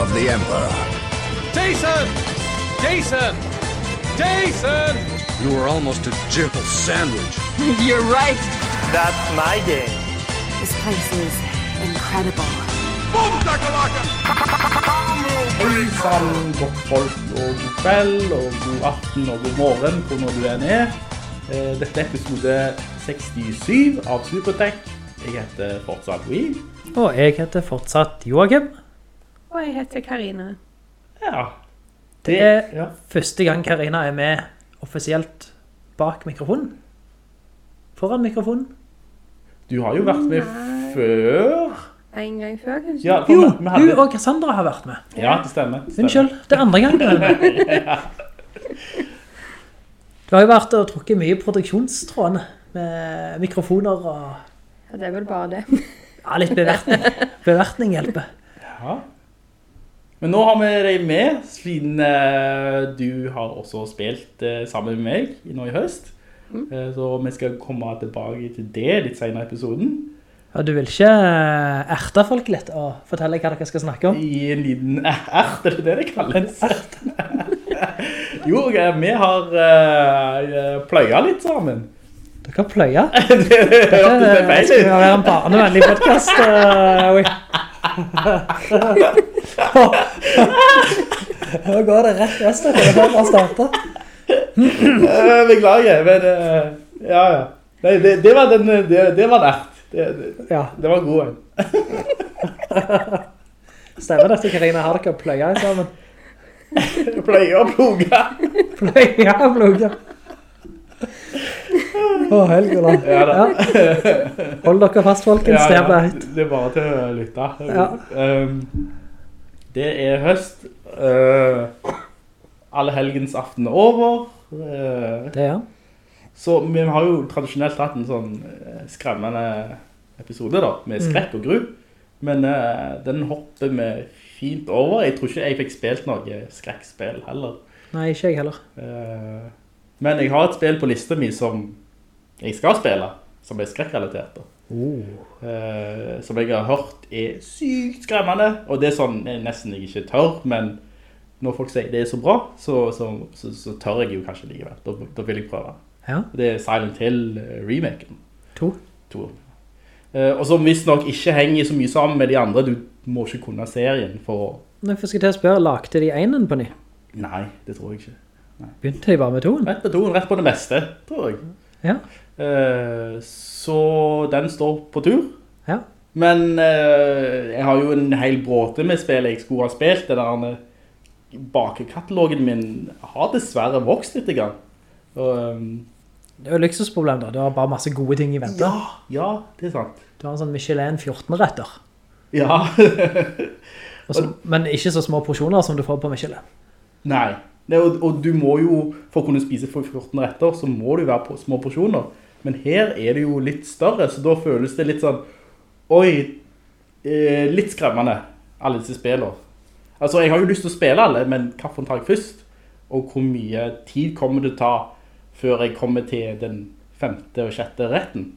of the Emperor. Jason! Jason! Jason! You were almost a jibble sandwich. You're right. That's my game. This place is incredible. Boom, Hei sann, godt folk, og god kveld, og god aften, og god morgen, hvor nå du enn er. Eh, Dette er episode 67 av Supertech. Jeg heter fortsatt Wii. Og jeg heter fortsatt Joachim. Og jeg heter Karina. Ja. Det er ja. første gang Karina er med offisielt bak mikrofonen. Foran mikrofonen. Du har jo vært med før. En gang før, kanskje? Ja, Jo, hadde- du og Cassandra har vært med. Ja, det stemmer. det stemmer. Unnskyld, det er andre gang du er med. Du har jo vært og trukket mye produksjonstråd med mikrofoner og Ja, det er vel bare det. ja, litt bevertning. Bevertning hjelper. Ja. Men nå har vi deg med, siden eh, du har også spilt eh, sammen med meg nå i høst. Eh, så vi skal komme tilbake til det litt senere i episoden. Ja, du vil ikke erte folk litt og fortelle hva dere skal snakke om? I en liten ert, er det det det kalles? jo, vi har uh, pløya litt sammen. Dere pløyer. det hørtes det Det feil skal ut. være en barnevennlig podcast. oi. Nå går det rett vest, det er bare å starte. Eh, Beklager, men eh, ja, ja. Nei, det, det var den, det, det var nært. Det, Ja, det var god en. stemmer dette, Karina? Har dere pløyer sammen? pløya og ploga. Pløyer og ploga. Å, Helgoland. Ja ja. Hold dere fast, folkens. Ja, det er bare til å lytte. Ja. Um, det er høst. Uh, alle helgens aften er over. Uh, Det, ja. så vi har jo tradisjonelt hatt en sånn uh, skremmende episode da, med skrekk og gru. Men uh, den hopper vi fint over. Jeg tror ikke jeg fikk spilt noe skrekkspill heller. Nei, ikke jeg heller. Men jeg har et spill på lista mi som jeg skal spille, som er skrekkrelatert. da. Eh, som jeg har hørt er sykt skremmende, og det er sånn jeg nesten jeg ikke tør, men når folk sier det er så bra, så, så, så, så tør jeg jo kanskje likevel. Da, da vil jeg prøve. Ja, Det er Silent Hill-remaken. to. To. Eh, og som visst nok ikke henger så mye sammen med de andre, du må ikke kunne serien for å... Nå skal jeg spørre, lagte de enen på ny? Nei, det tror jeg ikke. Begynte de bare med toen? Rett på toen, rett på det meste, tror jeg. Ja, Eh, så den står på tur. ja. Men eh, jeg har jo en hel bråte med spill jeg skulle ha spilt. Den der bakekatalogen min har dessverre vokst litt. Grann. Og, um, Det er jo luksusproblem da. Du har bare masse gode ting i vente. ja, ja, det er sant. Du har en sånn Michelin 14-retter. Ja, Og så- Men ikke så små porsjoner som du får på Michelin. nei. Det, og, og du må jo, for å kunne spise for 14 retter, så må du være på små porsjoner. Men her er det jo litt større, så da føles det litt sånn, oi, eh, litt skremmende, alle disse spillene. Altså, jeg har jo lyst til å spille alle, men hva for en tar jeg først? Og hvor mye tid kommer det til å ta før jeg kommer til den femte og sjette retten?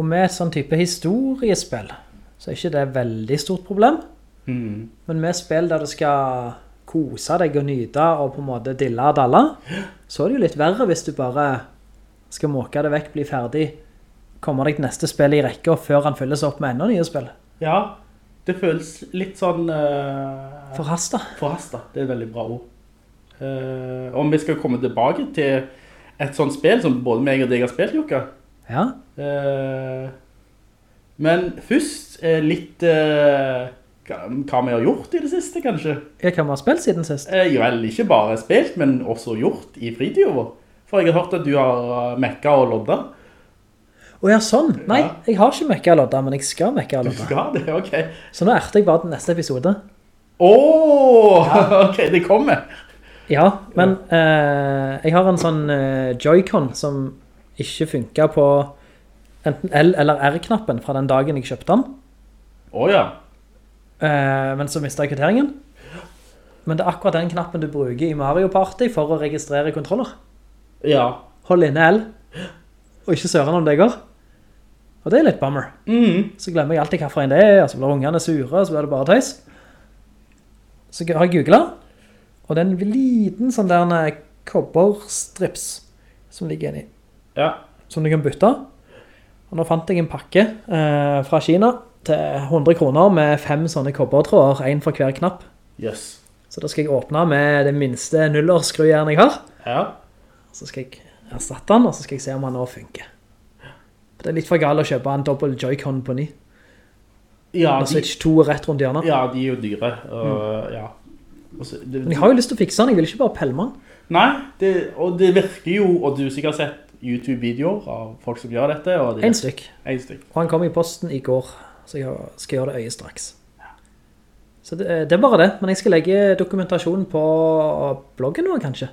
Og med sånn type historiespill, så er ikke det et veldig stort problem. Mm. Men med spill der du skal kose deg og nyte og på en måte dille og dalle, så er det jo litt verre hvis du bare skal måke det vekk, bli ferdig, komme deg til neste spill i rekka før han fylles opp med enda nye spill. Ja, det føles litt sånn uh, Forhasta. forhasta. Det er et veldig bra ord. Uh, om vi skal komme tilbake til et sånt spill som både meg og deg har spilt, Jukka. Ja, Uh, men først uh, litt hva, vi har gjort i det siste, kanskje. Hva vi har spilt siden sist. Eh, vel, ikke bare spilt, men også gjort i fritiden vår. For jeg har hørt at du har eh, mekka og lodda. Å ja, sånn. Nei, Ja. jeg har ikke mekka lodda, men jeg skal mekka Du lodda. skal det, ok. Så nå erter jeg bare til neste episode. Åh, ok, det kommer. Ja, men eh, jeg har en sånn eh, Joy-Con som ikke funket på enten L- eller R-knappen fra den dagen jeg kjøpte den. Åja. Eh, men så mistet jeg kvitteringen. Men det er akkurat den knappen du bruker i Mario Party for å registrere kontroller. Ja. Hold inne L, og ikke søren om det går. Og det er litt bummer. Mm. Så glemmer jeg alltid hva en det er, og så blir ungene sure, og så blir det bare tøys. Så har jeg googlet, og det er en liten sånn der en kobberstrips som ligger inni, Ja. som du kan bytte. Og nå fant jeg en pakke eh, fra Kina til 100 kroner med fem sånne kobbertråder, en for hver knapp. Yes. Så da skal jeg åpne med det minste nullerskrujern jeg har. Ja. Så skal jeg erstatte den, og så skal jeg se om den nå funker. Det er litt for galt å kjøpe en dobbelt Joy-Con på ny. Ja, Når de, Switch 2 er rett rundt hjørnet. ja, de er jo dyre. og, ja. Og det- Men jeg har jo lyst til å fikse den, jeg vil ikke bare pelle den. Nei, det, og det virker jo, og du sikkert har sett YouTube-videoer av folk som gjør dette. Det En stykk. En stykk. Og han kom i posten i går, så jeg skal gjøre det øye straks. Så det, det er bare det, men jeg skal legge dokumentasjonen på bloggen nå, kanskje.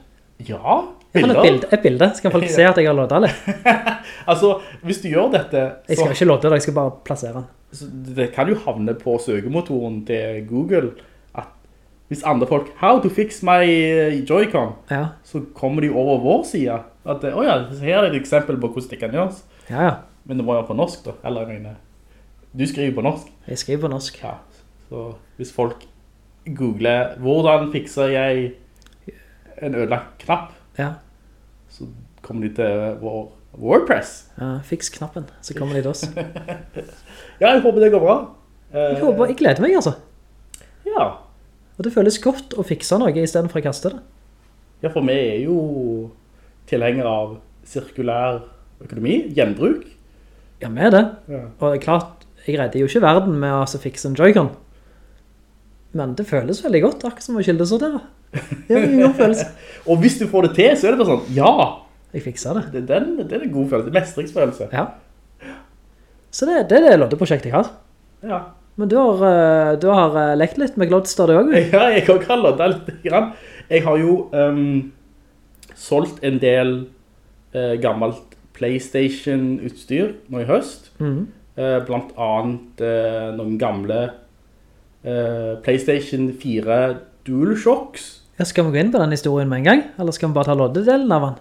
Ja, bilder. et bilde, et bilde, så kan folk se at jeg har lodda litt. Altså, hvis du gjør dette, Jeg skal ikke lodde det, jeg skal bare plassere den. så det kan jo havne på søgemotoren til Google, at hvis andre folk, how to fix my eh, Joy-Con, Ja, så kommer de over vår side. At, åja, åja, her er et eksempel på hvordan det kan gjøres. ja, ja. Men det må være på norsk da, eller jeg mener, du skriver på norsk. Jeg skriver på norsk. Ja, så hvis folk googler, hvordan fikser jeg en ødelagt knapp, Ja, så kommer de til vår WordPress. ja fiks knappen, så kommer de til oss. Ja, jeg håper det går bra. Eh, Jeg håper, jeg gleder meg altså. Ja. Og det føles godt å fikse noe i stedet for å kaste det. ja, for vi er jo tilhengere av sirkulær økonomi, gjenbruk. Ja, vi er det. Ja. Og det er klart, jeg redder jo ikke verden med å altså fikse en Joy-Con. Men det føles veldig godt, akkurat som å kildesortere. Det er en god følelse. Og hvis du får det til, så er det bare sånn, ja, Jeg fikser det. det, den, det er en god følelse, mestringsfølelse. Ja. Så det, det er det loddeprosjektet jeg har. Ja. Men du har, eh, du har eh, lekt litt med Glodster du også. Ja, jeg kan kalle det litt grann. Jeg har jo um, solgt en del uh, gammelt Playstation-utstyr nå i høst. Mm. Uh, blant annet uh, noen gamle eh, Playstation 4 DualShocks. Ja, skal vi gå inn på den historien med en gang? Eller skal vi bare ta loddedelen av den?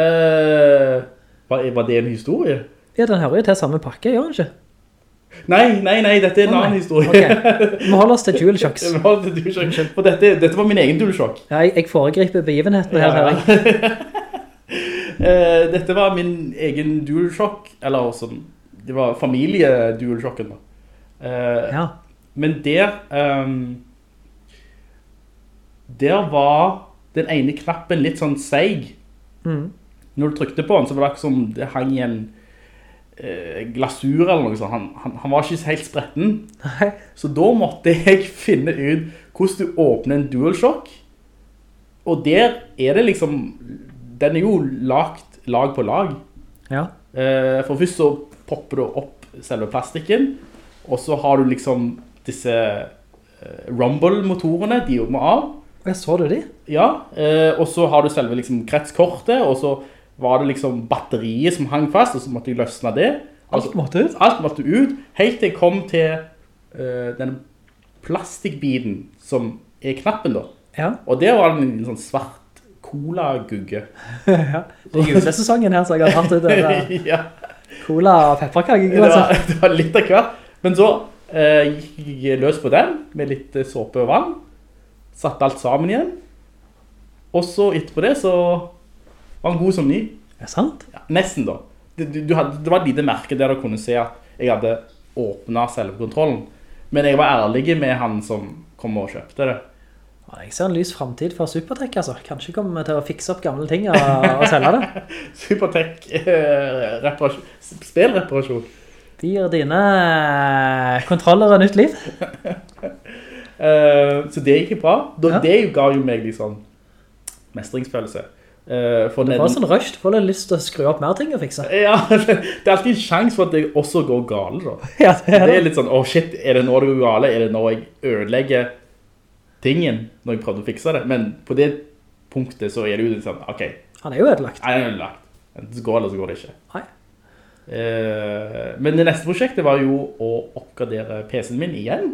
Eh, var, det en historie? Ja, den hører jo til samme pakke, gjør den ikke? Nei, nei, nei, dette er en oh, annen historie. Okay. vi holder oss til DualShocks. Det var til DualShocks, For dette, dette var min egen DualShock. Ja, jeg, jeg foregriper begivenheten her, Ja, hører jeg. Eh, dette var min egen DualShock, eller også, det var familie-DualShocken da. Uh, Ja, Men der, um, der var den ene knappen litt sånn seig. Mm. Når du trykte på den, så var det akkurat som det hang i en eh, glasur eller noe sånt. Han, han, han var ikke helt spretten. nei. Så da måtte jeg finne ut hvordan du åpner en DualShock. Og der er det liksom, den er jo lagt lag på lag. Ja, Eh, for først så popper du opp selve plastikken, og så har du liksom disse eh, Rumble-motorene, de må av. Og jeg så du de? Ja, eh, og så har du selve liksom kretskortet, og så var det liksom batteriet som hang fast, og så måtte jeg løsne det. Altså, Alt måtte ut. Alt måtte ut, helt til jeg kom til uh, den plastikkbiten som er knappen da. Ja, Og der var det en sånn svart cola-gugge. ja. Det er julesesongen her, så jeg har tatt ut det ja, cola og pepperkake. det var, det var litt av hvert. Men så gikk løs på den, med litt eh, såpe og vann. Satte alt sammen igjen. Og så etterpå det så var den god som ny. Er det sant? Ja, nesten da. Det, du, du hadde, det var et lite merke der du kunne se at jeg hadde åpnet selve kontrollen. Men jeg var ærlig med han som kom og kjøpte det. Jeg ser en lys fremtid for Supertech, altså. Kanskje kommer vi til å fikse opp gamle ting og, og selge det. Supertech eh, spillreparasjon. De gir dine kontroller kontrollere nytt liv. uh, så det gikk bra. Da, Ja. Det ga jo meg liksom mestringsfølelse. Uh, for det var sånn rush, du får litt lyst til å skru opp mer ting og fikse. Ja, det er alltid en sjans for at det også går gale da. Ja, det Det er er litt sånn, åh shit, er det nå det går gale? Er det nå jeg ødelegger tingen når jeg prøvde å fikse det, men på det punktet så er det jo litt sånn, ok, Han er jo ødelagt. Han er ødelagt. Enten så går det, eller så går det ikke. Nei. Eh, men det neste prosjektet var jo å oppgradere PC-en min igjen.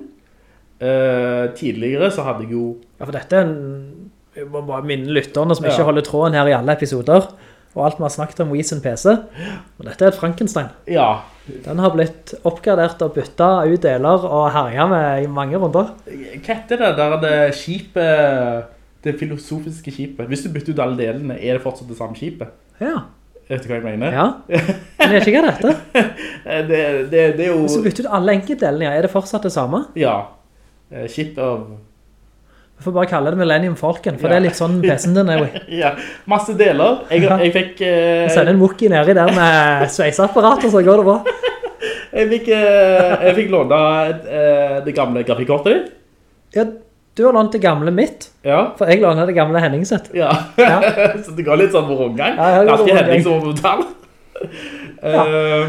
Eh, tidligere så hadde jeg jo Ja, for dette er en... Jeg må bare minne lytterne som ikke Ja. holder tråden her i alle episoder, og alt vi har snakket om Wii sin PC. Men dette er et Frankenstein. Ja, Den har blitt oppgradert og byttet ut deler og herget med i mange runder. hva heter det der det skipet, det filosofiske skipet? Hvis du bytter ut alle delene, er det fortsatt det samme skipet? Ja. Vet du hva jeg mener? Ja. Men det er ikke hva dette. Eh, Det, det, det er jo... Så du bytter ut alle enkeltdelene, ja, er det fortsatt det samme? Ja. Eh, Skip av... Vi får bare kalle det Millennium Falcon, for Ja. det er litt sånn PC-en din er jo. Ja, masse deler. Jeg, jeg fikk... Uh... Send en Wookie nedi der med sveiseapparater, så går det bra. Jeg fikk, uh... jeg fikk låne uh, det gamle grafikkortet ditt. Ja, du har lånt det gamle mitt, Ja. for jeg låner det gamle Henning sitt. Ja. Ja. så det går litt sånn rundgang. Ja, ja, det er ikke alltid Henning som må betale. Eh,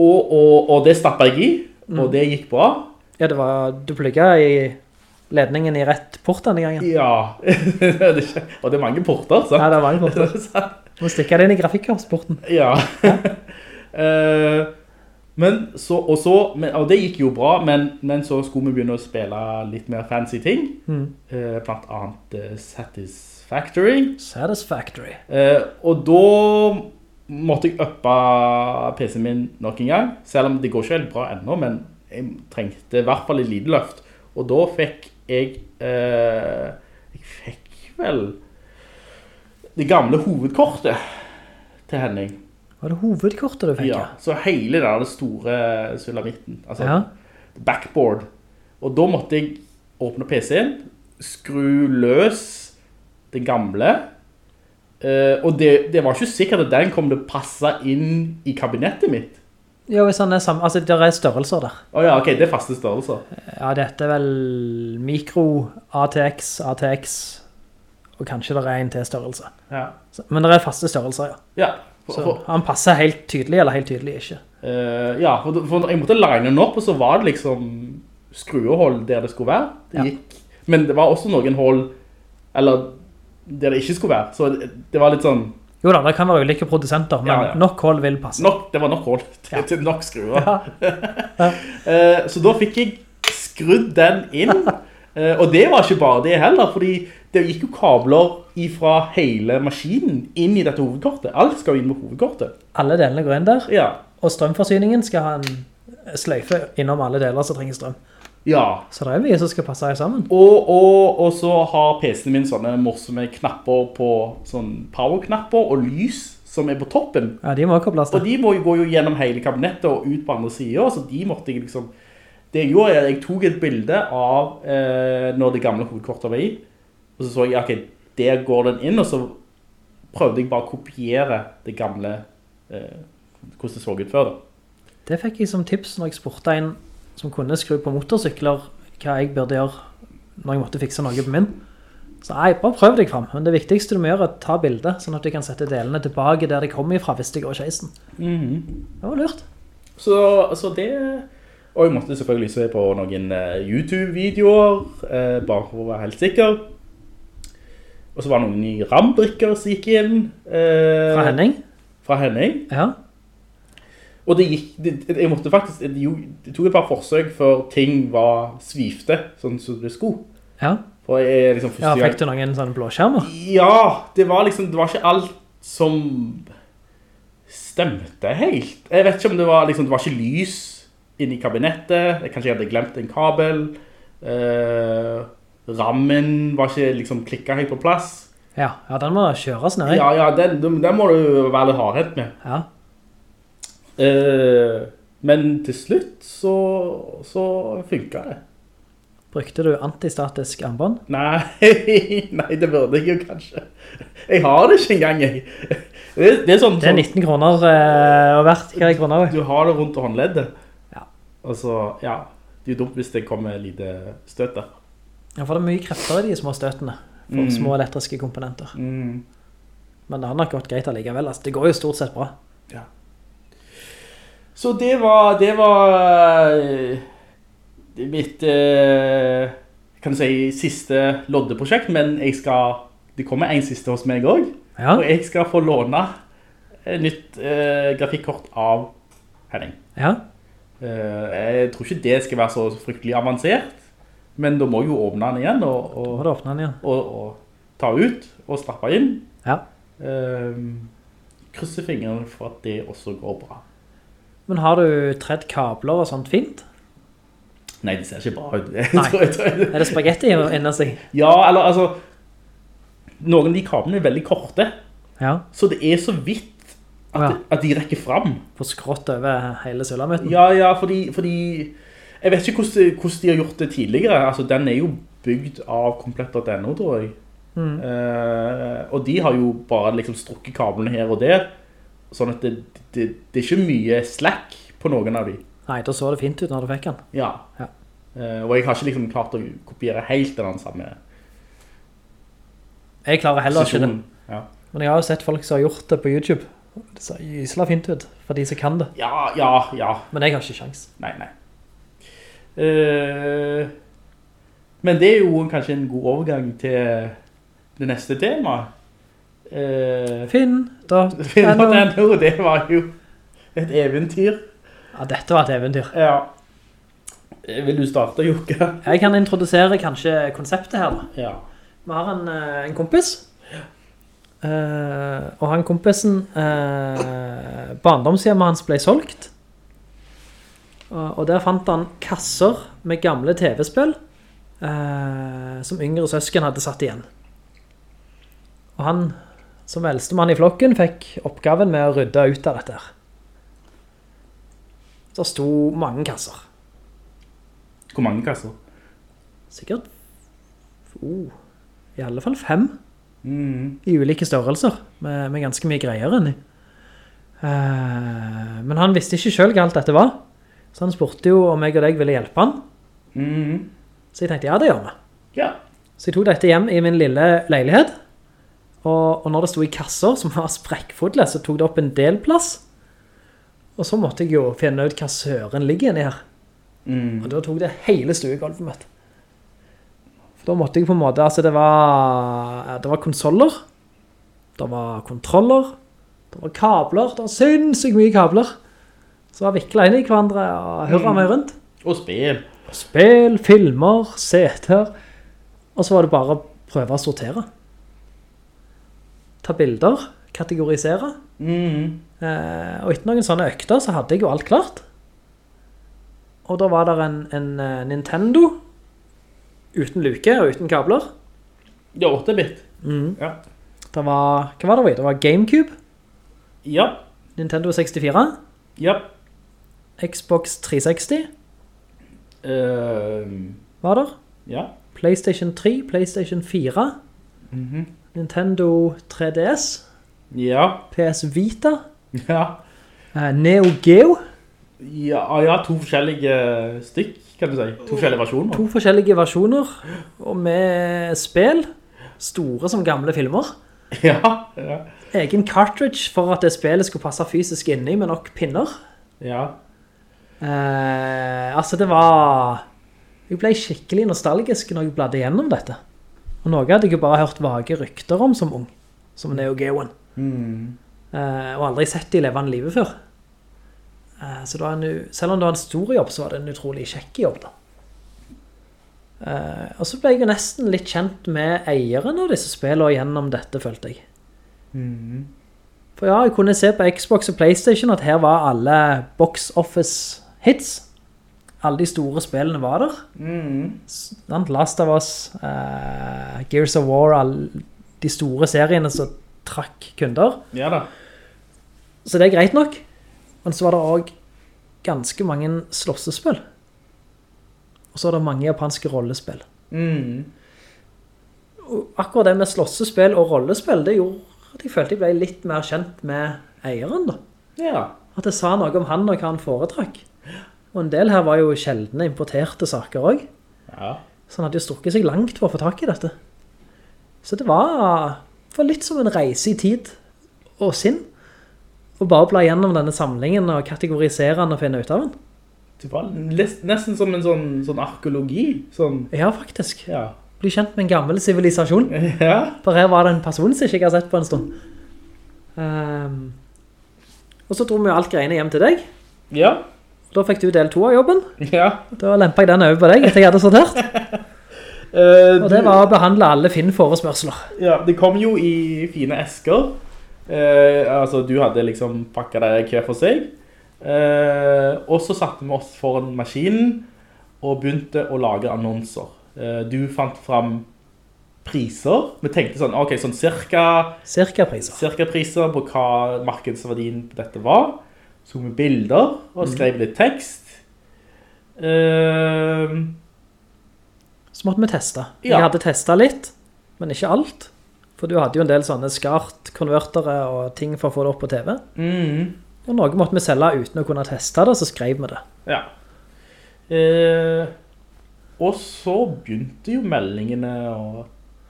og, og, og det stappet jeg i, Mm. og det gikk bra. Ja, det var, du plugget i ledningen i rett port denne gangen. Ja. Og det er mange porter, sant? Ja, det er mange porter. Du må stikke det inn i grafikkortsporten. Ja. Eh, men så, og så, men, og det gikk jo bra, men, men så skulle vi begynne å spille litt mer fancy ting. Mm. Eh, blant annet eh, Satisfactory. Satisfactory. Eh, og da måtte jeg øppe PC-en min nok en gang, selv om det går ikke helt bra ennå, men jeg trengte i hvert fall et lite løft. Og da fikk jeg, eh, jeg fikk vel det gamle hovedkortet til Henning. Var det hovedkortet du fikk? Ja, så hele det store sulamitten, altså Ja. backboard. Og da måtte jeg åpne PC-en, skru løs det gamle, eh, og det, det var ikke sikkert at den kom til å passe inn i kabinettet mitt. Ja, hvis han er sammen, altså det er størrelser der. Å ja, ok, det er faste størrelser. Ja, dette er vel mikro, ATX, ATX, og kanskje det er en til størrelse. Ja. Men det er faste størrelser, ja. Ja, Så han passer helt tydelig, eller helt tydelig ikke. Uh, ja, for, for jeg måtte line den opp, og så var det liksom skruehold der det skulle være. Det Ja. gikk. Men det var også noen hold, eller der det ikke skulle være. Så det, det var litt sånn, Jo da, det kan være ulike produsenter, men Ja, ja. nok hold vil passe. nok, det var nok hold til, til nok skruer. uh, så da fikk jeg skrudd den inn, Uh, og det var ikke bare det heller, fordi det gikk jo kabler fra hele maskinen inn i dette hovedkortet. Alt skal jo inn med hovedkortet. Alle delene går inn der, Ja, og strømforsyningen skal ha en sløyfe innom alle deler som trenger strøm. ja. Så det er mye som skal passe her sammen. Og, og, og så har PC-en min sånne morsomme knapper på, sånn power-knapper og lys som er på toppen. Ja, de må kobles Og de må jo gå jo gjennom hele kabinettet og ut på andre siden, så de måtte jeg liksom... Det jeg gjorde, jeg tok et bilde av eh, når det gamle hovedkortet var i, og så så jeg, ok, der går den inn, og så prøvde jeg bare å kopiere det gamle, eh, hvordan det så ut før da. Det fikk jeg som tips når jeg spurte en som kunne skru på motorsykler, hva jeg burde gjøre når jeg måtte fikse noe på min. Så nei, bare prøv deg frem. Men det viktigste du må gjøre er å ta bildet, sånn at du kan sette delene tilbake der de kommer ifra hvis det går skeisen. Det var lurt. Så, så det... Og jeg måtte selvfølgelig se på noen eh, YouTube-videoer, eh, bare for å være helt sikker. Og så var det noen nye RAM-brikker som gikk inn. eh, Fra Henning. Fra Henning. Ja. Og det gikk, det, jeg måtte faktisk, det, det tok et par forsøk før ting var svifte, sånn som det skulle. Ja. For jeg liksom første ja, fikk du noen sånne blåskjermer? Ja, det var liksom, det var ikke alt som stemte helt. Jeg vet ikke om det var liksom, det var ikke lys inne i kabinettet, kanskje jeg hadde glemt en kabel, eh, rammen var ikke liksom klikket helt på plass. Ja, ja den må kjøres ned i. Ja, ja, den, den må du være litt hardhet med. Ja. Eh, men til slutt så, så funket det. Brukte du antistatisk armbånd? Nei, nei, det burde jeg jo kanskje. Jeg har det ikke engang, jeg. Det, det er sånn, Det er 19 kroner eh, og verdt hver kroner. Du har det rundt håndleddet. Ja. Altså, ja, det er jo dumt hvis det kommer lite støt der. Ja, for det er mye krefter i de små støtene for Mm. små elektriske komponenter. Men det har nok gått greit allikevel. Altså, det går jo stort sett bra. Så det var, det var eh, mitt, eh, kan du si, siste loddeprosjekt, men skal, det kommer en siste hos meg også, Ja. og jeg skal få låne et nytt eh, grafikkort av Henning. Ja. Eh, jeg tror ikke det skal være så fryktelig avansert, men da må jo åpne den igjen og, og, den ja. og, og ta ut og strappe inn. Ja. Um, krysse fingrene for at det også går bra. Men har du tredd kabler og sånt fint? Nei, det ser ikke bra ut. Er det spagetti inni seg? Ja, eller altså, noen av de kablene er veldig korte, Ja. så det er så vidt at, at de rekker frem. På skrått over hele sølamøten? Ja, ja, fordi, fordi jeg vet ikke hvordan, hvordan de har gjort det tidligere. Altså, den er jo bygd av komplett.no, tror jeg. Mm. Uh, og de har jo bare liksom strukket kablene her og der, sånn at det, det, det er ikke mye slack på noen av de. Nei, da så det fint ut når du fikk den. Ja. Ja. Uh, og jeg har ikke liksom klart å kopiere helt den samme Jeg klarer heller ikke det. Ja. Men jeg har jo sett folk som har gjort det på YouTube. Det ser gysla fint ut, for de som kan det. ja, ja, ja. Men jeg har ikke sjans. Nei, nei. Eh, men det er jo kanskje en god overgang til det neste temaet. Finn.no Finn. Det var jo et eventyr. Ja, dette var et eventyr. Ja. Eh, Vil du starte, Jokke? Jeg kan introdusere kanskje konseptet her da. Ja. Vi har en, eh, en kompis. Uh, og han kompisen, uh, barndomshjemmet hans ble solgt. Og, der fant han kasser med gamle TV-spill eh, som yngre søsken hadde satt igjen. Og han, som eldste mann i flokken, fikk oppgaven med å rydde ut av dette. Der sto mange kasser. Hvor mange kasser? Sikkert oh, i alle fall fem Mm. i ulike størrelser, med, med ganske mye greier inni. Eh, men han visste ikke selv hva alt dette var, så han spurte jo om jeg og deg ville hjelpe han. Mm. Så jeg tenkte, ja, det gjør vi. Ja. Så jeg tok dette hjem i min lille leilighet, og, og når det sto i kasser som var sprekkfodlet, så tok det opp en del plass. Og så måtte jeg jo finne ut hva søren ligger inni her. Mm. Og da tok det hele stuegolvet mitt. For da måtte jeg på en måte, altså det var, det var konsoler, det var kontroller, det var kabler, det var sinnssykt mye kabler. Så var viklet inn i hverandre og hørte meg rundt. Og spill. Spill, filmer, seter. Og så var det bare å prøve å sortere. Ta bilder, kategorisere. Mm. Eh, og etter noen sånne økter så hadde jeg jo alt klart. Og da var det en, en eh, Nintendo uten luke og uten kabler. Det er 8-bit. Mm. Ja. Det var, hva var det? Det var Gamecube, Ja. Nintendo 64, Ja. Xbox 360 Uh, var der. ja. Playstation 3, Playstation 4, Mhm. Nintendo 3DS, Ja. PS Vita, Ja. Uh, Neo Geo, Ja, ja, to forskjellige stykk, kan du si. To forskjellige versjoner. to forskjellige versjoner, og med spill, store som gamle filmer. Ja, ja. Egen cartridge for at det spillet skulle passe fysisk inni med nok pinner. Ja. Eh, altså det var... Jeg ble skikkelig nostalgisk når jeg bladde gjennom dette. Og noe hadde jeg jo bare hørt vage rykter om som ung, som Neo Geoen. Mm. Eh, og aldri sett de levende livet før. Eh, så en, selv om det var en stor jobb, så var det en utrolig kjekk jobb da. Eh, og så ble jeg jo nesten litt kjent med eieren av disse spillene gjennom dette, følte jeg. Mm. For ja, jeg kunne se på Xbox og Playstation at her var alle box office hits. Alle de store spillene var der. Mm. Last of Us, uh, Gears of War, alle de store seriene som trakk kunder. Ja da. Så det er greit nok. Men så var det også ganske mange slåssespill. Og så var det mange japanske rollespill. Mm. Akkurat det med slåssespill og rollespill, det gjorde at jeg følte jeg ble litt mer kjent med eieren da. Ja. At det sa noe om han og hva han foretrakk. Og en del her var jo sjeldne importerte saker også. Ja. Så han hadde jo strukket seg langt for å få tak i dette. Så det var, var litt som en reise i tid og sinn. Og bare bla gjennom denne samlingen og kategorisere den og finne ut av den. det var nesten som en sånn, sånn arkeologi. Sånn, Ja, faktisk. ja. Bli kjent med en gammel sivilisasjon. Ja, For her var det en person som ikke har sett på en stund. Um, og så dro vi jo alt greiene hjem til deg. ja, Da fikk du del 2 av jobben. ja. Da lempet jeg den over på deg etter jeg hadde sortert. uh, Og det var å behandle alle Finn-forespørsler. Ja, det kom jo i fine esker. Uh, altså, du hadde liksom pakket deg hver for seg. Uh, og så satte vi oss foran maskinen og begynte å lage annonser. Du fant fram priser. Vi tenkte sånn, ok, sånn cirka, Cirka priser. cirka priser på hva markedsverdien på dette var. Så tok vi bilder og skrev litt tekst. Uh, Så måtte vi teste. Ja. Jeg hadde testet litt, men ikke alt. For du hadde jo en del sånne SCART-konvertere og ting for å få det opp på TV. mm. Og noe måtte vi selge uten å kunne teste det, så skrev vi det. Ja. Eh, og så begynte jo meldingene å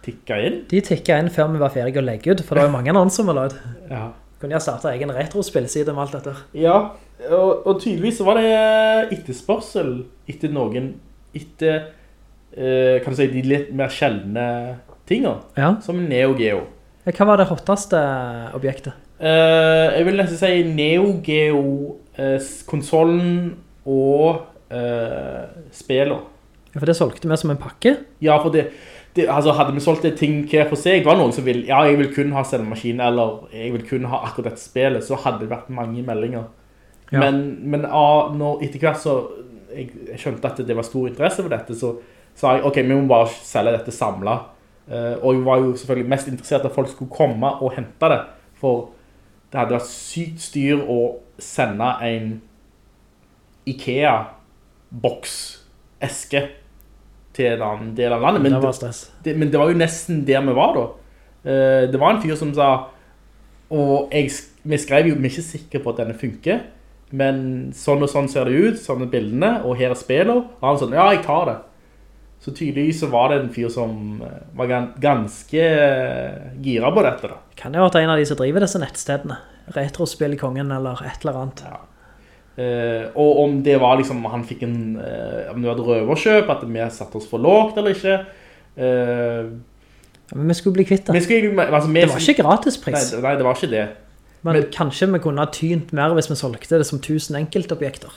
tikke inn. De tikket inn før vi var ferdige å legge ut, for det var jo mange annonser vi la ut. Ja. Kunne jeg starte egen retrospillside med alt dette. Ja, og, og tydeligvis var det etterspørsel etter noen, etter, eh, kan du si, de litt mer sjeldne tingene, Ja. som Neo Geo. Hva var det hotteste objektet? Eh, jeg vil nesten si Neo Geo, eh, konsolen og eh, spiller. Ja, For det solgte vi som en pakke. Ja, for det, det, altså hadde vi solgt det ting hver for seg, det var noen som ville, ja, jeg vil kun ha selvmaskin, eller jeg vil kun ha akkurat dette spillet, så hadde det vært mange meldinger. Ja. Men, men ah, når, etter hvert så, jeg, jeg skjønte at det var stor interesse for dette, så sa jeg, ok, vi må bare selge dette samlet. Uh, og jeg var jo selvfølgelig mest interessert at folk skulle komme og hente det, for det hadde vært sykt styr å sende en Ikea-boks, eske, til en annen del av landet. Men det var stress. det, men det var jo nesten der vi var da. Eh, det var en fyr som sa, og jeg, vi skrev jo, vi er ikke sikre på at denne funker, men sånn og sånn ser det ut, sånne bildene, og her er spiller. Og han sånn, ja, jeg tar det. Så tydeligvis så var det en fyr som eh, var ganske eh, gira på dette da. Kan jo være en av de som driver disse nettstedene. Retrospillkongen eller et eller annet. Ja. Eh, og om det var liksom, han fikk en, uh, om det var et røverkjøp, at vi satte oss for lågt eller ikke. Ja, Men vi skulle bli kvitt det. altså, Det var ikke gratispris. Nei, nei, det var ikke det. Men, men- kanskje vi kunne ha tynt mer hvis vi solgte det som 1000 enkeltobjekter.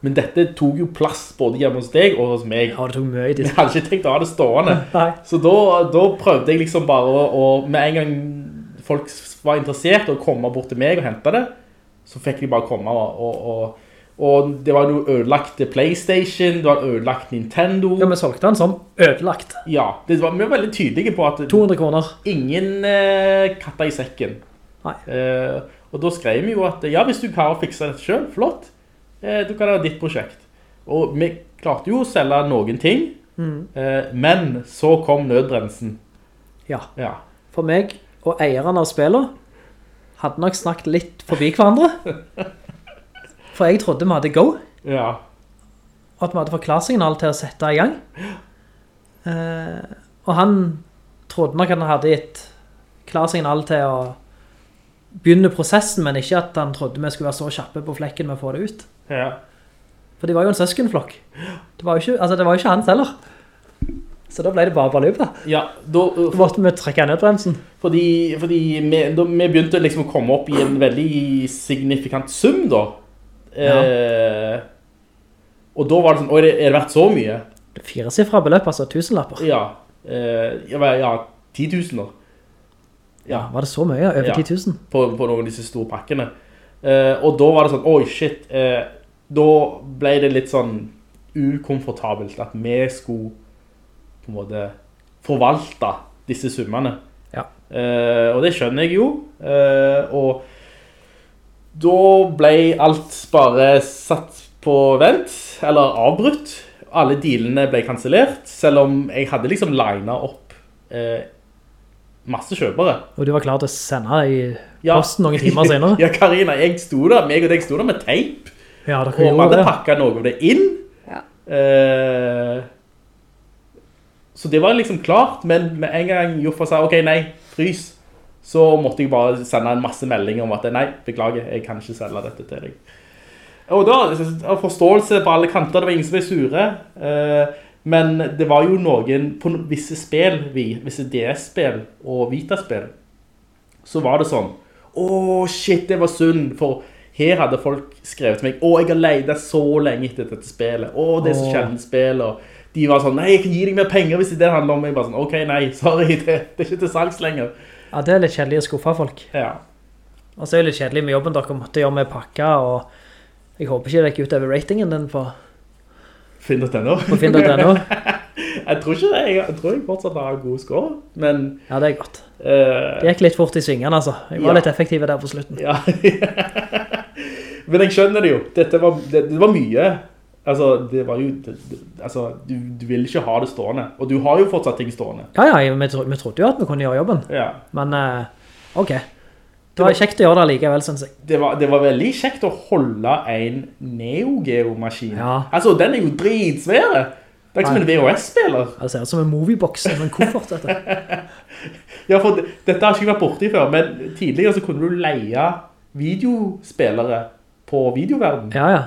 Men dette tok jo plass både hjemme hos deg og hos meg. Ja, det tok mye Jeg tid. hadde ikke tenkt å ha det stående. Så da, da prøvde jeg liksom bare å, å, med en gang folk var interessert å komme bort til meg og hente det, så fikk de bare komme og, og, og, og det var jo ødelagt Playstation, det var ødelagt Nintendo. Ja, vi solgte den som ødelagt. Ja, det var, vi var veldig tydelige på at 200 kroner. ingen eh, katta i sekken. Nei. Eh, og da skrev vi jo at, ja, hvis du klarer å fikse dette selv, flott. Eh, du kan ha ditt prosjekt. Og vi klarte jo å selge noen ting, eh, men så kom nødbremsen. Ja. Ja. For meg og eieren av spillet hadde nok snakket litt forbi hverandre. For jeg trodde vi hadde go, Ja. og at vi hadde fått klarsignal til å sette i gang. Eh, og han trodde nok at han hadde gitt klarsignal til å begynne prosessen, men ikke at han trodde vi skulle være så kjappe på flekken med å få det ut. Ja. For de var jo en søskenflokk. Det var jo ikke, altså det var jo ikke hans heller. Så da ble det bare baluba. Ja, da, Da måtte vi trekke ned bremsen. fordi, fordi vi, da, vi begynte liksom å komme opp i en veldig signifikant sum da. Eh, og da var det sånn, oi, er det verdt så mye? Fire siffra beløp, altså tusenlapper. Ja, eh, ja, men- ja 10 000 da. Ja, var det så mye? Over Ja. 10 000? på, på noen av disse store pakkene. Eh, og da var det sånn, oi shit, eh, da ble det litt sånn ukomfortabelt at vi skulle på en måte forvalte disse summene. Ja. Eh, og det skjønner jeg jo. Eh, og da ble alt bare satt på vent, eller avbrutt. Alle dealene ble kansellert, selv om jeg hadde liksom linet opp eh, masse kjøpere. Og du var klar til å sende deg i Ja. posten noen timer senere? ja, Karina, jeg sto der, meg og deg sto der med teip, Ja, og man hadde pakket noe av det inn. Ja. Eh, så det var liksom klart, men med en gang Joffa sa, ok, nei, frys, så måtte jeg bare sende en masse meldinger om at, nei, beklager, jeg kan ikke selge dette til deg. Og da, forståelse på alle kanter, det var ingen som ble sure. eh, men det var jo noen, på visse spill, vi- visse DS-spill og Vita-spill, så var det sånn, åh shit, det var synd, for her hadde folk skrevet til meg, åh, jeg har leidet så lenge etter dette spillet, åh, det er så Åh. spill, og de var sånn, nei, jeg kan gi deg mer penger hvis det handler om meg, bare sånn, ok, nei, sorry, det, det er ikke til salgs lenger. Ja, det er litt kjedelig å skuffe folk. Ja, Og så er det litt kjedelig med jobben dere måtte gjøre med pakka, og jeg håper ikke det gikk ut over ratingen den på, finn.no. på finn.no. Jeg tror ikke det, jeg, jeg tror jeg fortsatt har god score, men... Ja, det er godt. Uh, Det gikk litt fort i svingene, altså. Jeg var Ja. litt effektiv der på slutten. Ja. Men jeg skjønner det jo. Var, det, det var mye. Altså, det var jo, det, det, altså, du, du vil ikke ha det stående. Og du har jo fortsatt ting stående. Ja, ja, vi, tro, vi trodde jo at vi kunne gjøre jobben. Ja. Men, uh, ok. Det var kjekt å gjøre det likevel, synes jeg. Det var, det var veldig kjekt å holde en Neo Geo-maskin. Ja. Altså, den er jo dritsvære. Det er ikke som en VHS-spiller. Det ser ut som en moviebox, som en koffert, dette. Ja, for dette har jeg ikke vært borti før, men tidligere så kunne du leie videospillere på videoverden. Ja, ja.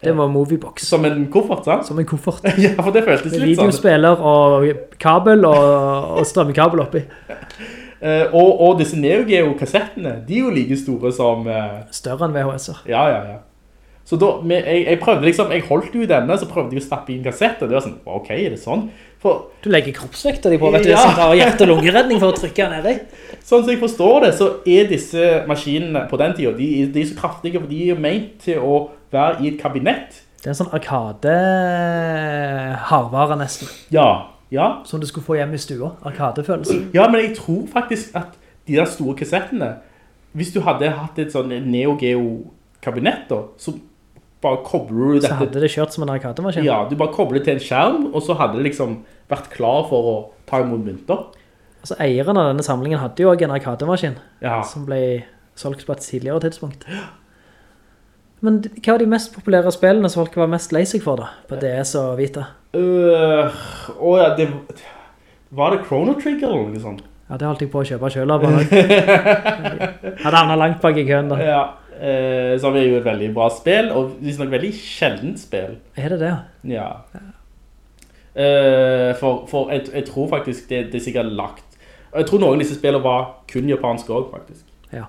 Det var moviebox. Som en koffert, sant? Som en koffert. Ja, for det føltes Med litt sånn. videospiller og kabel og, og strømmekabel oppi. Uh, og, og disse Neo Geo-kassettene, de er jo like store som... Uh... Større enn VHS-er. Ja, ja, ja. Så da, jeg, jeg prøvde liksom, jeg holdt jo i denne, så prøvde jeg å stappe inn kassett, og det var sånn, ok, er det sånn? For Du legger kroppsvekta di på, vet du, Ja. som tar hjerte- og lungeredning for å trykke ned i. sånn som jeg forstår det, så er disse maskinene på den tiden, de, de er så kraftige, for de er jo ment til å være i et kabinett. Det er en sånn arkade-harvare nesten, Ja, ja. som du skulle få hjem i stua. arkadefølelsen. Ja, men jeg tror faktisk at de der store kassettene, hvis du hadde hatt et sånn Neo Geo-kabinett da, så bare kobler du Så hadde det kjørt som en arkademaskin. Ja, du bare kobler til en skjerm, og så hadde det liksom vært klar for å ta imot mynter. Altså, eieren av denne samlingen hadde jo også en arkademaskin, Ja. som ble solgt på et tidligere tidspunkt. Men hva var de mest populære spillene som folk var mest lei seg for da, på DS og Vita? Uh, oh ja, det var det Chrono Trigger eller noe sånt? Ja, det holdt jeg på å kjøpe selv av. bare. Hadde havnet langt bak i køen da. Ja, eh, som er jo et veldig bra spill, og det er nok veldig sjeldent spill. Er det det? Ja. Eh, for for jeg, jeg tror faktisk det, det er sikkert lagt. Jeg tror noen av disse spillene var kun japanske også, faktisk. Ja.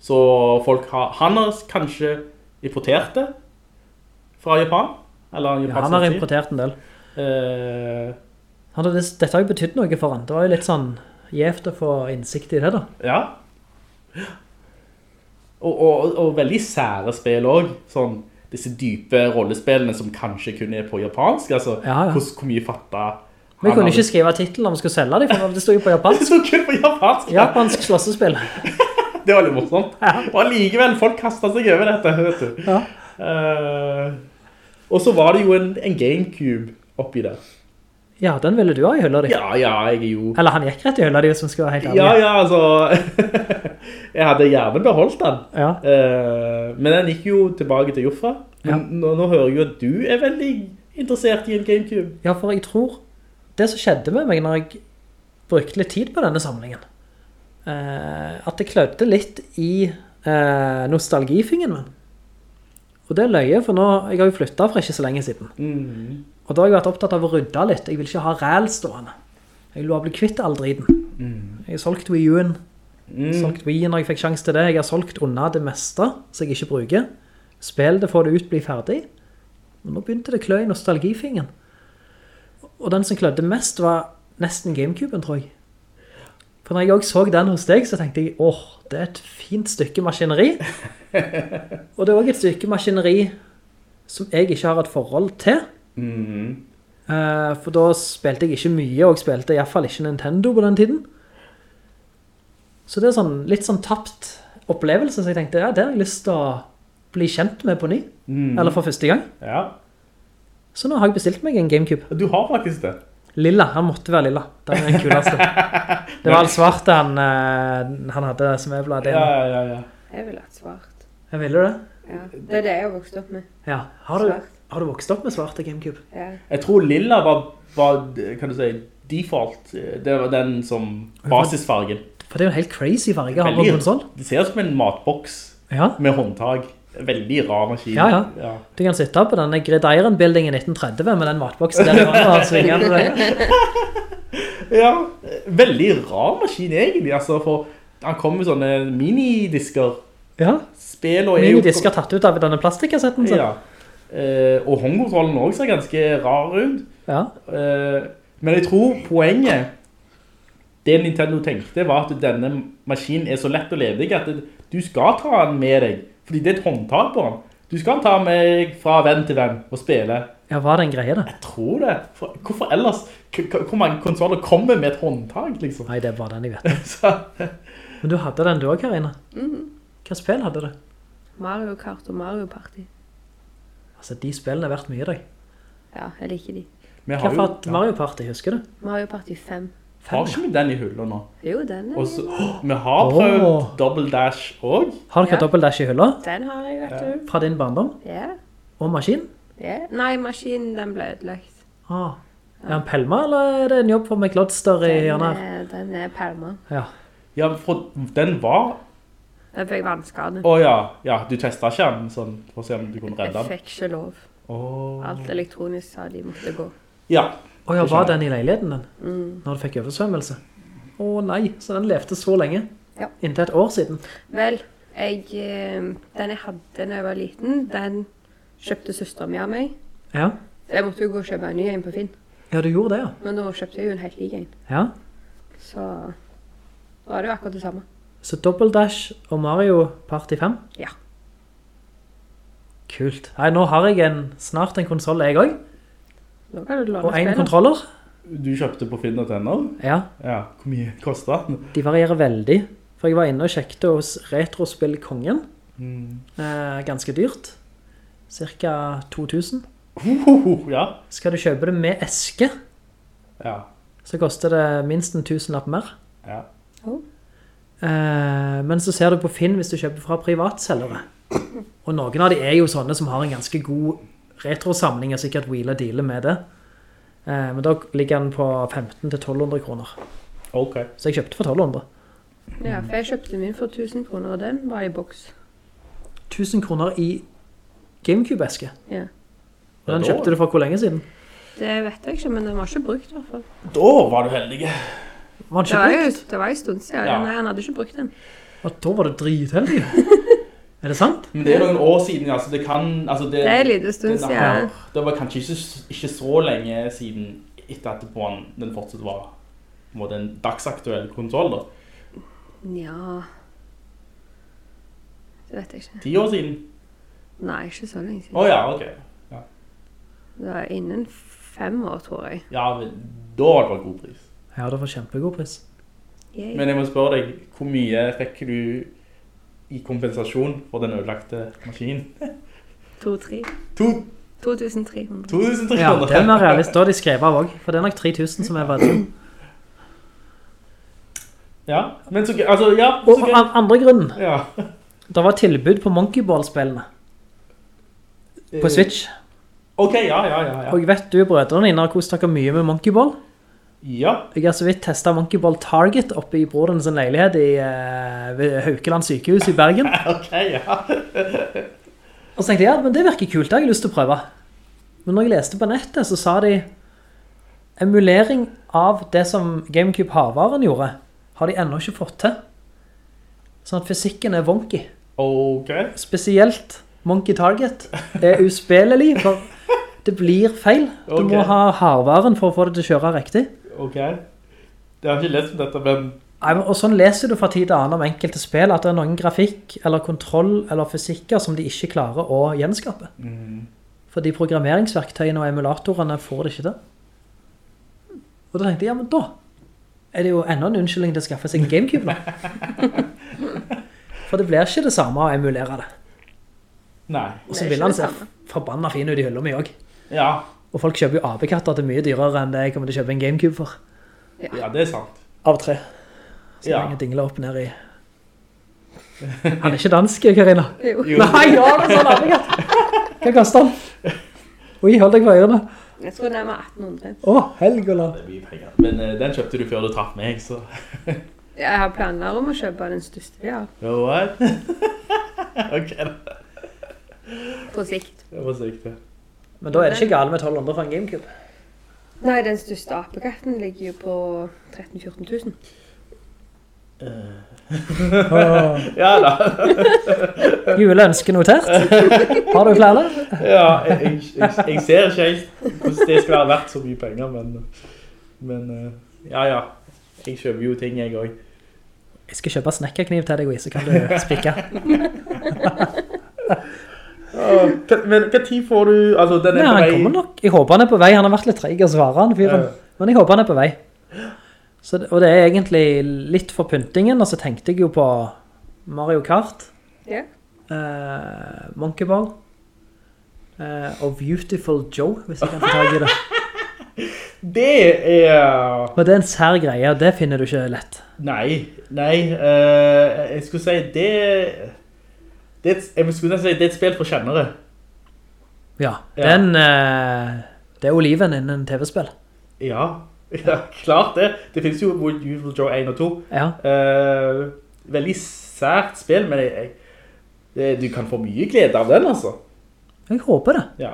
Så folk har, han har kanskje importert det fra Japan, eller Ja, han har importert en del. Eh, hadde, dette har jo betydd noe for han. Det var jo litt sånn gjevt å få innsikt i det da. ja. Og, og, og veldig sære spill også, sånn disse dype rollespillene som kanskje kun er på japansk, altså Ja, ja. Hvor, hvor mye fattet Vi kunne ikke skrive titlen om vi skulle selge dem, for det stod jo på japansk. Det stod kun på japansk. Japansk slåssespill. Det var litt morsomt. Og allikevel, folk kastet seg over dette, vet du. Ja. Eh, og så var det jo en, en Gamecube oppi der. Ja, den ville du ha i hullet di. Ja, ja, jeg jo... Eller han gikk rett i hullet di, hvis skulle skal være helt ærlig. Ja, ja, altså... jeg hadde gjerne beholdt den. Ja. Eh, men den gikk jo tilbake til Joffa. Men Ja. nå, nå hører jeg jo at du er veldig interessert i en Gamecube. Ja, for jeg tror det som skjedde med meg når jeg brukte litt tid på denne samlingen, eh, at det klødde litt i eh, nostalgifingen min. Og det er løye, for nå, jeg har jo flyttet for ikke så lenge siden. Mm. Og da har jeg vært opptatt av å rydde litt. Jeg vil ikke ha ræl stående. Jeg vil bare bli kvitt all driten. Jeg har solgt Wii U-en. Mm. Solgt Wii når jeg fikk sjanse til det. Jeg har solgt unna det meste, som jeg ikke bruker. Spill det, få det ut, bli ferdig. Men nå begynte det klø i nostalgifingen. Og den som klødde mest var nesten Gamecuben, tror jeg. For når jeg også så den hos deg, så tenkte jeg, åh, det er et fint stykke maskineri. og det er også et stykke maskineri som jeg ikke har et forhold til. Mm. Eh, for da spilte jeg ikke mye, og spilte i hvert fall ikke Nintendo på den tiden. Så det er sånn, litt sånn tapt opplevelse, så jeg tenkte, ja, det har jeg lyst til å bli kjent med på ny. Mm. Eller for første gang. Ja, Så nå har jeg bestilt meg en Gamecube. du har faktisk det. Lilla, han måtte være lilla. Det er den kuleste. Det var all svarte han, eh, han hadde som jeg ville ha det. Ja, ja, ja, ja. Jeg ville ha svart. Jeg ville det. Ja. Det er det jeg har vokst opp med. Ja. Har du, Svart. Har du vokst opp med svarte Gamecube? Ja. Jeg tror lilla var, var, kan du si, default. Det var den som basisfargen. For det er jo en helt crazy farge å ha på konsol. Det ser ut som en matboks Ja. med håndtag. Veldig rar maskin. Ja, ja. Du kan sitte på denne Gridiron-buildingen i 1930 med den matboksen der i svinge. Ja, veldig rar maskin egentlig, altså, for han kom med sånne minidisker. Ja, er minidisker tatt ut av denne plastikkassetten. så. Ja. Eh, og håndkontrollen også ser ganske rar ut. Ja. Eh, men jeg tror poenget, det Nintendo tenkte, var at denne maskinen er så lett å lede at du skal ta den med deg, fordi det er et håndtag på den. Du skal ta den fra venn til venn og spille. Ja, var det en greie da? Jeg tror det. For, hvorfor ellers? Hvor mange konsoler kommer med et håndtag, liksom? Nei, det var den jeg vet. Så, Men du hadde den du også, Karina. Hva spill hadde du? Mario Kart og Mario Party. Altså, de spillene er verdt mye, deg. Ja, jeg liker de. vi Hva har jo, Mario Party, husker du? Mario Party 5. har ikke vi den i hullet nå? Jo, den, er, så, vi har prøvd oh. Double Dash også. Har dere Ja. Double dash i hullet? den har jeg, vet du. Fra din barndom? Ja, Og maskin? ja. Nei, maskinen den ble ødelagt. Ah. Er den pelma, eller er det en jobb for McLodster i Den hjørnet? den er pelma. Ja. Ja, for den var... Jeg fikk vannskade. Å ja, ja, du testet ikke den sånn, for å se om du kunne redde den? Jeg fikk ikke lov. Oh. Alt elektronisk sa de måtte gå. Ja, Å ja, var den i leiligheten den? Når du fikk oversvømmelse? Å nei, så den levde så lenge. Ja. Inntil et år siden. Vel, jeg, eh, den jeg hadde da jeg var liten, den kjøpte søsteren min av meg. Ja. Jeg måtte jo gå og kjøpe en ny en på Finn. Ja, du gjorde det, ja. Men nå kjøpte jeg jo en helt lik en. Ja. Så da er det jo akkurat det samme. Så Double Dash og Mario Party 5? Ja. Kult. Nei, nå har jeg en, snart en konsol jeg også, Nå kan du låne og en spillet. kontroller. du kjøpte på Finn.no? Ja, Ja, hvor mye kostet den? de varierer veldig. For jeg var inne og sjekket hos Retrospill Kongen. Mm. Eh, ganske dyrt. Cirka 2000. Hohoho, ja. Skal du kjøpe det med eske, Ja, så koster det minst en tusenlapp mer. ja. Eh, men så ser du på Finn hvis du kjøper fra privatselgere. Og noen av de er jo sånne som har en ganske god retrosamling, og sikkert wheeler dealer med det. Eh, men da ligger den på 15-1200 kroner. Okay. Så jeg kjøpte for 1200. Ja, for jeg kjøpte min for 1000 kroner, og den var i boks. 1000 kroner i Gamecube-eske. Ja. Og den kjøpte du for hvor lenge siden? Det vet jeg ikke, men den var ikke brukt i hvert fall. Da var du heldig. Var den ikke jo brukt? det var en stund siden. Ja. Nei, han hadde ikke brukt den. Og da var det dritheldig. er det sant? Men det er noen år siden, altså det kan... Altså det, Det er en liten stund siden. siden. det var kanskje ikke, ikke så lenge siden etter at den, den fortsatt var på en dagsaktuell konsol da. Ja Det vet jeg ikke. Ti år siden. Nei, ikke så lenge siden. Å ja, ok. Det var innen fem år, tror jeg. Ja, men da var det god pris. Ja, hadde fått kjempegod pris. Yay. Men jeg må spørre deg, hvor mye fikk du i kompensasjon for den ødelagte maskinen? To-tre. To, 2300. 2300 Ja, det er mer realist. Da har de skrevet av også. For det er nok 3000 som er verdt. Ja, men så gøy, altså, ja, Og så gøy. an- andre grunnen. Ja. Det var tilbud på Monkey Ball-spillene på Switch. Ok, ja, ja, ja, ja. Og vet du og brødrene dine har kost dere mye med Monkey Ball. Ja, Jeg har så vidt testet Monkey Ball Target oppe i broren sin leilighet i eh, ved Haukeland sykehus i Bergen. ok, ja. Og så tenkte jeg, ja, men det virker kult, det har jeg lyst til å prøve. Men når jeg leste på nettet, så sa de emulering av det som GameCube Havaren gjorde, har de enda ikke fått til. Sånn at fysikken er wonky. Ok. Spesielt Monkey Target er uspillelig, for det blir feil. Du må ha hardvaren for å få det til å kjøre riktig. Ok. Det har ikke lest om dette, men Nei, men- Og sånn leser du fra tid til annen om enkelte spill, at det er noen grafikk, eller kontroll, eller fysikker som de ikke klarer å gjenskape. Fordi programmeringsverktøyene og emulatorene får det ikke til. Og da tenkte jeg, ja, men da er det jo enda en unnskyldning til å skaffe seg en Gamecube nå. For det blir ikke det samme å emulere det. nei. Og så vil han se forbannet forbanna fin ut i hylla mi også. Ja, Og folk kjøper jo apekatter til mye dyrere enn det jeg kommer til å kjøpe en Gamecube for. ja, det er sant. Av tre. Så Ja. lenge dingler opp ned i... Han er ikke dansk, Karina. Jo. Jo. Nei, ja, det er sånn apekatt. Hva kaster han? Oi, hold deg på ørene. Jeg tror den var 1800. Å, Helgoland. Det blir penger. Men uh, den kjøpte du før du traff meg, så... Jeg har planer om å kjøpe den største vi har. What? ok da. På sikt. Ja, på sikt, det. Men da er det ikke galt med 1200 for en Gamecube. Nei, den største apekatten ligger jo på 13 000-14 000. Ja da. Juleønske notert. Har du flere? Ja, jeg, jeg, jeg, jeg ser ikke helt hvordan det skal være verdt så mye penger, men, men eh, ja, ja. Jeg kjøper jo ting, jeg også. Jeg skal kjøpe snekkerkniv til deg, så kan du spikke. Men hva tid får du, altså den Nei, er på han kommer nok. Jeg håper han er på vei. Han har vært litt treig å svare, han fyren. Ja. Men jeg håper han er på vei. Så, og det er egentlig litt for pyntingen, og så tenkte jeg jo på Mario Kart, Ja. uh, Monkey Ball, uh, og Beautiful Joe, hvis jeg kan få tag i det. Det er... Men det er en sær greie, og det finner du ikke lett. Nei, nei, Uh, jeg skulle si, det... det er et, jeg si, det er et spill for kjennere. Ja, Ja. den, eh, det er oliven innen TV-spill. Ja, ja, klart det. Det finnes jo Beautiful Joe 1 og 2. Ja, Uh, veldig sært spill, men jeg, jeg, du kan få mye glede av den, altså. jeg håper det. Ja.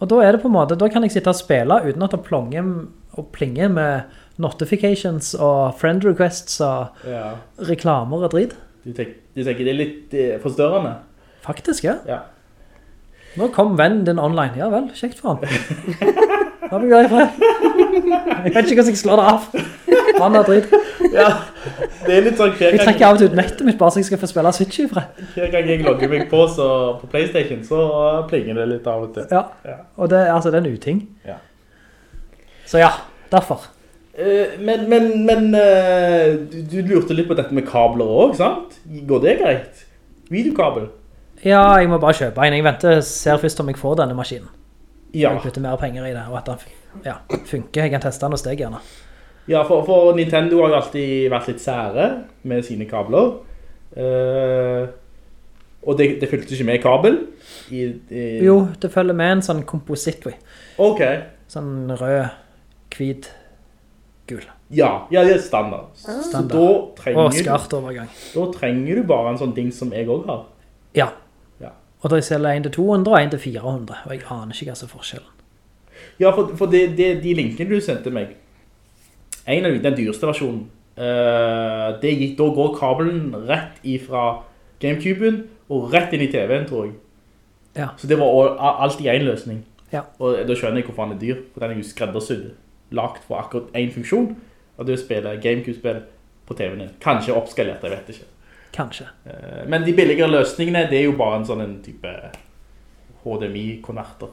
Og da er det på en måte, da kan jeg sitte og spille uten at det plonger og plinger med notifications og friend requests og ja. reklamer og drit. Du, tenker, du tenker det er litt eh, forstørrende? Faktisk, ja. Ja. Nå kom vennen din online. Ja vel, kjekt for han. Da blir jeg fra. Jeg vet ikke hvordan jeg slår det av. Vann er drit. ja. Det er litt sånn hver Jeg trekker av og til ut nettet mitt bare så jeg skal få spille Switch ifra. hver gang jeg logger meg på så, på Playstation, så plinger det litt av og til. Ja, Ja. og det, altså, det er en uting. Ja. Så ja, derfor. Eh, men men, men eh, du, du lurte litt på dette med kabler også, sant? Går det greit? Videokabel? Ja, jeg må bare kjøpe en. Jeg venter, ser først om jeg får denne maskinen. Ja. Jeg putter mer penger i det, og at den ja, funker. Jeg kan teste den og steg gjerne. Ja, for, for Nintendo har jo alltid vært litt sære med sine kabler. Uh, og det, det fulgte ikke med kabel. I, i, Jo, det følger med en sånn kompositt. Ok. Sånn rød, hvit, gul. Ja, ja, det er standard. Så da trenger, Og skart overgang. da trenger du bare en sånn ding som jeg også har. Ja. Ja. Og da selger jeg en til 200 og en til 400, og jeg aner ikke hva som er forskjellen. Ja, for, for det, det, de linkene du sendte meg, en av de, den dyreste versjonen, eh, det gikk, da går kabelen rett ifra Gamecuben og rett inn i TV-en, tror jeg. Ja. Så det var alltid en løsning. Ja. Og da skjønner jeg hvorfor han er dyr, for den er jo skreddersydd, lagt for akkurat en funksjon, og det er å spille Gamecube-spill på TV-en din. Kanskje oppskalert, jeg vet ikke. Kanskje. Eh, Men de billigere løsningene, det er jo bare en sånn en type HDMI-konverter.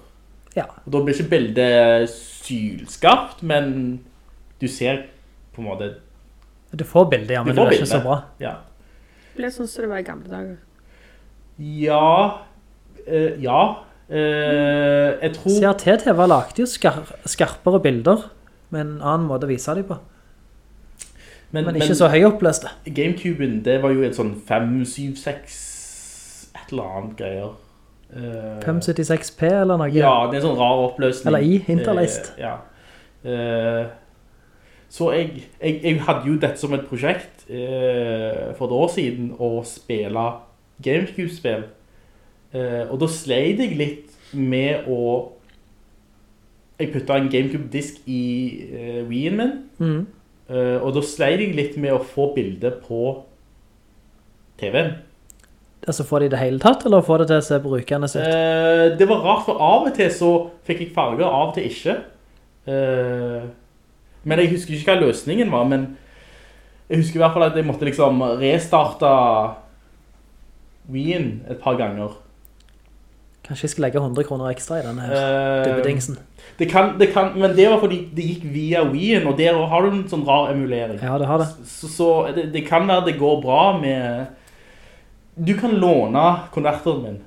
Ja. Og da blir ikke bildet sylskarpt, men du ser på en måte, Du får bildet, ja, men det får er ikke så bra. Ja. Det ble sånn som det var i gamle dager. Ja, eh, ja. Uh, jeg tror... CRT-TV lagde jo skar skarpere bilder, med en annen måte å vise dem på. Men, ikke så høyoppløste. Gamecuben, det var jo et sånn 5, 7, 6, et eller annet greier. Eh, 576p eller noe. Ja, det er en sånn rar oppløsning. Eller i, interlaced. Eh, ja. Eh, så jeg, jeg, jeg hadde jo dette som et prosjekt eh, for et år siden, å spille Gamecube-spill. Eh, og da sleit jeg litt med å... Jeg puttet en Gamecube-disk i uh, Wii-en min, mm. uh, og da sleit jeg litt med å få bildet på TV-en. Altså, får de det hele tatt, eller får det til å se brukende ut? Uh, det var rart, for av og til så fikk jeg farger, av og til ikke. Uh, men jeg husker ikke hva løsningen var, men jeg husker i hvert fall at jeg måtte liksom restarte Wien et par ganger. Kanskje jeg skal legge 100 kroner ekstra i denne her Eh, dubbedingsen. det kan, det kan, men det var fordi det gikk via Wien, og der har du en sånn rar emulering. Ja, det har det. Så, så det, det kan være det går bra med... Du kan låne konverteren min.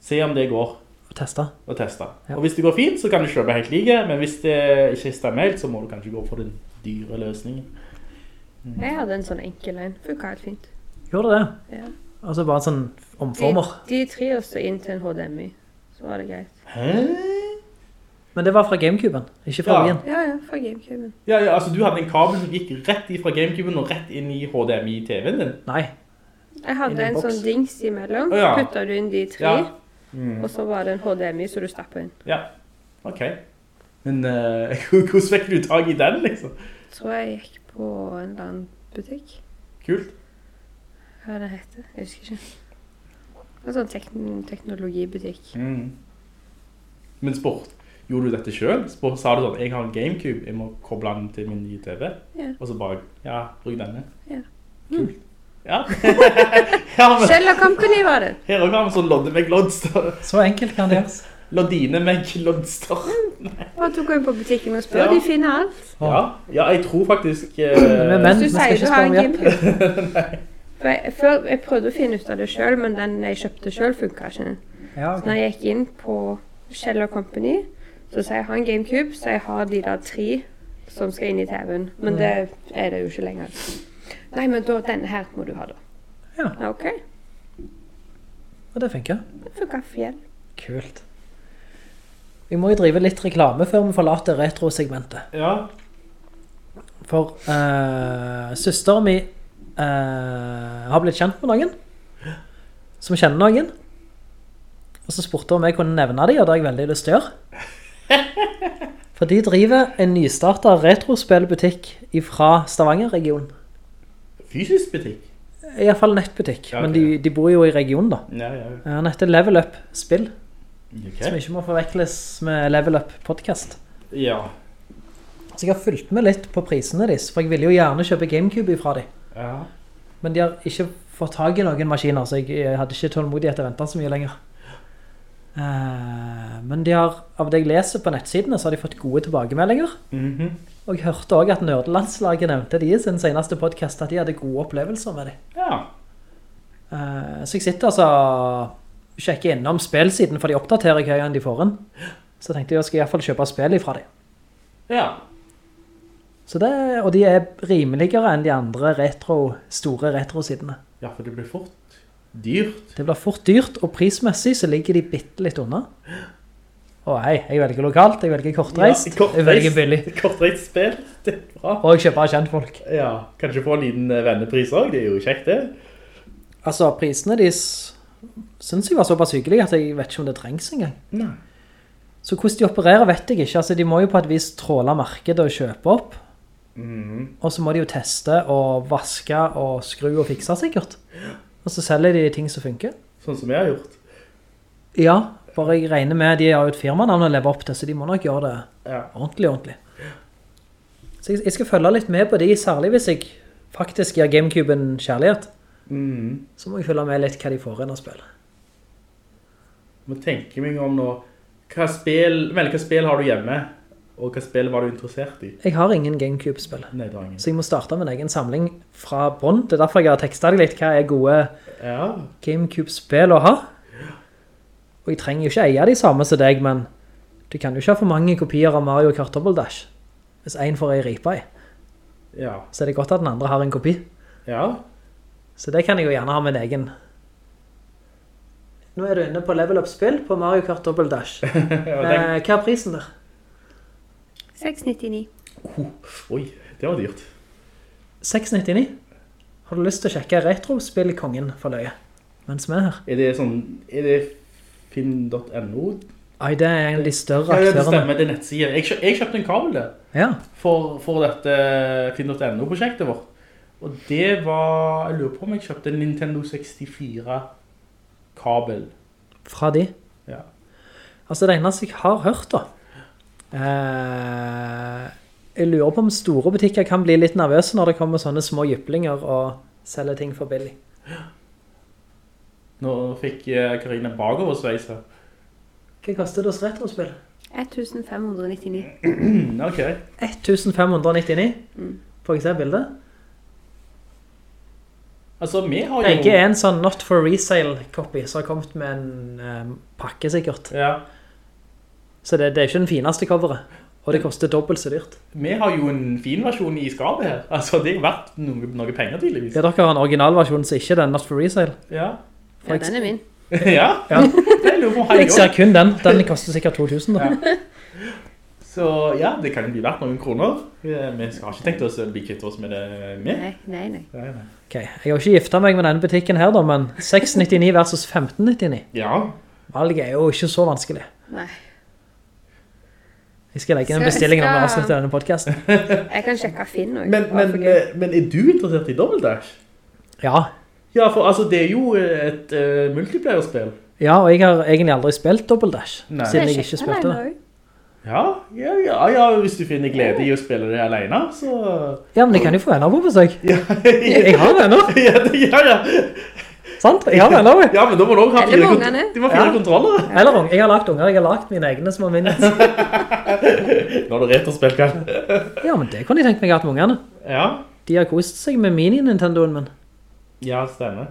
Se om det går. Og teste. og teste. Ja. Og hvis det går fint, så kan du kjøpe helt like, men hvis det ikke stemmer helt, så må du kanskje gå for den dyre løsningen. Jeg hadde en sånn enkel en. Funka helt fint. Gjorde det? Ja. Altså bare en sånn omformer. De, de tre også inn til en HDMI. Så var det greit. Hæ? Men det var fra Gamecuben, ikke fra Ja. Wien. Ja, ja, fra Gamecuben. Ja, ja, altså du hadde en kabel som gikk rett fra Gamecuben og rett inn i HDMI-TV-en din. Nei. Jeg hadde en en sånn dings imellom. oh, ja. Putta du inn de tre, Ja. Og så var det en HDMI som du stappet inn. Ja, ok. Men uh, hvordan fikk du tag i den, liksom? Tror jeg gikk på en eller annen butikk. Kult. Hva er det heter? Jeg husker ikke. En sånn tekn teknologibutikk. Mm. Men sport, gjorde du dette selv? Sport, sa du sånn, jeg har en Gamecube, jeg må koble den til min nye TV. Ja. Og så bare, ja, bruk denne. Ja. Kult. Ja. ja, men Shell Company var det. her har vi sånn Lodde meg Lodster. Så enkelt kan det gjøres. Lodine meg Lodster. Bare du går inn på butikken og spør, Ja. de finner alt. Ja, ja, jeg tror faktisk... eh, Men, men vi du skal sier ikke du har spørre en om hjelp. GameCube. For jeg, før, jeg prøvde å finne ut av det selv, men den jeg kjøpte selv funket ikke. Ja, Så når jeg gikk inn på Shell Company, så sier jeg har en GameCube, så jeg har de der tre som skal inn i TV-en. Men det er det jo ikke lenger. Nei, men da, denne her må du ha da. Ja. Ok, Og det funker. det funka fjell. Kult. Vi må jo drive litt reklame før vi forlater retro-segmentet. Ja, For uh, søsteren min eh, har blitt kjent med noen som kjenner noen. Og så spurte hun om jeg kunne nevne dem, og det har jeg veldig lyst til å gjøre. For de driver en nystartet retrospillbutikk fra Stavanger-regionen. fysisk butikk. I hvert fall nettbutikk, Ja, okay. men de, de bor jo i regionen da. Ja, ja. Eh, Han heter Level Up Spill, Okay. som ikke må forvekles med Level Up Podcast. Ja. Så jeg har fulgt med litt på prisene deres, for jeg ville jo gjerne kjøpe Gamecube fra dem. Ja. Men de har ikke fått tag i noen maskiner, så jeg, jeg hadde ikke tålmodighet til å vente så mye lenger. Uh, men de har, av det jeg leser på nettsidene, så har de fått gode tilbakemeldinger. Mhm. Og jeg hørte også at Nerdelandslaget nevnte de i sin seneste podcast, at de hadde gode opplevelser med dem. Ja. Uh, så jeg sitter altså og sjekker innom spillsiden, for de oppdaterer hver gang de får en. Så tenkte jeg, jeg skal fall kjøpe spill ifra dem. Ja. Så det, og de er rimeligere enn de andre retro, store retro-sidene. Ja, for det blir fort dyrt. Det blir fort dyrt, og prismessig så ligger de bitte litt unna. Å hei, jeg velger lokalt, jeg velger kortreist, Ja, kortreist. jeg velger billig. Kortreist spill, det er bra. Og jeg kjøper av kjentfolk. Ja, kanskje få en liten eh, vennepris også, det er jo kjekt det. Altså, prisene de synes jeg var såpass hyggelige at jeg vet ikke om det trengs engang. Nei. Så hvordan de opererer vet jeg ikke. Altså, de må jo på et vis tråle markedet og kjøpe opp. Mhm. Og så må de jo teste og vaske og skru og fikse sikkert. Og så selger de ting som funker. Sånn som jeg har gjort. Ja, for jeg regner med de har jo et firmanavn å leve opp til, så de må nok gjøre det Ja. ordentlig, ordentlig. Så jeg, jeg skal følge litt med på de, særlig hvis jeg faktisk gir Gamecuben kjærlighet. Mm. Så må jeg følge med litt hva de får inn å spille. Må tenke meg om nå, hva spill, vel, hva spill har du hjemme? Og hva spill var du interessert i? Jeg har ingen Gamecube-spill. Nei, det har ingen. Så jeg må starte med en egen samling fra bånd. Det er derfor jeg har tekstet deg litt hva er gode Ja, Gamecube-spill å ha. Og jeg trenger jo ikke eie de samme som deg, men du kan jo ikke ha for mange kopier av Mario Kart Double Dash. Hvis en får ei ripa i, ja, så er det godt at den andre har en kopi. ja. Så det kan jeg jo gjerne ha med en egen. Nå er du inne på Level Up Spill på Mario Kart Double Dash. ja den, Eh, hva er prisen der? 699. oi, det var dyrt. 699? Har du lyst til å sjekke retrospillkongen for løye? Mens vi er her. Er det sånn, er det finn.no? Nei, det er en av de større aktørene. ja, det stemmer, det er nettsider. Jeg, kjø- jeg kjøpte en kabel der. Ja, for, for dette Finn.no-prosjektet vårt. Og det var, jeg lurer på om jeg kjøpte en Nintendo 64-kabel. fra de. Ja. Altså det eneste jeg har hørt da, jeg lurer på om store butikker kan bli litt nervøse når det kommer sånne små jyplinger og selger ting for billig. Nå fikk Karine Karina bakoversveis her. Hva koster det hos retrospill? 1599. Mm, ok. 1599. Får jeg se bildet? Altså, vi har jo... Jeg er en sånn not for resale copy, som har kommet med en um, pakke sikkert. Ja, Så det, det er ikke den fineste coveret. Og det koster dobbelt så dyrt. vi har jo en fin versjon i skapet her. Altså, det er verdt noe, noe penger tydeligvis. Ja, dere har en originalversjon som ikke er den not for resale. Ja. Ja, den er min. ja. Ja. Jeg lurer på om Jeg jeg ser kun den. Den koster sikkert 2000 da. Ja. Så ja, det kan bli verdt noen kroner. Vi har ikke tenkt oss å bli kvitt oss med det med. Nei, nei, nei. Nei, nei. Ok, jeg har ikke gifta meg med denne butikken her da, men 699 versus 1599. Ja, valget er jo ikke så vanskelig. Nei. Jeg skal legge inn en bestilling når vi avslutter denne podcasten. Jeg kan sjekke Finn også. Men, men, eh, men er du interessert i Double Dash? Ja. Ja, for altså, det er jo et uh, multiplayer-spill. ja, og jeg har egentlig aldri spilt Double Dash, Nei. siden jeg ikke spilte det. Ja, ja, ja, ja, hvis du finner glede i å spille det alene, så... Ja, men jeg kan jo få venner på besøk. Ja, Jeg har venner, ja, ja, ja. Sant? Jeg har venner. ja men da må du også ha fire, kont fire Ja. kontroller. Eller unger. Jeg har lagt unger, jeg har lagt mine egne små Nå har du rett og spilt, kan. Ja, men det kunne jeg tenkt meg at med ungerne. Ja, De har kost seg med mini-Nintendoen min. ja, stemmer.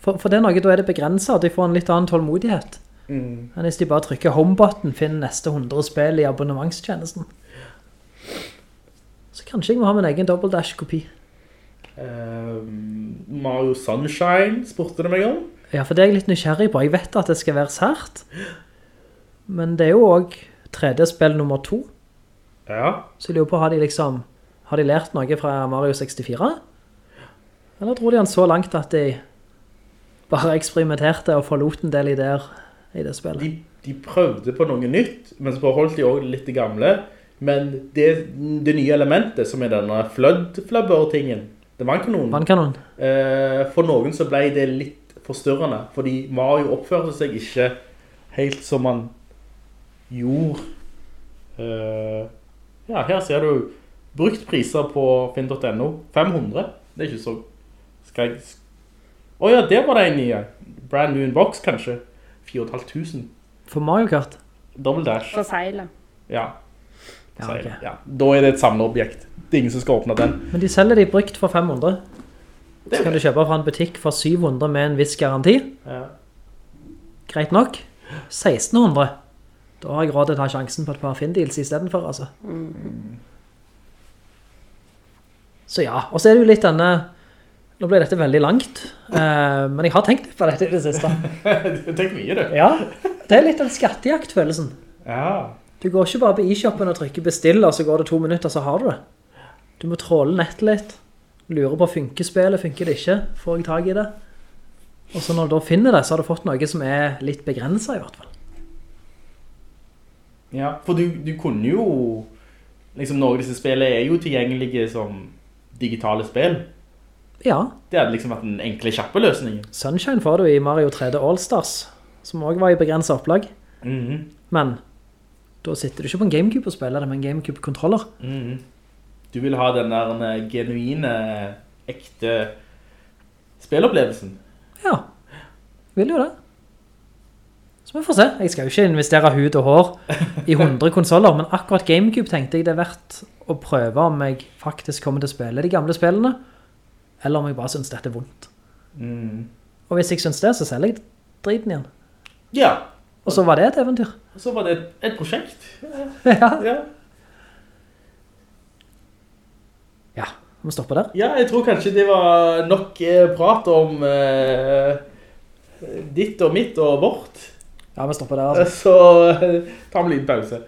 For, for det er noe, da er det begrenset, de får en litt annen tålmodighet. Mm. Men hvis de bare trykker homebutton, finner neste 100 spill i abonnementstjenesten. Så kanskje jeg må ha min egen Double Dash-kopi. Ehm, Mario Sunshine spurte du meg om. Ja, for det er jeg litt nysgjerrig på. Jeg vet at det skal være sært. Men det er jo også 3D-spill nummer to. Ja, Så jeg lurer på, har de liksom, har de lært noe fra Mario 64? Eller tror de han så langt at de bare eksperimenterte og forlot en del ideer i det spillet? de, de prøvde på noe nytt, men så beholdt de også litt gamle. Men det, det nye elementet, som er denne flood-flubber-tingen, det var en kanon. Vannkanon? Eh, for noen så ble det litt forstørrende, fordi Mario oppførte seg ikke helt som han gjorde. Eh, ja, her ser du brukt priser på finn.no. 500. Det er ikke så... Skal jeg... Åja, det var det en nye. Brand new in box, kanskje. 4500. For Mario Kart? Double dash. For seilet. Ja. Ja, okay. ja. Da er det et samleobjekt. Det er ingen som skal åpne den. Men de selger de brukt for 500. Så kan du kjøpe fra en butikk for 700 med en viss garanti. Ja. Greit nok. 1600. Da har jeg råd til å ta sjansen på et par Finn-deals i stedet for, altså. Så ja, og så er det jo litt denne... Nå ble dette veldig langt, eh, men jeg har tenkt på dette i det siste. du har tenkt mye, du. Ja, det er litt den skattejakt-følelsen. Ja. Du går ikke bare på e-shoppen og trykker bestill, og så går det to minutter, så har du det. Du må tråle nettet litt, lure på funker spillet, funker det ikke, får jeg tag i det. Og så når du da finner det, så har du fått noe som er litt begrenset i hvert fall. Ja, for du, du kunne jo liksom noen av disse spillene er jo tilgjengelige som digitale spill. Ja, Det hadde liksom vært den enkle, kjappe løsningen. Sunshine får du i Mario 3D All-Stars, som også var i begrenset opplag. Mhm. Men da sitter du ikke på en Gamecube og spiller det med en Gamecube-kontroller. Mm. Du vil ha den der eh, genuine, ekte spillopplevelsen. Ja, vil jo det. Så vi får se. Jeg skal jo ikke investere hud og hår i 100 konsoler, men akkurat Gamecube tenkte jeg det er verdt å prøve om jeg faktisk kommer til å spille de gamle spillene, eller om jeg bare synes dette er vondt. Mm. Og hvis jeg synes det, så selger jeg driten igjen. Ja, Og så var det et eventyr. og så var det et, et prosjekt. ja. Ja. ja, vi stopper der. ja, jeg tror kanskje det var nok eh, prat om eh, ditt og mitt og vårt. Ja, vi stopper der altså. Så eh, ta en liten pause.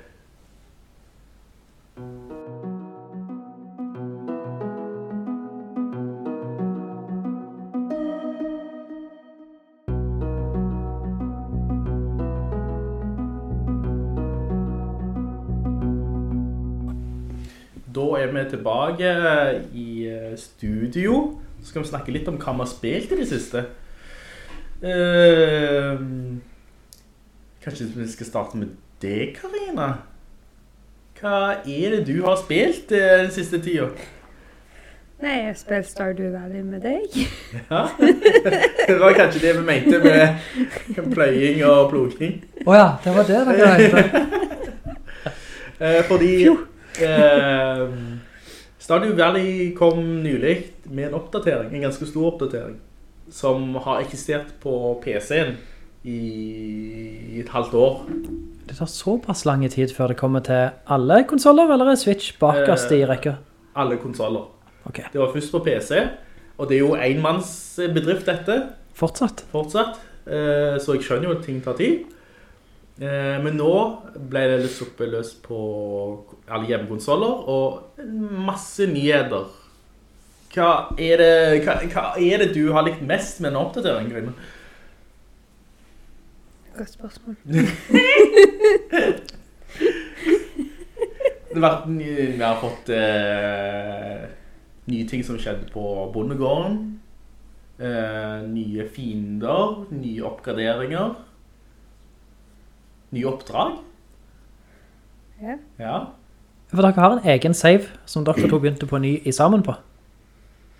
Er vi tilbake i eh, studio. Så skal vi snakke litt om hva vi har spilt i det siste. Uh, kanskje vi skal starte med det, Karina? Hva er det du har spilt uh, den siste tida? Nei, jeg har spilt Stardew Valley med deg. Ja? det var kanskje det vi mente med pløying og ploging. Åja, det var det dere mente. Eh, fordi eh, Stadio Valley kom nylig med en oppdatering, en ganske stor oppdatering, som har eksistert på PC-en i et halvt år. Det tar såpass lange tid før det kommer til alle konsoler, eller er Switch bakerst i rekka? Alle konsoler. Okay. Det var først på PC, og det er jo enmannsbedrift dette, fortsatt. fortsatt. Eh, så jeg skjønner jo at ting tar tid. Eh, men nå ble det litt suppeløst løs på alle hjemmekonsoler, og masse nyheter. Hva er, det, hva, hva er det du har likt mest med en oppdatering, Grine? Godt spørsmål. Vi har fått uh, nye ting som skjedde på bondegården. Uh, nye fiender, nye oppgraderinger. Nye oppdrag. Ja. Ja. For dere har en egen save som dere to begynte på ny i sammen på.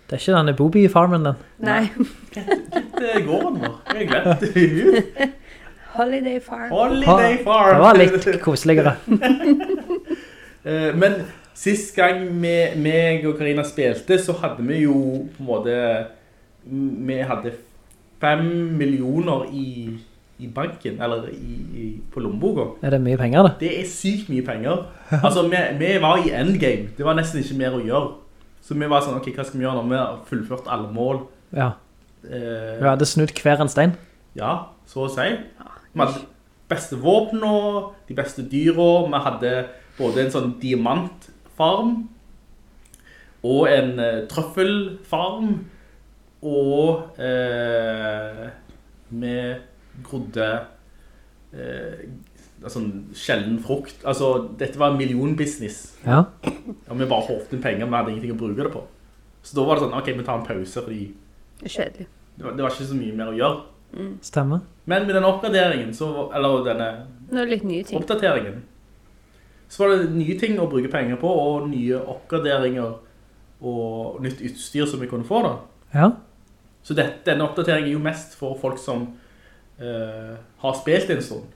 Det er ikke denne Booby-farmen den. Nei. Det går nå. Jeg glemte det. Holiday Farm. Holiday Farm. Det var litt koseligere. Eh, Men sist gang me- meg og Karina spilte, så hadde vi jo på en måte Vi hadde fem millioner i, i banken, eller i, i, på lommeboka. Er det mye penger, da? Det er sykt mye penger. Altså, vi, vi var i endgame. Det var nesten ikke mer å gjøre. Så vi var sånn, ok, hva skal vi gjøre når vi har fullført alle mål? Ja. Eh, Vi hadde snudd hver en stein. ja, så å si. Vi hadde beste våpen og de beste dyra. Vi hadde både en sånn diamantfarm og en eh, trøffelfarm. Og eh, vi grodde eh, sånn sjelden frukt. Altså, dette var en millionbusiness. Ja. Og vi bare håpte inn penger, vi hadde ingenting å bruke det på. Så da var det sånn, ok, vi tar en pause, fordi Det er Kjedelig. det var, det var ikke så mye mer å gjøre. Stemmer. Men med den oppgraderingen, så, eller denne Nå er det litt nye ting. oppdateringen, så var det nye ting å bruke penger på, og nye oppgraderinger og nytt utstyr som vi kunne få da. Ja. Så det, denne oppdateringen er jo mest for folk som eh, har spilt en stund.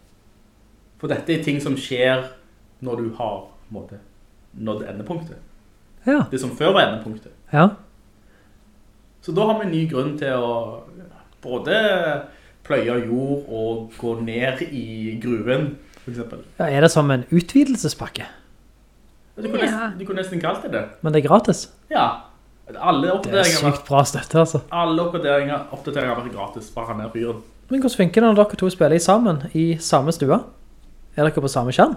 For dette er ting som skjer når du har måte, nådd endepunktet. Ja. Det som før var endepunktet. Ja. Så da har vi en ny grunn til å både pløye jord og gå ned i gruven, for eksempel. ja. Er det som en utvidelsespakke? Du kunne, Ja. nesten, du kunne nesten kalt det det. Men det er gratis? Ja. Alle Det er oppdateringer, sykt bra støtte, altså. alle oppdateringer, oppdateringer har vært gratis. Bare ned fyren. Men hvordan funker det når dere to spiller i sammen i samme stua? Er dere på samme skjerm?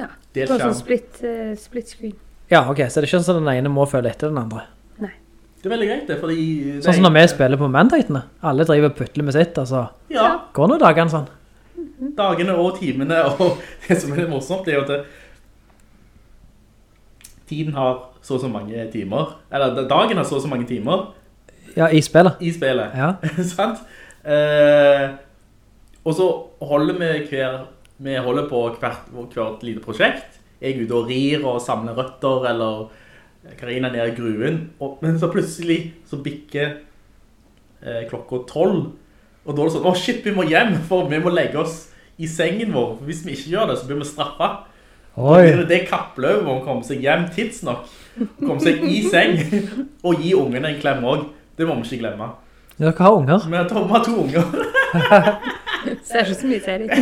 Ja. Det er sånn split, uh, split screen. Ja, ok, så det er ikke sånn at den ene må følge etter den andre. Nei. Det er veldig greit det, fordi... det Sånn som når vi spiller på mandatene. Alle driver og puttler med sitt, altså. Ja, Går nå dagene sånn? dagene og timene, og det som er morsomt det er jo at det, tiden har så og så mange timer, eller dagen har så og så mange timer Ja, i spillet. i spillet. Ja. Sant? Eh, og så holder vi hver, vi holder på hvert, hvert lite prosjekt. Jeg er ute og rir og samler røtter, eller Karina ned i gruen. Og, men så plutselig så bikker eh, klokka 12. Og da er det sånn, å shit, vi må hjem, for vi må legge oss i sengen vår. For hvis vi ikke gjør det, så blir vi straffa. Oi. det det kappløpet om å komme seg hjem tidsnok. Komme seg i seng, og gi ungene en klem også. Det må vi ikke glemme. Dere har unger. Vi har to unger. Ser ikke så mye til dem.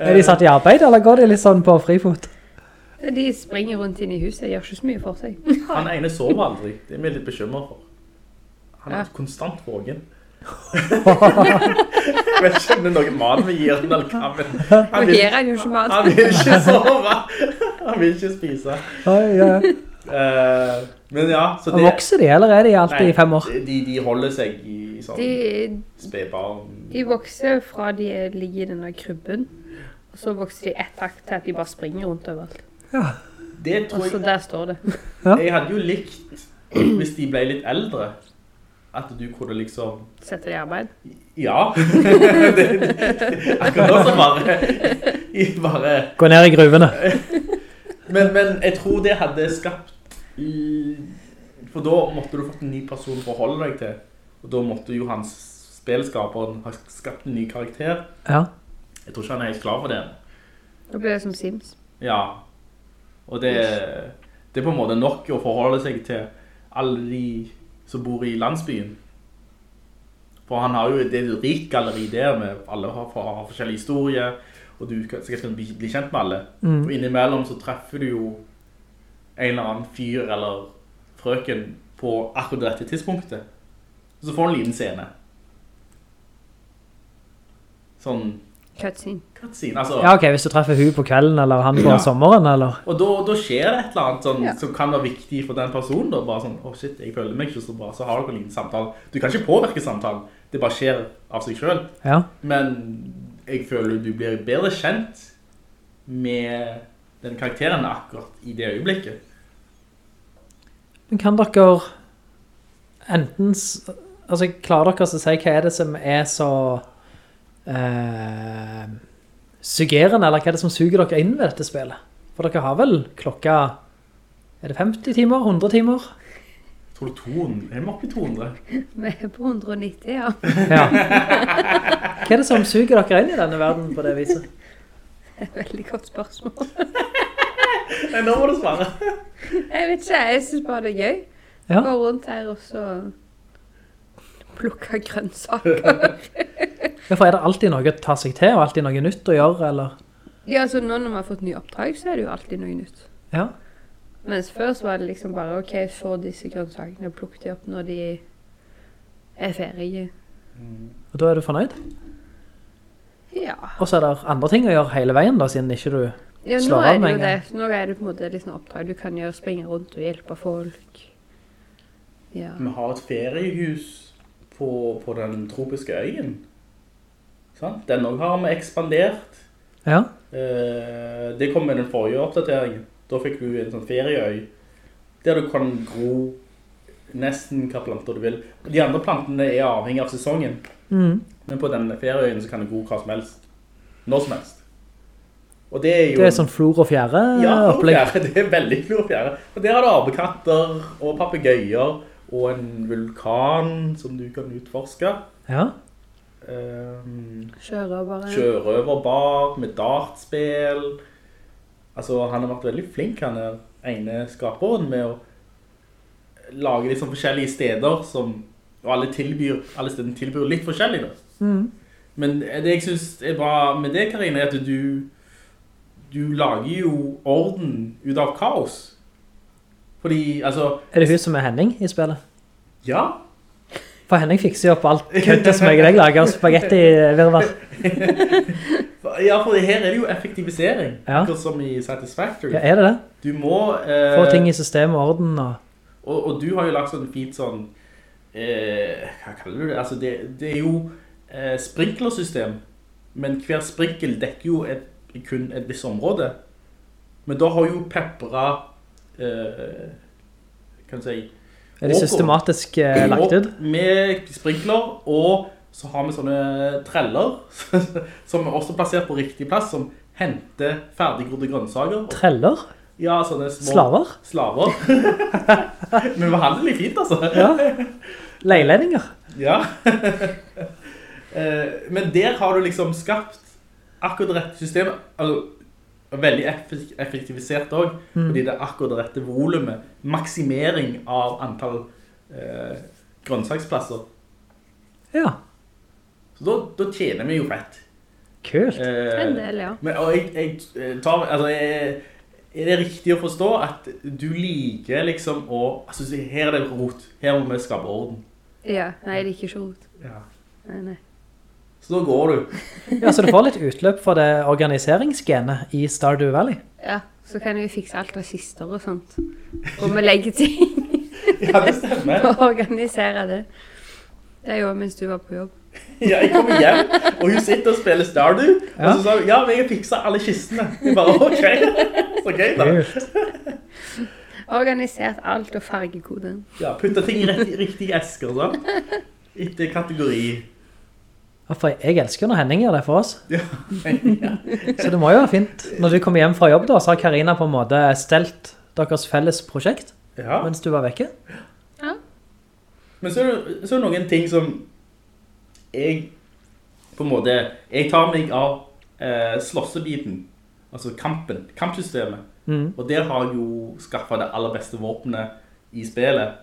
Er de satt i arbeid, eller går de litt sånn på frifot? De springer rundt inn i huset, gjør ikke så mye for seg. Han ene sover aldri. Det er vi litt bekymret for. Han er Ja. konstant vågen. Jeg vet ikke om det er noen mat vi gir den, eller hva, men han vil, han jo ikke mat. han vil ikke sove. Han vil ikke spise. Oi, ja. Eh, men ja, så det... Vokser de, eller er de alltid i fem år? De, de holder seg i sånn De, spedbarn. de vokser fra de ligger i denne krybben, og så vokser de ett takt til at de bare springer rundt overalt. Det Og så der står det. Jeg hadde jo likt, hvis de ble litt eldre, at du kunne liksom... Sette de i arbeid. Ja. akkurat nå så bare... bare Gå ned i gruvene. men, men jeg tror det hadde skapt... For da måtte du fått en ny person for å holde deg til. Og da måtte jo hans spillskaperen ha skapt en ny karakter. Ja. Jeg tror ikke han er helt klar for det. Da blir det som Sims. Ja. Og det, det er på en måte nok å forholde seg til alle de som bor i landsbyen. For han har jo det er et rikt galleri der med alle har, har forskjellige historier, og du skal skal bli, bli kjent med alle. Mm. Og innimellom så treffer du jo en eller annen fyr eller frøken på akkurat dette tidspunktet. Og så får han en liten scene. Sånn Cutscene. cutscene. Altså, Ja, ok, hvis du treffer hun på kvelden, eller han på Ja. sommeren, eller? Og da, da skjer det et eller annet sånn, Ja. som kan være viktig for den personen. Da. Bare sånn, åh shit, jeg føler meg ikke så bra. Så har dere en liten samtale. Du kan ikke påvirke samtalen. Det bare skjer av seg selv. Ja. Men jeg føler du blir bedre kjent med den karakteren akkurat i det øyeblikket. Men kan dere enten, altså klarer dere å si hva er det som er så eh, suggerende, eller hva er det som suger dere inn ved dette spillet? For dere har vel klokka, er det 50 timer, 100 timer? Tror du 200? Er vi oppe i 200? Vi er på 190, ja. Ja. Hva er det som suger dere inn i denne verden på det viset? Veldig godt spørsmål. Nei, nå må du svare. Jeg vet ikke, jeg synes bare det er gøy. Ja. Gå rundt her og så plukke grønnsaker. Ja, for er det alltid noe å ta seg til, og alltid noe nytt å gjøre, eller? Ja, altså nå når vi har fått nye oppdrag, så er det jo alltid noe nytt. Ja. Mens før så var det liksom bare, ok, få disse grønnsakene, plukk de opp når de er ferdige. Og da er du fornøyd? Ja. Og så er det andre ting å gjøre hele veien da, siden ikke du... Ja, nå Slår av er det med jo det. Nå er det på en måte litt sånn oppdrag du kan gjøre, springe rundt og hjelpe folk. Ja. Vi har et feriehus på, på den tropiske øyen. Sant? Den òg har vi ekspandert. Ja. Eh, det kom med den forrige oppdateringen. Da fikk du en sånn ferieøy, der du kan gro nesten hva planter du vil. De andre plantene er avhengig av sesongen, Mm. men på denne ferieøyen så kan du gro hva som helst. Når som helst. Og det er jo... Det er sånn flor og fjære Ja, opplegg. florfjære. Det er veldig flor Og der har du arbekatter og papegøyer og en vulkan som du kan utforske. Ja. Um, bare. Sjørøverbar med dartspill. Altså, han har vært veldig flink, han er ene skaperen, med å lage liksom forskjellige steder som, og alle tilbyr, alle stedene tilbyr litt forskjellig da. Mm. Men det jeg synes er bra med det, Karine, er at du, du lager jo orden ut av kaos. Fordi, altså, Er det hun som er Henning i spillet? ja, For Henning fikser jo opp alt køddet som jeg og lager, spagetti-virvar. ja, for her er det jo effektivisering, Ja. akkurat som i Satisfactory. Ja, er det det? Du må... eh, Få ting i system og orden og... Og, og du har jo lagt sånn fint sånn, eh, hva kaller du det? Altså det, det er jo eh, sprinklersystem, men hver sprinkel dekker jo et, kun et visst område. Men da har jo peppra, eh, kan si, Er det systematisk eh, lagt ut? Med sprinkler, og så har vi sånne treller, som er også plassert på riktig plass, som henter ferdiggrodde grønnsaker. Treller? Ja, sånne små... Slaver? Slaver. Men vi behandler litt fint, altså. Ja. Leiledninger? Ja. Eh, Men der har du liksom skapt akkurat det rette systemet, altså, veldig effektivisert også, Mm. fordi det er akkurat det rette volumet, maksimering av antall eh, grønnsaksplasser. Ja. Så da, da tjener vi jo fett. Kult. Eh, En del, ja. Men, og jeg, jeg tar, altså, jeg, er det riktig å forstå at du liker liksom å, altså, her er det rot, her må vi skape orden. Ja, nei, det er ikke rot. Ja. Nei, nei. Så da går du. Ja, så du får litt utløp for det organiseringsgenet i Stardew Valley. Ja, så kan vi fikse alt av kister og sånt. Og vi legger ting Ja, det stemmer. og organisere det. Det gjorde jeg mens du var på jobb. Ja, jeg kommer hjem, og hun sitter og spiller Stardew, og så sa hun, ja, men jeg fikser alle kistene. Jeg bare, ok, så gøy da. Organisert alt og fargekoden. Ja, putter ting i riktige esker, sånn. Etter kategori. Ja, for jeg elsker når Henning gjør det for oss. Ja. Så det må jo være fint. Når du kommer hjem fra jobb da, så har Karina på en måte stelt deres felles prosjekt ja. mens du var vekke. Ja. Men så er, det, så er det noen ting som jeg på en måte, jeg tar meg av eh, slåssebiten, altså kampen, kampsystemet. Mm. Og der har jeg jo skaffet det aller beste våpenet i spillet.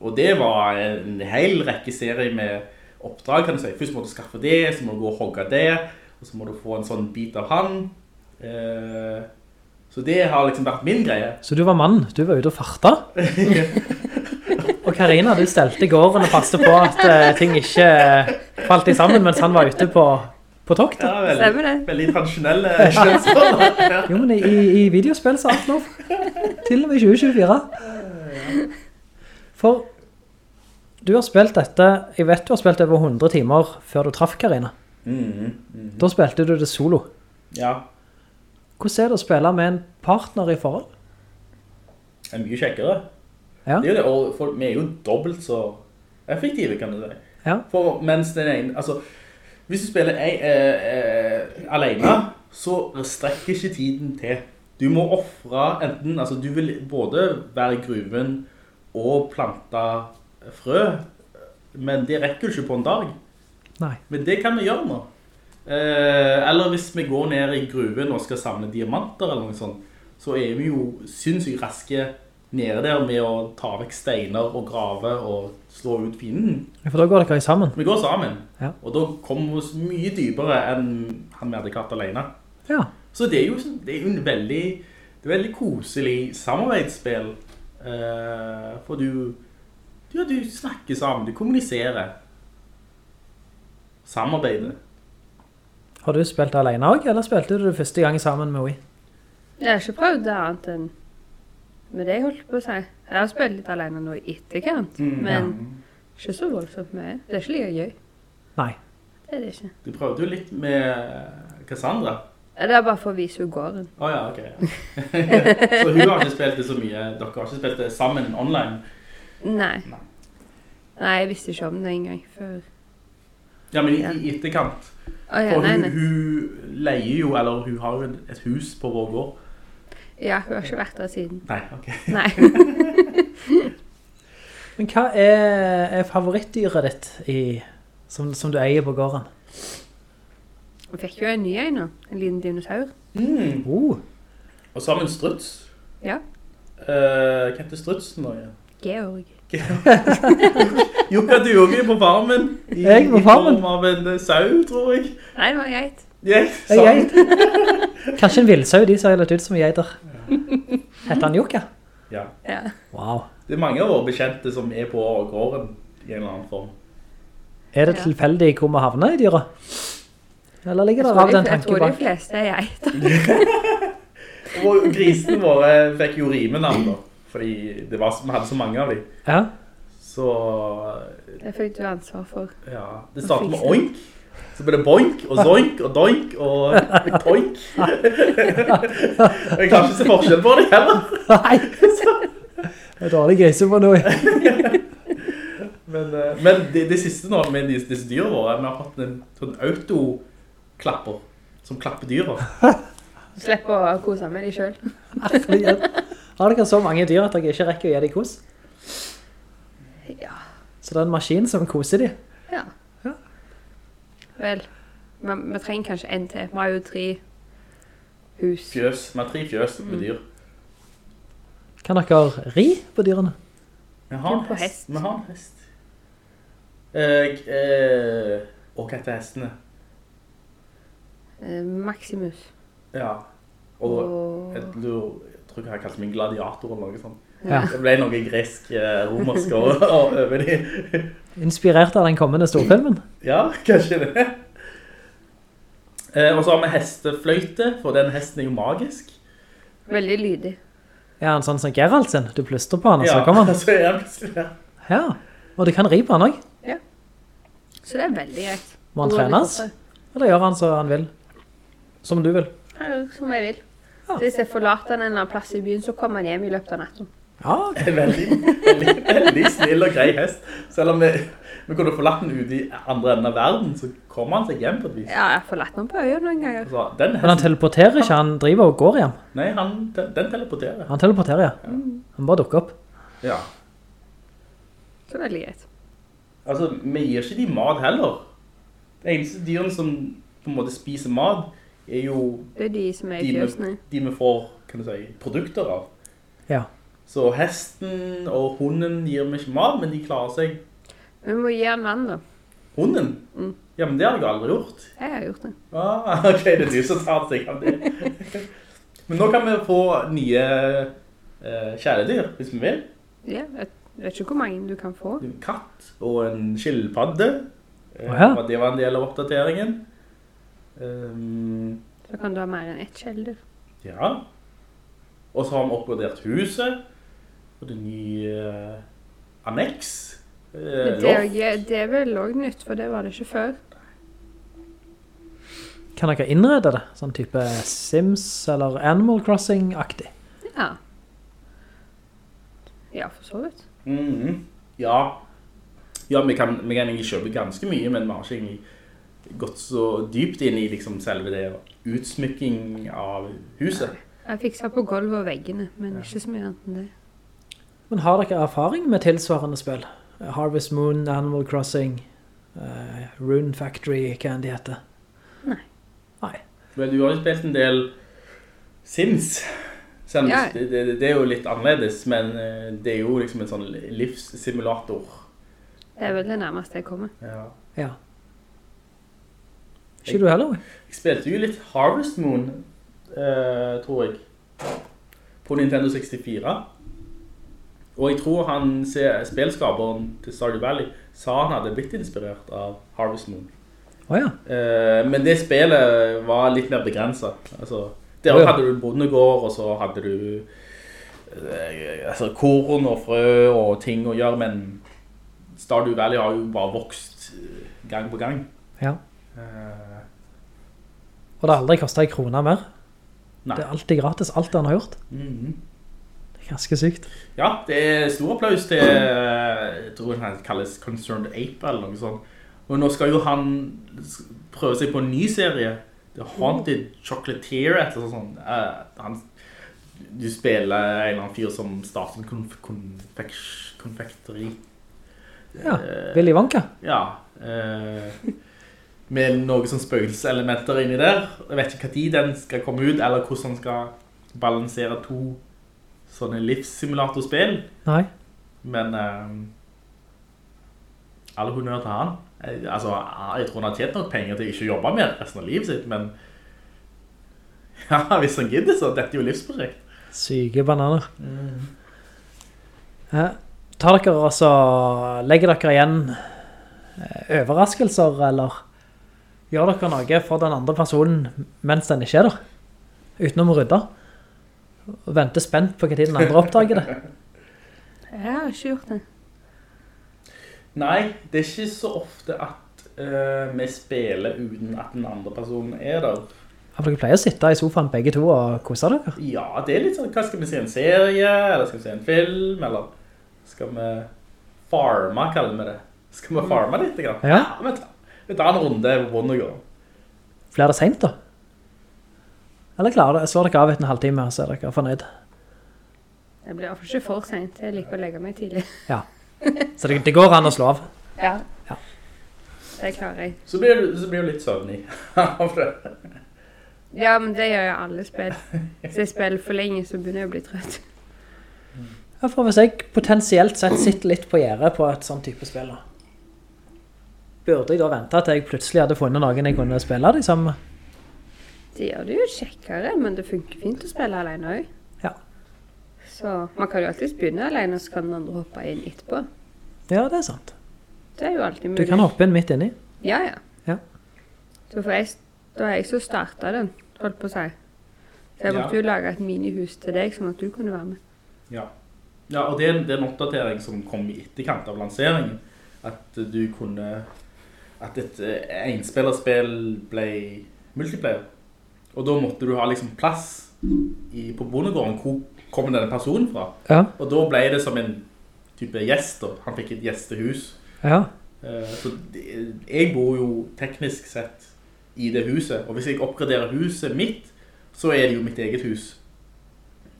Og det var en hel rekke serier med oppdrag, kan du si. Først må du skaffe det, så må du gå og hogge det, og så må du få en sånn bit av han. Eh, så det har liksom vært min greie. Så du var mann, du var ute og farta. Og Karina, du stelte gården og passte på at eh, ting ikke eh, falt i sammen mens han var ute på på tokt. Ja, veldig, Stemmer det. veldig tradisjonelle kjønnsroller. Ja. Jo, men i, i videospill så er alt lov. Til og med 2024. For du har spilt dette, jeg vet du har spilt over 100 timer før du traff Karina. Mhm, mhm. Da spilte du det solo. ja, Hvordan er det å spille med en partner i forhold? det er mye kjekkere. Ja. Det er jo det, og folk, vi er jo dobbelt så effektive, kan du si. Ja. For mens den ene, altså, hvis du spiller en, eh, eh, alene, så strekker ikke tiden til. Du må offre enten, altså du vil både være i gruven og plante frø, men det rekker jo ikke på en dag. Nei. Men det kan vi gjøre nå. Eh, eller hvis vi går ned i gruven og skal samle diamanter eller noe sånt, så er vi jo sinnssykt raske nede der med å ta vekk steiner og grave og slå ut fienden. For da går dere sammen. Vi går sammen, Ja. og da kommer vi oss mye dypere enn han med hadde alene. Ja. Så det er jo, sånn- det er en veldig, det er veldig koselig samarbeidsspill, eh, for du, du, du snakker sammen, du kommuniserer, samarbeider. Har du spilt alene også, eller spilte du det første gang sammen med Wii? Jeg har ikke prøvd det annet enn med det jeg holdt på å si. Jeg har spilt litt alene nå i etterkant, Mm, men ikke så voldsomt mye. Det er ikke like gøy. Nei. Det er det ikke. Du prøvde jo litt med Cassandra. Det er bare for å vise henne gården. Å ja, ok. Ja. så hun har ikke spilt det så mye. Dere har ikke spilt det sammen online. Nei. Nei. Nei, jeg visste ikke om det engang før. Ja, men i, i etterkant. Oh, ja, For nei, hun, nei. hun leier jo, eller hun har jo et hus på vår gård. Ja, hun har ikke vært der siden. Nei, ok. Nei. Men hva er, er favorittdyret ditt i, som, som du eier på gården? Jeg fikk jo en ny en nå. En liten dinosaur. Mm. Oh, Og så har vi en struts. Ja. Uh, hva heter strutsen nå igjen? Georg. Jokka, du er på farmen. I, Jeg på farmen? I form av en eh, sau, tror jeg. Nei, det var geit. Geit, en sant. geit. Kanskje en villsau, de ser litt ut som geiter. Heter han Jokka? Ja. Ja. Wow. Det er mange av våre bekjente som er på gården i en eller annen form. Er det Ja. tilfeldig hvor vi havner i dyra? Eller ligger det tror, den de, bak? jeg tror de fleste er geiter. Og grisene våre fikk jo rimenavn da, fordi det var, vi hadde så mange av dem. Ja. Så, Det fikk du ansvar for. ja, det startet med oink, så ble det boink, og zoink, og doink, og toink. Jeg kan ikke se forskjell på det heller. Nei. Det er dårlig grise på noe. Men, eh, men det, det siste nå med disse, disse dyrene våre, vi har fått en sånn autoklapper, som klapper dyrene. Slipp å kose med dem selv. Har dere så mange dyr at dere ikke rekker å gi dem kos? Ja. Så det er en maskin som koser dem. Ja. Ja. Vel, men vi trenger kanskje en til. Vi har jo tre hus. Fjøs, vi har tre fjøs med dyr. Kan dere ri på dyrene? Vi har en hest. Vi har en hest. Eh, eh, og hva heter hestene? Eh, Maximus. Ja. Og Og jeg, lurer- jeg tror jeg har kalt meg gladiator eller noe sånt. Ja. Det ble noe gresk, eh, romersk og, og over de. Inspirert av den kommende storfilmen? Ja, kanskje det. Eh, og så har vi hestefløyte, for den hesten er jo magisk. veldig lydig. Ja, en sånn som Geralt sin. Du plystrer på han, og så Ja, kommer han. så er han plutselig der. Ja. Og du kan ri på han også. Ja, Så det er veldig greit. Må han trenes? Eller gjør han som han vil? Som du vil? Ja, Som jeg vil. Ja. Så hvis jeg forlater den en eller annen plass i byen, så kommer han hjem i løpet av natten. Ja, okay. En Veldig, veldig, veldig snill og grei hest. Selv om vi, vi kunne forlatt den ute i andre enden av verden, så kommer han seg hjem på et vis. Ja, jeg har forlatt den på øya noen ganger. Altså, hesten, Men han teleporterer ikke, han driver og går hjem. nei, han, den, den teleporterer. Han teleporterer, ja. Han bare dukker opp. Ja. Så veldig greit. Altså, vi gir ikke de mat heller. Det eneste dyrene som på en måte spiser mat, er jo Det er de som er i de vi, fjøsene. de vi får, kan du si, produkter av. Ja. Så hesten og hunden gir vi ikke mat, men de klarer seg. Vi må gi han vann, da. Hunden? Mm. Ja, men det har jeg aldri gjort. Jeg har gjort det. Ah, ok, det er du som tar seg av det. Men nå kan vi få nye eh, kjæledyr, hvis vi vil. Ja, jeg vet ikke hvor mange du kan få. En katt og en skilpadde. Oh, ja. Det var en del av oppdateringen. Ehm, Så kan du ha mer enn ett kjelder. ja. Og så har vi oppgradert huset. Og det nye uh, anneks. Uh, det, loft. er- det er vel også nytt, for det var det ikke før. Kan dere innrede det? Sånn type Sims eller Animal Crossing-aktig? Ja. Ja, for så vidt. Mhm. Ja. Ja, vi kan, vi kan egentlig kjøpe ganske mye, men vi har ikke egentlig gått så dypt inn i liksom selve det utsmykking av huset. Jeg fiksa på gulvet og veggene, men ikke så mye annet enn det. Men har dere erfaring med tilsvarende spill? Harvest Moon, Animal Crossing, uh, Rune Factory, hva enn de heter? Nei. Nei. Men du har jo spilt en del Sims. Selv Ja. det, det, det er jo litt annerledes, men eh, det er jo liksom en sånn livssimulator. Det er vel det nærmeste jeg kommer. Ja. Ja. Ikke du heller? Jeg spilte jo litt Harvest Moon, eh, tror jeg, på Nintendo 64. Og jeg tror han, spilskaperen til Stardew Valley, sa han hadde blitt inspirert av Harvest Moon. Åja. Eh, men det spillet var litt mer begrenset. Altså, der oh, ja. hadde du bondegård, og så hadde du eh, altså, korn og frø og ting å gjøre, men Stardew Valley har jo bare vokst eh, gang på gang. Ja. Eh, Og det har aldri kostet en krone mer. nei. Det er alltid gratis, alt han har gjort. Mhm. Det er ganske sykt. Ja, det er stor applaus til, eh, jeg tror han kalles Concerned Ape eller noe sånt. Og nå skal jo han prøve seg på en ny serie. The Haunted Chocolatier, et eller sånt. Uh, han, du spiller en eller annen fyr som starter en konf konfeks konfekteri. Ja, Eh, Willy Wonka. Ja. eh, med noen sånne spøkelseselementer inni der. Jeg vet ikke hva tid den skal komme ut, eller hvordan han skal balansere to sånne livssimulatorspill. Nei. Men eh, alle honnør til han. Jeg, altså, jeg tror han har tjent nok penger til ikke å jobbe mer resten av livet sitt, men ja, hvis han gidder så, dette er jo livsprosjekt. Syke bananer. Ja. Tar dere altså, legger dere igjen eh, overraskelser, eller gjør dere noe for den andre personen mens den ikke er der? Utenom å rydde? Og vente spent på hva tid den andre oppdager det? Jeg har ikke gjort det. Nei, det er ikke så ofte at uh, vi spiller uten at den andre personen er der. Ja, for dere pleier å sitte i sofaen begge to og kose dere? Ja, det er litt sånn, hva skal vi se, en serie, eller skal vi se en film, eller skal vi farme, kaller vi det. Skal vi farme litt? Grann? Ja. ja vi tar en runde på gå Blir det sent da? Eller klarer det? Slår dere av etter en halvtime, så er dere fornøyd? Det blir iallfall ikke for sent. Jeg liker å legge meg tidlig. Ja. Så det, det går an å slå av? Ja. Ja. Det klarer jeg. Så blir du, så blir du litt søvnig av det. Ja, men det gjør jeg alle spill. Hvis jeg spiller for lenge, så begynner jeg å bli trøtt. Ja, for hvis jeg potensielt sett sitter litt på gjerdet på et sånn type spill, da. Burde jeg da vente til jeg plutselig hadde funnet noen jeg kunne spille de sammen med? Det gjør det jo kjekkere, men det funker fint å spille alene også. Ja. Så man kan jo alltid begynne alene, så kan den andre hoppe inn etterpå. Ja, det er sant. Det er jo alltid Du kan hoppe inn midt inni. Ja, ja. Ja. Så for jeg, det var jeg som startet den, holdt på å si. Så jeg Ja. måtte jo lage et minihus til deg, sånn at du kunne være med. Ja. ja, og det er, en- det er en oppdatering som kom i etterkant av lanseringen. At du kunne, at et eh, enspillerspill ble multiplayer. Og da måtte du ha liksom plass i, på bondegården, hvor kommer denne personen fra? Ja, Og da ble det som en type gjest, da. Han fikk et gjestehus. ja. Eh, Så jeg bor jo teknisk sett i det huset, og hvis jeg oppgraderer huset mitt, så er det jo mitt eget hus.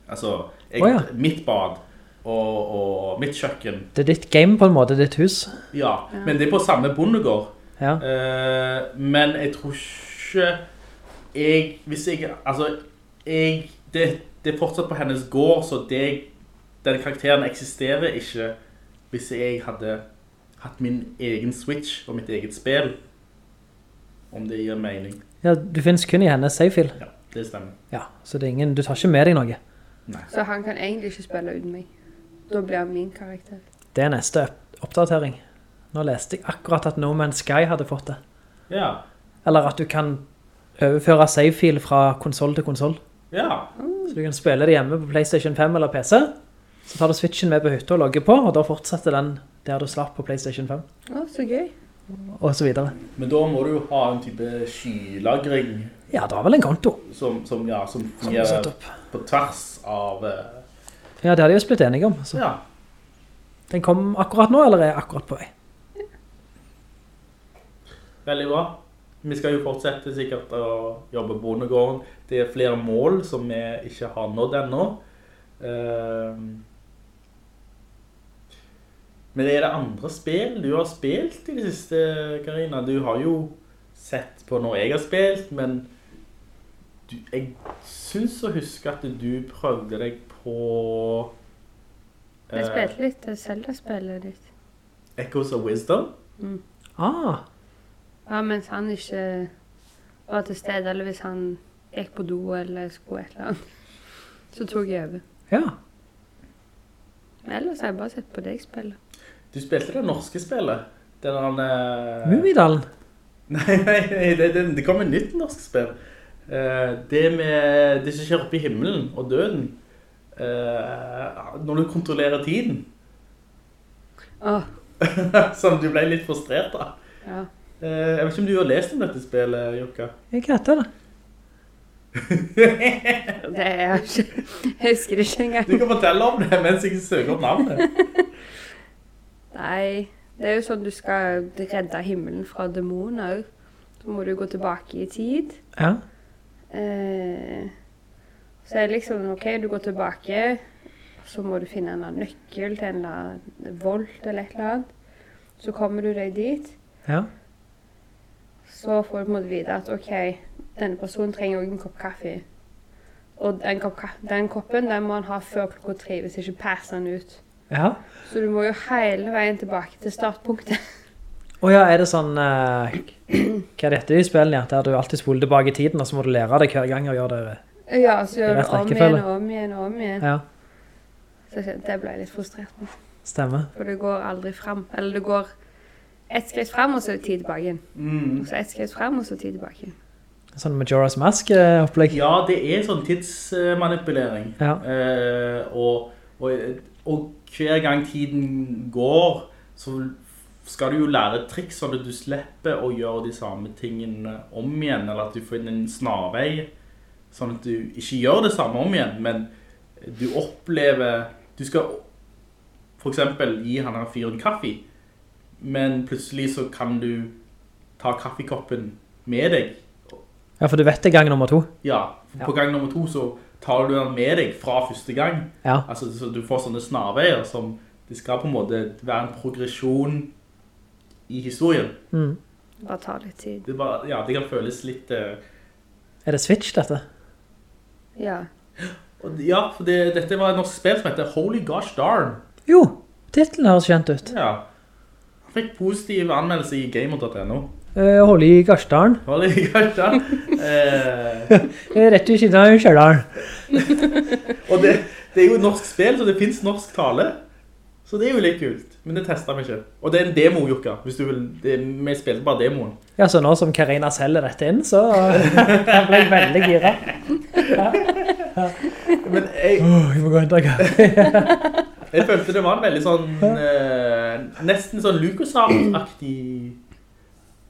Altså, jeg, oh, ja. mitt bad og, og mitt kjøkken. Det er ditt game på en måte, ditt hus. Ja, men det er på samme bondegård. Ja, Uh, men jeg tror ikke jeg, hvis jeg, altså, jeg, det, det er fortsatt på hennes gård, så det, den karakteren eksisterer ikke hvis jeg hadde hatt min egen Switch og mitt eget spill. Om det gir mening. ja du finnes kun i hennes save-fil. Ja, det stemmer. Ja, så det er ingen, du tar ikke med deg noe. Så han kan egentlig ikke spille uten meg. Da blir han min karakter. Det er neste oppdatering. Nå leste jeg akkurat at No Man's Sky hadde fått det. Ja, Eller at du kan overføre save-fil fra konsol til konsol. Ja, Så du kan spille det hjemme på Playstation 5 eller PC. Så tar du switchen med på hytta og logger på, og da fortsetter den der du slapp på Playstation 5. Å, så gøy. Og så videre. men da må du jo ha en type skylagring Ja, det var vel en konto som, som, ja, som som på tvers av... eh, Ja, det hadde jeg jo blitt enige om. Så Ja, den kom akkurat nå, eller er akkurat på vei? Veldig bra. Vi skal jo fortsette sikkert å jobbe på bondegården. Det er flere mål som vi ikke har nådd ennå. Men Men er det andre spill du har spilt i det siste, Karina? Du har jo sett på når jeg har spilt, men du, jeg synes å huske at du prøvde deg på Jeg eh, spilte litt selv Zelda-spillet ditt. Echoes of Wisdom. Ah, Ja, mens han ikke var til stede, eller hvis han gikk på do eller skulle et eller annet. Så tok jeg over. ja. Ellers har jeg bare sett på deg spille. Du spilte det norske spillet. Det der... eh, Mumidalen. Nei, nei, nei det, det, det kom et nytt norsk spill. Uh, det med det som skjer oppe i himmelen og døden. Uh, når du kontrollerer tiden. Åh, Som du ble litt frustrert av. ja. Eh, jeg vet ikke om du har lest om dette spillet, Jokka? Jeg heter det. Det er jeg ikke. Jeg husker ikke engang. Du kan fortelle om det mens jeg søker opp navnet. Nei, det er jo sånn du skal redde himmelen fra dæmoner. Så må du gå tilbake i tid. Ja. Eh, så er det liksom, ok, du går tilbake, så må du finne en eller annen nøkkel til en eller annen volt eller et eller annet. Så kommer du deg dit, Ja. Så får du på en måte vite at ok, denne personen trenger også en kopp kaffe. Og den, kopp den koppen den må han ha før klokka tre, hvis ikke passer han ut. Ja. Så du må jo hele veien tilbake til startpunktet. Og ja, er det sånn, uh, hva er dette i spillene, der du alltid spoler tilbake i tiden, og så må du lære deg hver gang og gjøre det. Ja, så gjør du om igjen og om igjen og om igjen. Ja, Så det ble jeg litt frustrert med. stemmer. For det går aldri frem. Eller det går ett skritt frem, og så ti tid tilbake igjen. Mm. Og så ett skritt frem, og så tid tilbake igjen. Sånn Majora's Mask-opplegg. Ja, det er sånn tidsmanipulering. Ja. Eh, og, og, og hver gang tiden går, så skal du jo lære triks sånn at du slipper å gjøre de samme tingene om igjen, eller at du får inn en snarvei, sånn at du ikke gjør det samme om igjen, men du opplever, du skal for eksempel gi han her fyren kaffe, men plutselig så kan du ta kaffekoppen med deg Ja, for du vet det gang nummer to. ja, på gang nummer to så tar du den med deg fra første gang. Ja. Altså, så du får sånne snarveier som det skal på en måte være en progresjon i historien. Mm. Bare ta litt tid. Det, bare, ja, det kan føles litt... Uh... Er det Switch, dette? Ja. og, ja, for det, dette var et norsk spill som heter Holy Gosh Darn. Jo, titlen høres kjent ut. Ja. Fikk positiv anmeldelse i gamer.no. Eh, Holde i Garsdalen. Holde i Darn. Eh, Rett i siden av Kjørdalen. og det, det er jo norsk spill, så det finnes norsk tale. Så det er jo litt kult, men det testa vi ikke. Og det er en demo, Jukka, hvis du vil. Det, vi spilte bare demoen. Ja, så nå som Karina selger dette inn, så ble jeg veldig gira. Men jeg, Åh, jeg må gå og hente kaffe. Jeg følte det var en veldig sånn, eh, nesten sånn LucasArts-aktig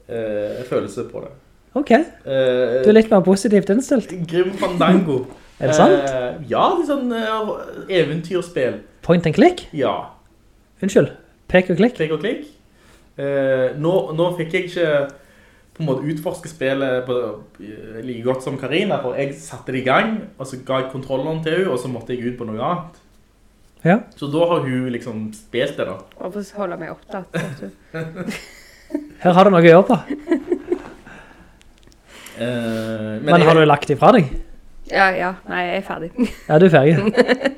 eh, følelse på det. Ok, Eh, du er litt mer positivt innstilt. Grim Fandango. Er det sant? Eh, ja, er sånn eh, eventyrspill. Point and click? Ja, Unnskyld, pek og klikk. klikk og klikk. Eh, nå, nå fikk jeg ikke på en måte utforske spillet på, eh, like godt som Karina, for jeg satte det i gang, og så ga jeg kontrolleren til henne, og så måtte jeg ut på noe annet. Ja. Så da har hun liksom spilt det da. Bare for å holde meg opptatt. Her har du noe å gjøre på. Eh, men Men har du lagt ifra deg? Ja, ja. Nei, jeg er ferdig. Ja, du er ferdig.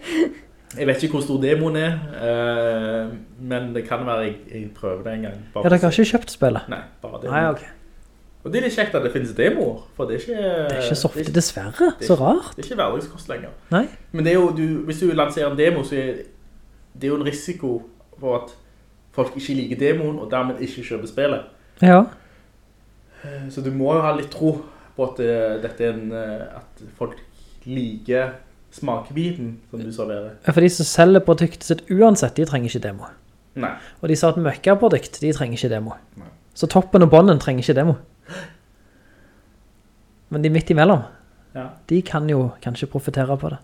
jeg vet ikke hvor stor demoen er, eh, men det kan være jeg, jeg prøver det en gang. bare Ja, dere har ikke kjøpt spillet? Nei, bare det. Nei, ok. Og det er litt kjekt at det finnes demoer, for det er ikke... Det er ikke så ofte, er, dessverre. er Så rart. det er ikke hverdagskost lenger. Nei. Men det er jo, du, hvis du lanserer en demo, så er det jo en risiko for at folk ikke liker demoen, og dermed ikke kjøper spillet. Ja. Eh, Så du må jo ha litt tro på at eh, er en, eh, at folk liker smakebiten som du serverer. Ja, For de som selger produktet sitt uansett, de trenger ikke demo. Nei. Og de sa at møkkerprodukt, de trenger ikke demo. Nei. Så toppen og bånden trenger ikke demo. Men de midt imellom, Ja. de kan jo kanskje profetere på det.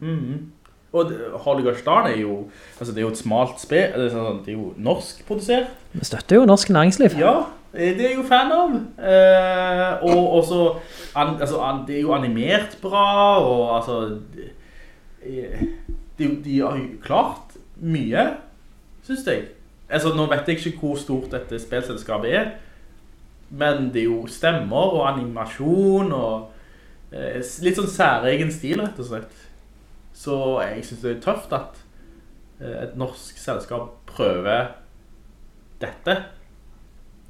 Mhm. Og det- Harley er jo, altså det er jo et smalt spil det er, sånn, det er jo norsk produsert. Vi støtter jo norsk næringsliv. Ja, det er jeg jo fan av. Eh, og også, an, altså, an, det er jo animert bra, og altså, de, de, de har jo klart mye, synes jeg. Altså, nå vet jeg ikke hvor stort dette spilselskapet er, men det er jo stemmer og animasjon og eh, litt sånn særegen stil, rett og slett. Så jeg synes det er tøft at eh, et norsk selskap prøver dette.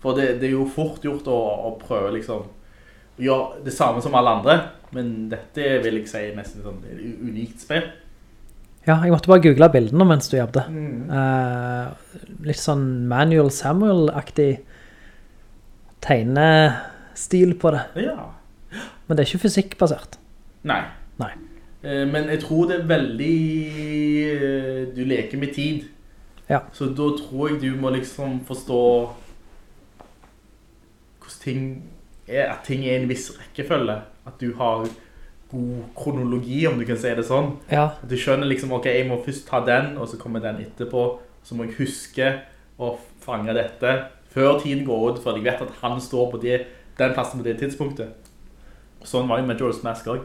For det, det er jo fort gjort å, å prøve liksom å gjøre det samme som alle andre, men dette vil jeg si nesten sånn et unikt spill. Ja, jeg måtte bare google bildene mens du jobbet. Mm. Uh, litt sånn Manuel Samuel-aktig tegnestil på det. Ja. Men det er ikke fysikkbasert. Nei. Nei. Eh, Men jeg tror det er veldig eh, Du leker med tid. Ja. Så da tror jeg du må liksom forstå hvordan ting er, at ting er i en viss rekkefølge. At du har god kronologi, om du kan si det sånn. Ja, At du skjønner liksom, ok, jeg må først ta den, og så kommer den etterpå. Så må jeg huske å fange dette før tiden går ut, for jeg vet at han står på det, den plassen på det tidspunktet. Sånn var det med George Mask også.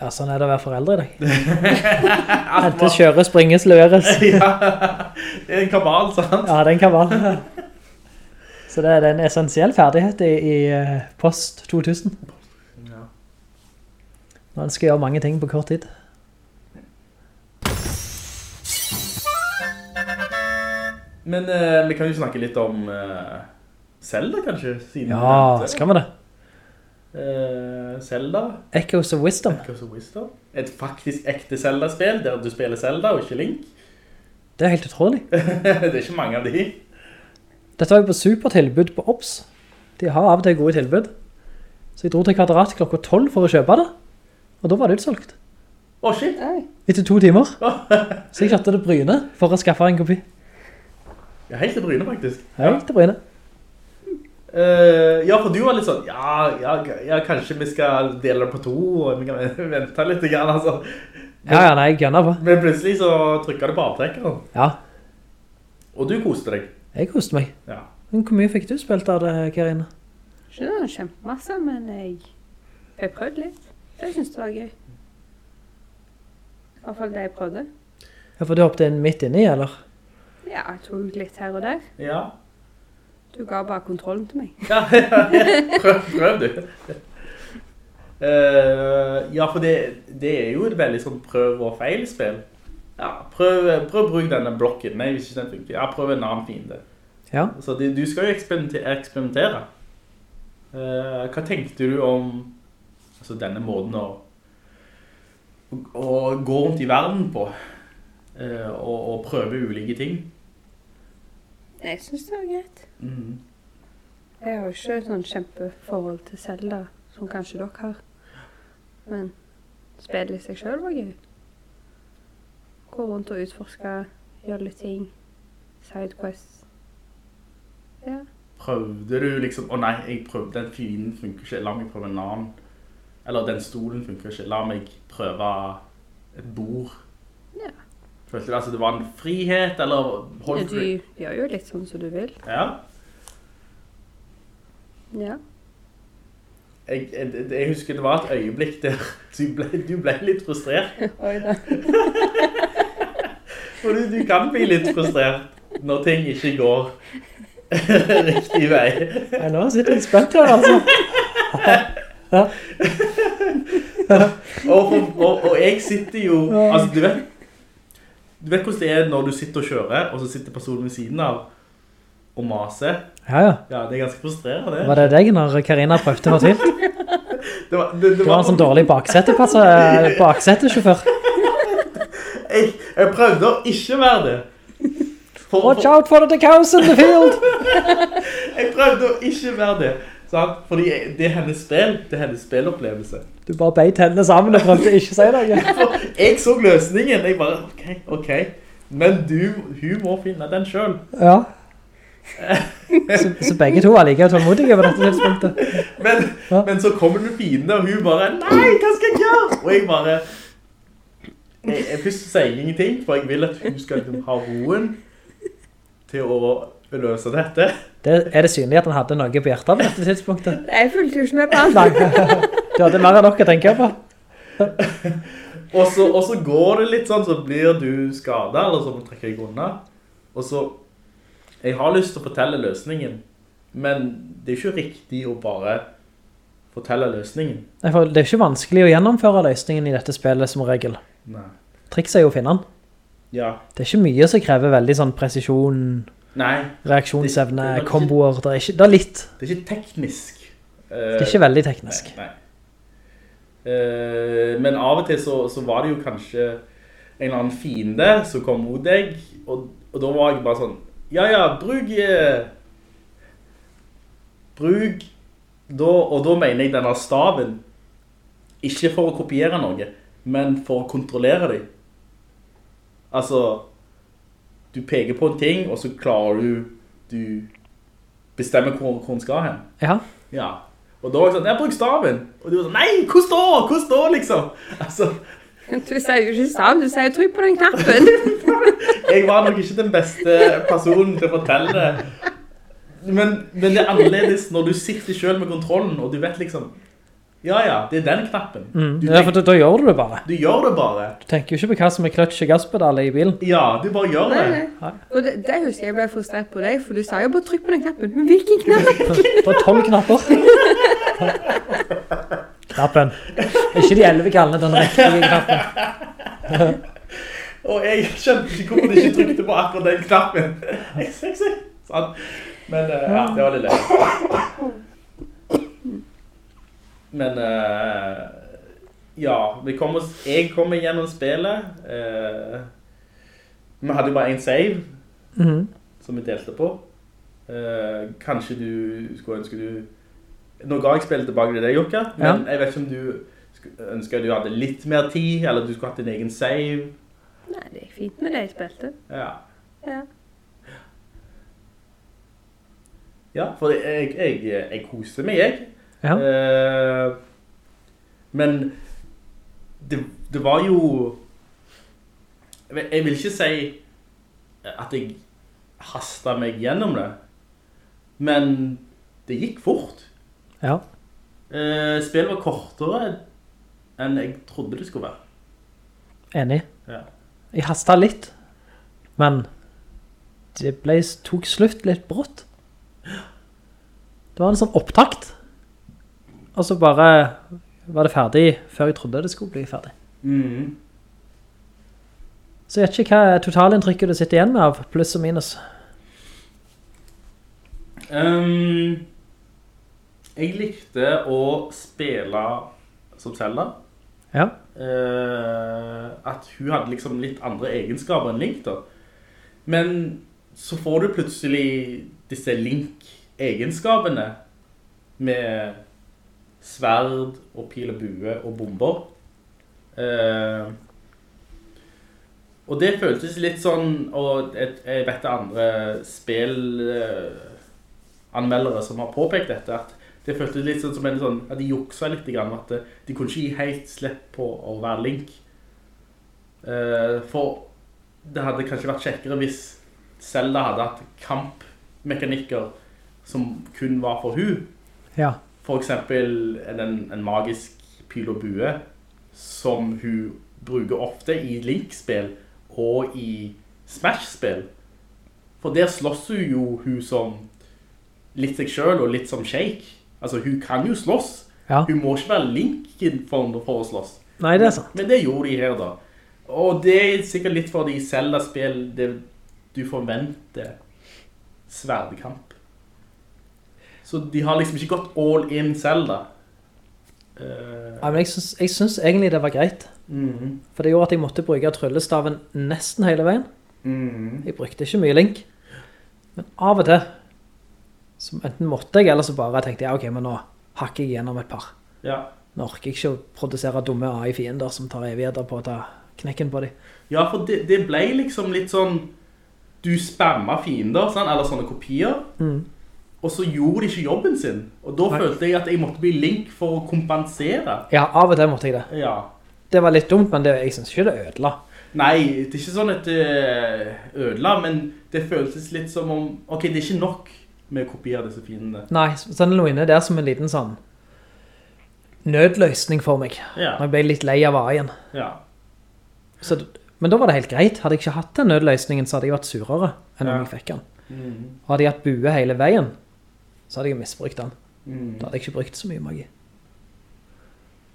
ja sånn er det å være foreldre i dag. Hentes, kjøres, springes, løres. ja, det er en kabal, sant? Ja, det er en kabal. Så det er en essensiell ferdighet i, i eh, post 2000. Ja. Man skal gjøre mange ting på kort tid. Men eh, vi kan jo snakke litt om eh, Zelda, kanskje? Siden Ja, nevnte det. skal vi det? Eh, Zelda, Echoes of Wisdom. Echoes of Wisdom. Et faktisk ekte Zelda-spill, der du spiller Zelda og ikke Link. Det er helt utrolig. det er ikke mange av de. Dette var jo på supertilbud på OBS. De har av og til gode tilbud. Så jeg dro til kvadrat klokka 12 for å kjøpe det. Og da var det utsolgt. Å, shit! Etter to timer. Så jeg kjørte til Bryne for å skaffe en kopi. Ja, helt til Bryne, faktisk. Helt til Bryne. Uh, ja, for du var litt sånn, ja, ja, ja, kanskje vi skal dele det på to, og vi kan vente litt, grann, altså. Ja, ja, nei, jeg gønner på. Men plutselig så trykket du på avtrekkeren, Ja, og du koste deg. jeg koste meg. Ja. Men hvor mye fikk du spilt av det, Karina? Ikke noe kjempemasse, men jeg jeg prøvde litt. Så jeg synes det var gøy. I hvert fall det jeg prøvde. Ja, for du hoppet inn midt inni, eller? Ja, jeg tok litt her og der. Ja. Du ga bare kontrollen til meg. Ja, prøv, prøv du. Uh, ja, for det, det er jo et veldig sånn prøv og feil spill. Ja, prøv, prøv å bruke denne blokken. Nei, hvis ikke den funker. Ja, prøv en annen fiende. Ja. Så det, du skal jo eksperimentere. Eh, hva tenkte du om altså, denne måten å, å, å gå rundt i verden på? Uh, og, og prøve ulike ting? Jeg synes det var greit. Mm. Jeg har jo ikke et sånn kjempeforhold til Selda, som kanskje dere har. Men spillet i seg selv var gøy. Gå rundt og utforske, gjøre litt ting. Sidequests. Ja. Prøvde du liksom, å nei, jeg prøvde, den fienden funker ikke, la meg prøve en annen. Eller den stolen funker ikke, la meg prøve et bord. Ja. Følte du altså det var en frihet, eller holdt Du gjør jo litt sånn som du vil. Ja. Ja. Jeg, jeg, jeg husker det var et øyeblikk der du ble, du ble litt frustrert. Oi da. For du, du kan bli litt frustrert når ting ikke går riktig vei. Nei, nå sitter jeg spent her, altså. Og, og, og, og jeg sitter jo, altså du vet, du vet hvordan det er når du sitter og kjører, og så sitter personen ved siden av og maser. Ja, ja. Ja, det er ganske frustrerende. Var det deg når Karina prøvde å få til? Det var, det, det Du var en sånn dårlig baksettepasse, baksettesjåfør. Jeg, jeg prøvde å ikke være det. For, Watch for, out for the cows in the field! jeg prøvde å ikke være det. Sant? Fordi det er hennes spill, det er hennes spillopplevelse. Du bare beit hendene sammen og prøvde ikke å si noe. Jeg så løsningen, jeg bare, ok, ok. Men du, hun må finne den selv. Ja. Så, så begge to var like tålmodige på dette tidspunktet. Men, Ja. men så kommer den fiende, og hun bare, nei, hva skal jeg gjøre? Og jeg bare, jeg, jeg først sier ingenting, for jeg vil at hun skal liksom ha roen til å løse dette. Det, er det synlig at han hadde noe på hjertet på dette tidspunktet? Jeg fulgte jo ikke med på han. Du hadde mer enn nok å tenke på. Og så, og så går det litt sånn, så blir du skadet, eller så må du trekke deg unna. Og så, jeg har lyst til å fortelle løsningen, men det er ikke riktig å bare fortelle løsningen. Nei, for Det er ikke vanskelig å gjennomføre løsningen i dette spillet som regel. Nei. Trikset er jo å finne den. Ja. Det er ikke mye som krever veldig sånn presisjon, Nei, reaksjonsevne, Det- det er komboer. Det er, ikke, det er litt. det er ikke teknisk. Det er ikke veldig teknisk. Nei, nei. Eh, men av og til så, så var det jo kanskje en eller annen fiende som kom mot deg, og, og da var jeg bare sånn, ja, ja, bruk, eh, bruk, da, og da mener jeg denne staven, ikke for å kopiere noe, men for å kontrollere dem. Altså, du peker på en ting, og så klarer du, du bestemmer hvor, hvor den skal hen. Ja. Ja. Og da var jeg sånn, jeg bruker staven. Og du var sånn, nei, hvor står, hvor står liksom? Altså, Du sier jo ikke stav, du sier trykk på den knappen. jeg var nok ikke den beste personen til å fortelle. Men, men det er annerledes når du sitter selv med kontrollen, og du vet liksom, ja, ja, det er den knappen. Mm. Tenker, ja for da, da gjør du det bare. du gjør det bare. Du tenker jo ikke på hva som er kløtsj og gasspedal i bilen. Ja, du bare gjør det. nei. Og det, det husker jeg ble frustrert på deg, for du sa jo bare trykk på den knappen. Men hvilken knapp? På tolv 12 knapper. Knappen. Ikke de 11 kallene, den riktige knappen. Og jeg skjønte ikke hvorfor de ikke trykte på akkurat den knappen. sånn. Men eh, ja, det var litt løy. Men uh, ja, vi kom oss, jeg kom meg gjennom spillet. Uh, vi hadde jo bare en save Mhm. som vi delte på. Uh, kanskje du skulle ønske du... Nå ga jeg spillet tilbake til deg, Jokka, men Ja. jeg vet ikke om du ønsker ønske du hadde litt mer tid, eller du skulle hatt din egen save. Nei, det gikk fint med det jeg spilte. Ja. Ja. Ja, for jeg, jeg, jeg koser meg, jeg. Ja. Eh, men det, det var jo Jeg vil- ikke si at jeg hastet meg gjennom det, men det gikk fort. Ja. Eh, spillet var kortere enn jeg trodde det skulle være. Enig. Ja. Jeg hastet litt, men det ble, tok slutt litt brått. Det var en sånn opptakt. Og så bare var det ferdig før jeg trodde det skulle bli ferdig. Mm. Så jeg vet ikke hva totalinntrykket du sitter igjen med av pluss og minus. Um, jeg likte å spille som Zelda. Ja. Uh, at hun hadde liksom litt andre egenskaper enn Link da. Men så får du plutselig disse Link-egenskapene med sverd og pil og bue og bomber. Eh, og det føltes litt sånn, og jeg vet det andre spillanmeldere som har påpekt dette, at det føltes litt sånn som en sånn, at de juksa litt grann, at de kunne ikke gi helt slipp på å være Link. Eh, for det hadde kanskje vært kjekkere hvis Zelda hadde hatt kampmekanikker som kun var for hun. Ja. For eksempel en, en magisk pil og bue som hun bruker ofte i Link-spill og i Smash-spill. For der slåss hun jo hun som litt seg selv og litt som Shake. Altså hun kan jo slåss. Ja. Hun må ikke være Linken for, for å slåss. Nei, det er sant. Men det gjorde de her da. Og det er sikkert litt fordi Zelda-spill, du forventer sverdkamp. Så de har liksom ikke gått all in selv da. Uh... Ja, men jeg synes, jeg synes egentlig det var greit. mhm, For det gjorde at jeg måtte bruke tryllestaven nesten hele veien. mhm. Jeg brukte ikke mye link. Men av og til så enten måtte jeg, eller så bare tenkte jeg, ok, men nå hakker jeg gjennom et par. Ja. Nå orker jeg ikke å produsere dumme AI-fiender som tar evigheter på å ta knekken på dem. Ja, for det, det ble liksom litt sånn Du spammer fiender, sånn, eller sånne kopier. Og så gjorde de ikke jobben sin. Og da Nei. følte jeg at jeg måtte bli link for å kompensere. Ja, av og til måtte jeg det. Ja. Det var litt dumt, men det, jeg synes ikke det ødela. Nei, det er ikke sånn at det ødela, men det føltes litt som om Ok, det er ikke nok med å kopiere disse fiendene. Nei, så det noe inne der som en liten sånn nødløsning for meg. Ja. Når jeg ble litt lei av AI-en. Ja. Så, men da var det helt greit. Hadde jeg ikke hatt den nødløsningen, så hadde jeg vært surere enn om jeg fikk den. Mm. Og hadde jeg hatt bue hele veien, så hadde jeg misbrukt den. Mm. Da hadde jeg ikke brukt så mye magi.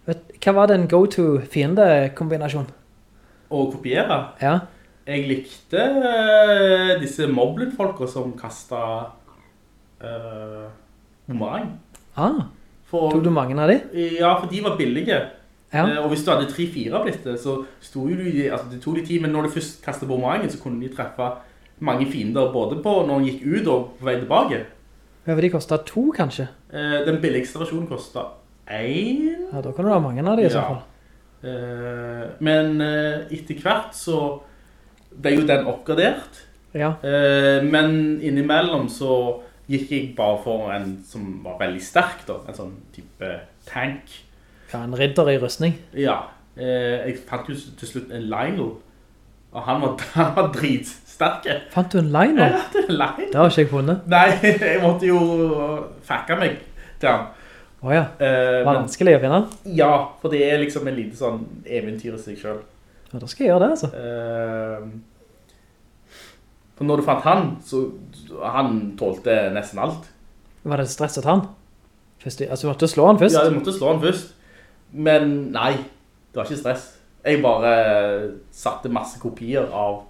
Vet, hva var den go-to fiendekombinasjon? Å kopiere? Ja, Jeg likte uh, disse Moblin-folka som kastet uh, boomerang. ah, For, tok du mange av de? Ja, for de var billige. Ja, Eh, og hvis du hadde 3-4 blitt det, så sto jo du altså det tok de tid, men når du først kastet boomerangen, så kunne de treffe mange fiender, både på når de gikk ut og på vei tilbake. Ja, for de kostet to kanskje. Eh, den billigste versjonen kostet en. Ja, da kan du ha mange av de i så fall. Eh, men eh, etter hvert så ble jo den oppgradert. Ja, Eh, men innimellom så gikk jeg bare for en som var veldig sterk da, en sånn type tank. ja en ridder i rustning. Ja, eh, jeg fant jo til slutt en Lionel, og han var, han var dritsterke. Fant du en Lionel? Ja, det er Lionel. Det har ikke jeg funnet. Nei, jeg måtte jo fakke meg til han. Åja, oh, uh, vanskelig å finne? han? ja, for det er liksom en liten sånn eventyr i seg selv. Ja, da skal jeg gjøre det, altså. Uh, for når du fant han, så han tålte nesten alt. Var det stresset han? Først, altså, du måtte slå han først? Ja, du måtte slå han først. Men nei, det var ikke stress. Jeg bare satte masse kopier av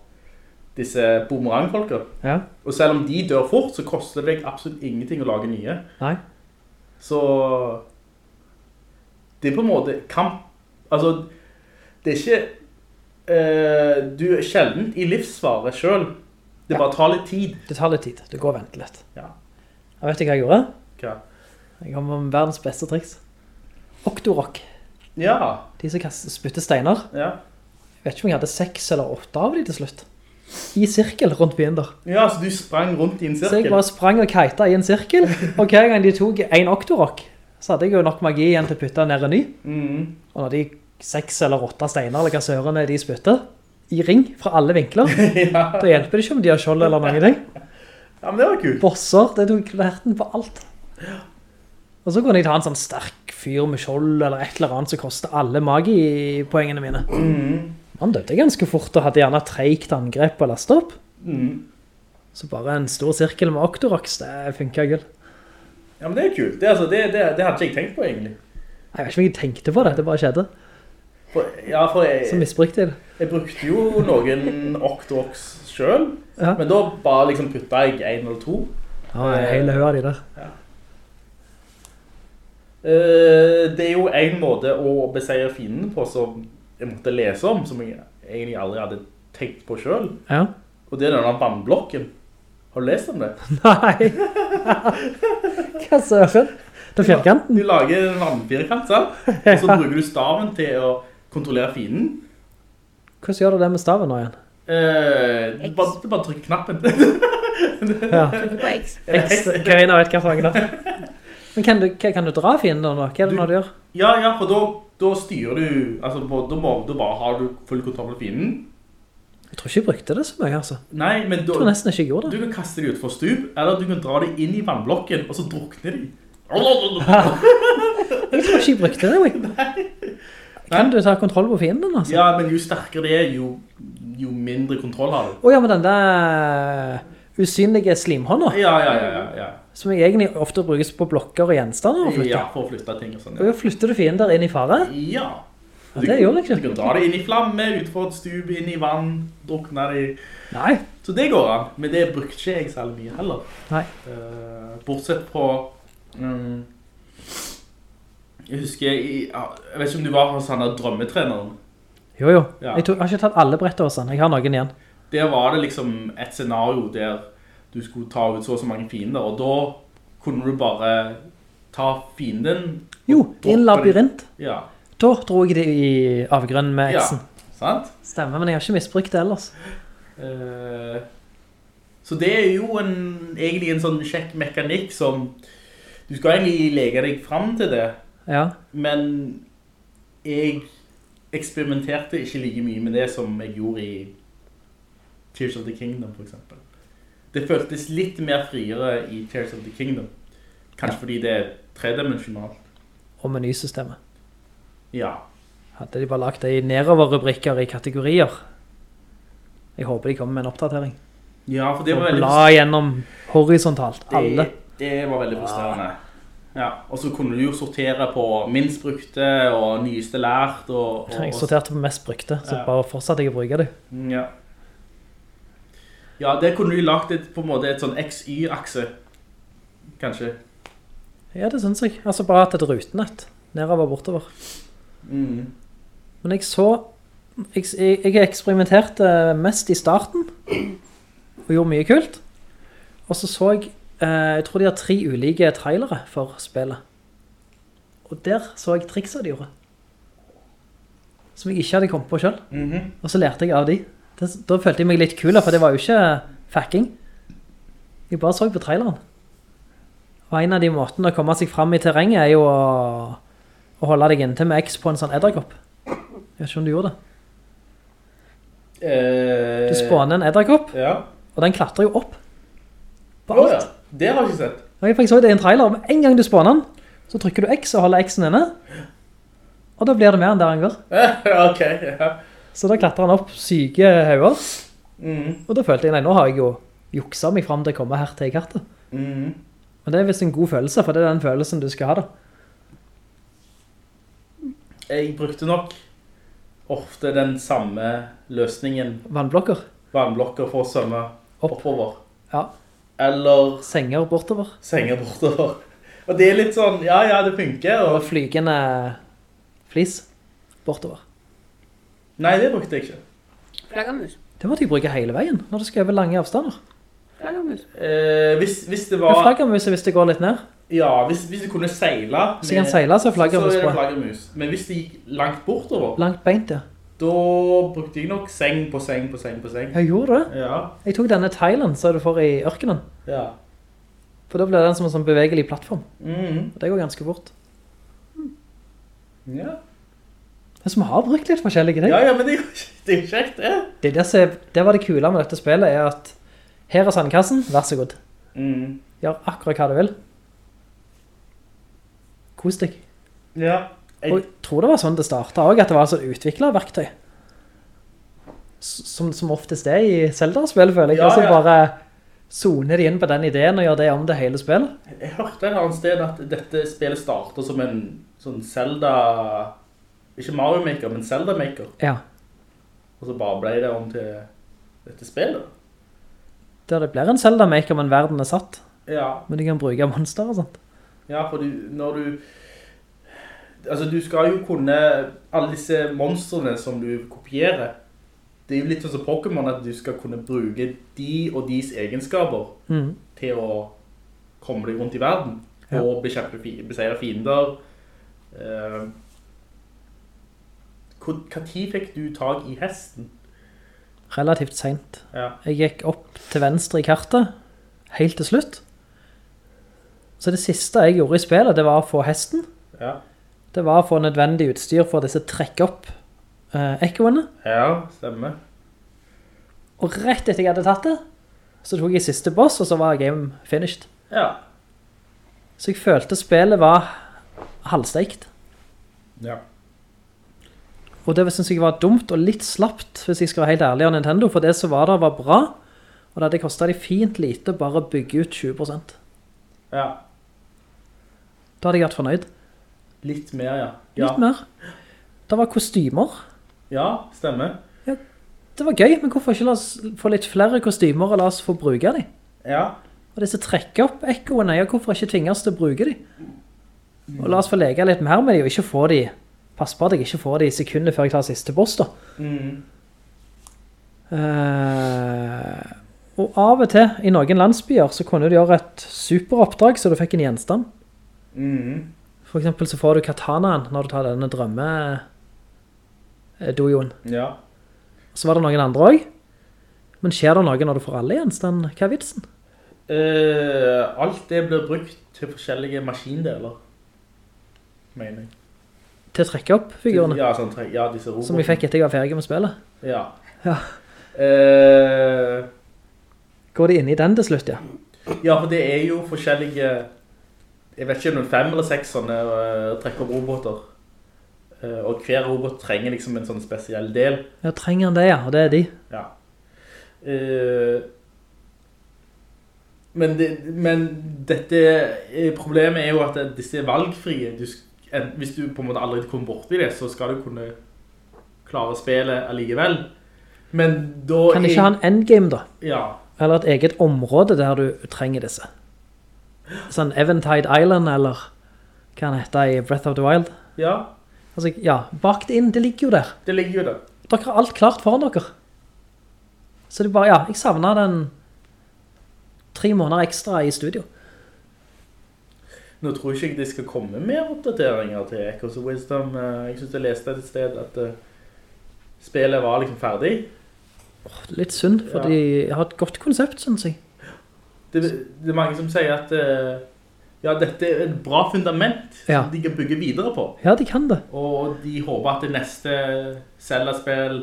disse boomerangfolker. Ja, Og selv om de dør fort, så koster det deg absolutt ingenting å lage nye. nei. Så det er på en måte kamp. Altså, det er ikke eh, Du er sjelden i livsfare selv. Det bare tar litt tid. Det tar litt tid. Du går og venter litt. Ja. Jeg vet ikke hva jeg gjorde. Hva? Jeg kom med verdens beste triks. Octorock. Ja, De som kaster, spytter steiner. ja. Jeg vet ikke om jeg hadde seks eller åtte av de til slutt. I sirkel rundt fiender. Ja, så du sprang rundt i en sirkel? Så jeg bare sprang og kajta i en sirkel. Og hver gang de tok en oktorok, så hadde jeg jo nok magi igjen til å putte ned en ny. Mm. Og når de seks eller åtte steiner, eller kassørene de spytter, i ring fra alle vinkler, ja. da hjelper det ikke om de har skjold eller noen ting. ja, men det var kult. Bosser, det tok kverten på alt. Og så kunne jeg ta en sånn sterk fyr med skjold eller et eller annet som koster alle magipoengene mine. Han døde ganske fort og hadde gjerne treikt angrep og lastet opp. Mm. Så bare en stor sirkel med Octorox, det funker gull. Ja, men det er kult. Det, altså, det, det, det hadde ikke jeg tenkt på egentlig. Jeg vet ikke om jeg tenkte på det, det bare skjedde. For, ja, for jeg, Så misbrukte jeg det. jeg brukte jo noen Octorox selv, Ja. men da bare liksom puttet jeg en eller to. Ja, hele høy av de der. Eh, det er jo en måte å beseire fienden på som jeg måtte lese om, som jeg egentlig aldri hadde tenkt på selv. Ja. Og det er denne vannblokken. Har du lest om det? Nei. Hva søren? Det er firkanten. Du lager en vannfirkant, sant? Og så bruker du staven til å kontrollere fienden. Hvordan gjør du det med staven nå igjen? Eh, du bare, du bare trykker knappen. Ja. Trykker på X. X, Karina vet hva det er. Men kan du, kan du dra fiender nå? Hva er det Du- nå du gjør? Ja, ja, for da, da styrer du, altså på- da, må, da bare har du full kontroll på fienden. Jeg tror ikke jeg brukte det så mye, altså. Nei, men Jeg tror da, nesten ikke jeg gjorde du kan kaste dem ut for stup, eller du kan dra dem inn i vannblokken, og så drukner de. Jeg tror ikke jeg brukte det, jeg. Kan du ta kontroll på fienden, altså? Ja, men jo sterkere det er, jo, jo mindre kontroll har du. Åja, oh, men den der usynlige slimhånda, ja, ja, ja, ja. Som egentlig ofte brukes på blokker og gjenstander å flytte. Ja, for å flytte ting og sånn. Ja. Og flytter du fiender inn i fare. ja. Ja, det gjør det ikke. Du kan dra det inn i flamme, utfor et stub, inn i vann, drukne de. Nei. Så det går an, men det brukte ikke jeg særlig mye heller. Nei. Uh, bortsett på... Um, Jeg husker jeg, Jeg vet ikke om du var hos han der drømmetreneren. Jo, jo. Ja. Jeg, tror, jeg har ikke tatt alle bretter hos han. Jeg har noen igjen. Der var det liksom et scenario der du skulle ta ut så og så mange fiender, og da kunne du bare ta fienden Jo, i en labyrint. Ja, Da dro jeg det i avgrunnen med eksen. ja, sant? Stemmer, men jeg har ikke misbrukt det ellers. Uh, så det er jo en, egentlig en sånn kjekk mekanikk som du skal egentlig lege deg frem til det, Ja, men jeg eksperimenterte ikke like mye med det som jeg gjorde i Tears of the Kingdom for eksempel. Det føltes litt mer friere i Tears of the Kingdom. Kanskje Ja. fordi det er tredimensionalt. og menysystemet. Ja. Hadde de bare lagt det i nedover-rubrikker i kategorier. Jeg håper de kommer med en oppdatering. Ja, for det var veldig bla gjennom horisontalt, alle. Det, det var veldig frustrerende. Ja, og så kunne du jo sortere på minst brukte og nyeste lært og, og Jeg sorterte på mest brukte, så Ja. bare fortsatte jeg å bruke det. Ja. Ja, det kunne du lagt et, på en måte et sånn XY-akse, kanskje. Ja, det synes jeg. Altså bare at et rutenett, nedover bortover. Mm. Men jeg så, jeg, jeg eksperimenterte mest i starten, og gjorde mye kult. Og så så jeg, eh, jeg tror de har tre ulike trailere for spillet. Og der så jeg trikser de gjorde. Som jeg ikke hadde kommet på selv. Mhm. Og så lærte jeg av de. Det, da følte jeg meg litt kul, for det var jo ikke fucking. Jeg bare så på traileren. Og en av de måtene å komme seg frem i terrenget er jo å, å holde deg inntil med X på en sånn edderkopp. Jeg vet ikke om du gjorde det. Eh, Du spåner en edderkopp, Ja. og den klatrer jo opp. På Å ja, det har jeg ikke sett. Og jeg så det i en trailer. men en gang du spåner den, så trykker du X og holder X-en inne. Og da blir det mer enn der han går. ok, ja. Så da klatrer han opp syke hauer. Mm. Og da følte jeg, nei, nå har jeg jo juksa meg frem til å komme her til kartet. Mm. Men det er vist en god følelse, for det er den følelsen du skal ha da. Jeg brukte nok ofte den samme løsningen, Vannblokker. vannblokker for å svømme Opp. oppover. Ja. Eller Senger bortover. senger bortover. Og det er litt sånn, ja, ja, det funker. Og Og... flygende flis bortover. Nei, det brukte jeg ikke. Flaggermus. Det måtte jeg bruke hele veien, når du skal over lange avstander. Flaggermus. Eh, hvis, hvis det var... flaggermuset hvis det går litt ned. Ja, hvis, hvis du kunne seile... Hvis jeg kan seile, så er flaggermus så er det flaggermus. Men hvis det gikk langt bortover, Langt beint, ja. da brukte jeg nok seng på seng på seng på seng. Jeg gjorde det. Ja, Jeg tok denne Thailand, så du får i ørkenen. ja. For da ble den som en sånn bevegelig plattform. Mhm. Og det går ganske fort. ja. Men som har brukt litt forskjellige ting. Ja, ja, men det er det er jo kjekt, det. Det, er det, det var det kule med dette spillet, er at her er sandkassen, vær så god. Mm. Gjør akkurat hva du vil. Kos deg. Ja. Jeg, Og jeg tror det var sånn det startet også, at det var et utviklet verktøy. Som, som oftest er i Zelda-spill, føler jeg. Ja, og så ja. bare zoner de inn på den ideen og gjør det om det hele spillet. jeg hørte et annet sted at dette spillet starter som en sånn Zelda... Ikke Mario Maker, men Zelda Maker. Ja, Og så bare ble det om til dette spillet. der det blir en Zelda-maker, men verden er satt. Ja, Men du kan bruke monster og sånt. Ja, for du, når du Altså, du skal jo kunne Alle disse monstrene som du kopierer Det er jo litt sånn som Pokémon At du skal kunne bruke de og deres egenskaper mm. Til å komme deg rundt i verden Ja. Og bekjempe, beseire fiender uh, Hva tid fikk du tag i hesten? Relativt sent. Ja, Jeg gikk opp til venstre i kartet, helt til slutt. Så det siste jeg gjorde i spillet, det var å få hesten. ja, Det var å få nødvendig utstyr for disse trekke opp eh, ekkoene. ja stemmer Og rett etter jeg hadde tatt det, så tok jeg siste boss, og så var game finished. Ja, Så jeg følte spillet var halvsteikt. ja Og det synes jeg var dumt og litt slapt, hvis jeg skal være helt ærlig av Nintendo, for det som var der var bra, og det hadde kostet de fint lite bare å bygge ut 20%. Ja, Da hadde jeg vært fornøyd. litt mer, ja Ja, Litt mer. Det var kostymer. ja stemmer Det var gøy, men hvorfor ikke la oss få litt flere kostymer og la oss få bruke dem? Ja, Og disse trekker opp ekkoene, ja, hvorfor ikke tvinge oss til å bruke dem? Og la oss få leke litt mer med dem og ikke få de, pass på at jeg ikke får det i sekundet før jeg tar siste boss da. mm. Uh, Og av og til, i noen landsbyer, så kunne du gjøre et superoppdrag, så du fikk en gjenstand. Mm. For eksempel så får du katanaen når du tar denne drømme-dojoen. Ja. Så var det noen andre også. Men skjer det noe når du får alle gjenstand? Hva er vitsen? Uh, alt det blir brukt til forskjellige maskindeler, mener jeg. Til å trekke opp figurene? Ja, sånn, ja disse robotene. Som vi fikk etter jeg var ferdig med spillet. Ja. Ja. Uh, Går de inn i den til slutt, ja? ja, for det er jo forskjellige, jeg vet ikke om det er fem eller seks sånne uh, trekker opp roboter. Uh, og hver robot trenger liksom en sånn spesiell del. Ja, trenger han det, ja, og det er de. Ja. Uh, men, det, men dette problemet er jo at disse er valgfrie. Du, hvis du på en måte aldri kommer bort i det, så skal du kunne klare spillet allikevel. Men da... Kan ikke ha en endgame da? Ja, Eller et eget område der du trenger disse? Sånn Eventide Island, eller hva han heter i Breath of the Wild? ja, Altså, ja, bak det inn, det ligger jo der. det ligger jo der. Dere har alt klart foran dere. Så det bare, ja, jeg savner den tre måneder ekstra i studio. Nå tror jeg ikke det skal komme mer oppdateringer til Echoes of Wisdom. Eh, Jeg synes jeg leste et sted at eh, spillet var liksom ferdig. Litt synd, for ja. de har et godt konsept, synes jeg. Det, det er mange som sier at eh, ja, dette er et bra fundament Ja. som de kan bygge videre på. Ja, de kan det. Og de håper at det neste Zelda-spill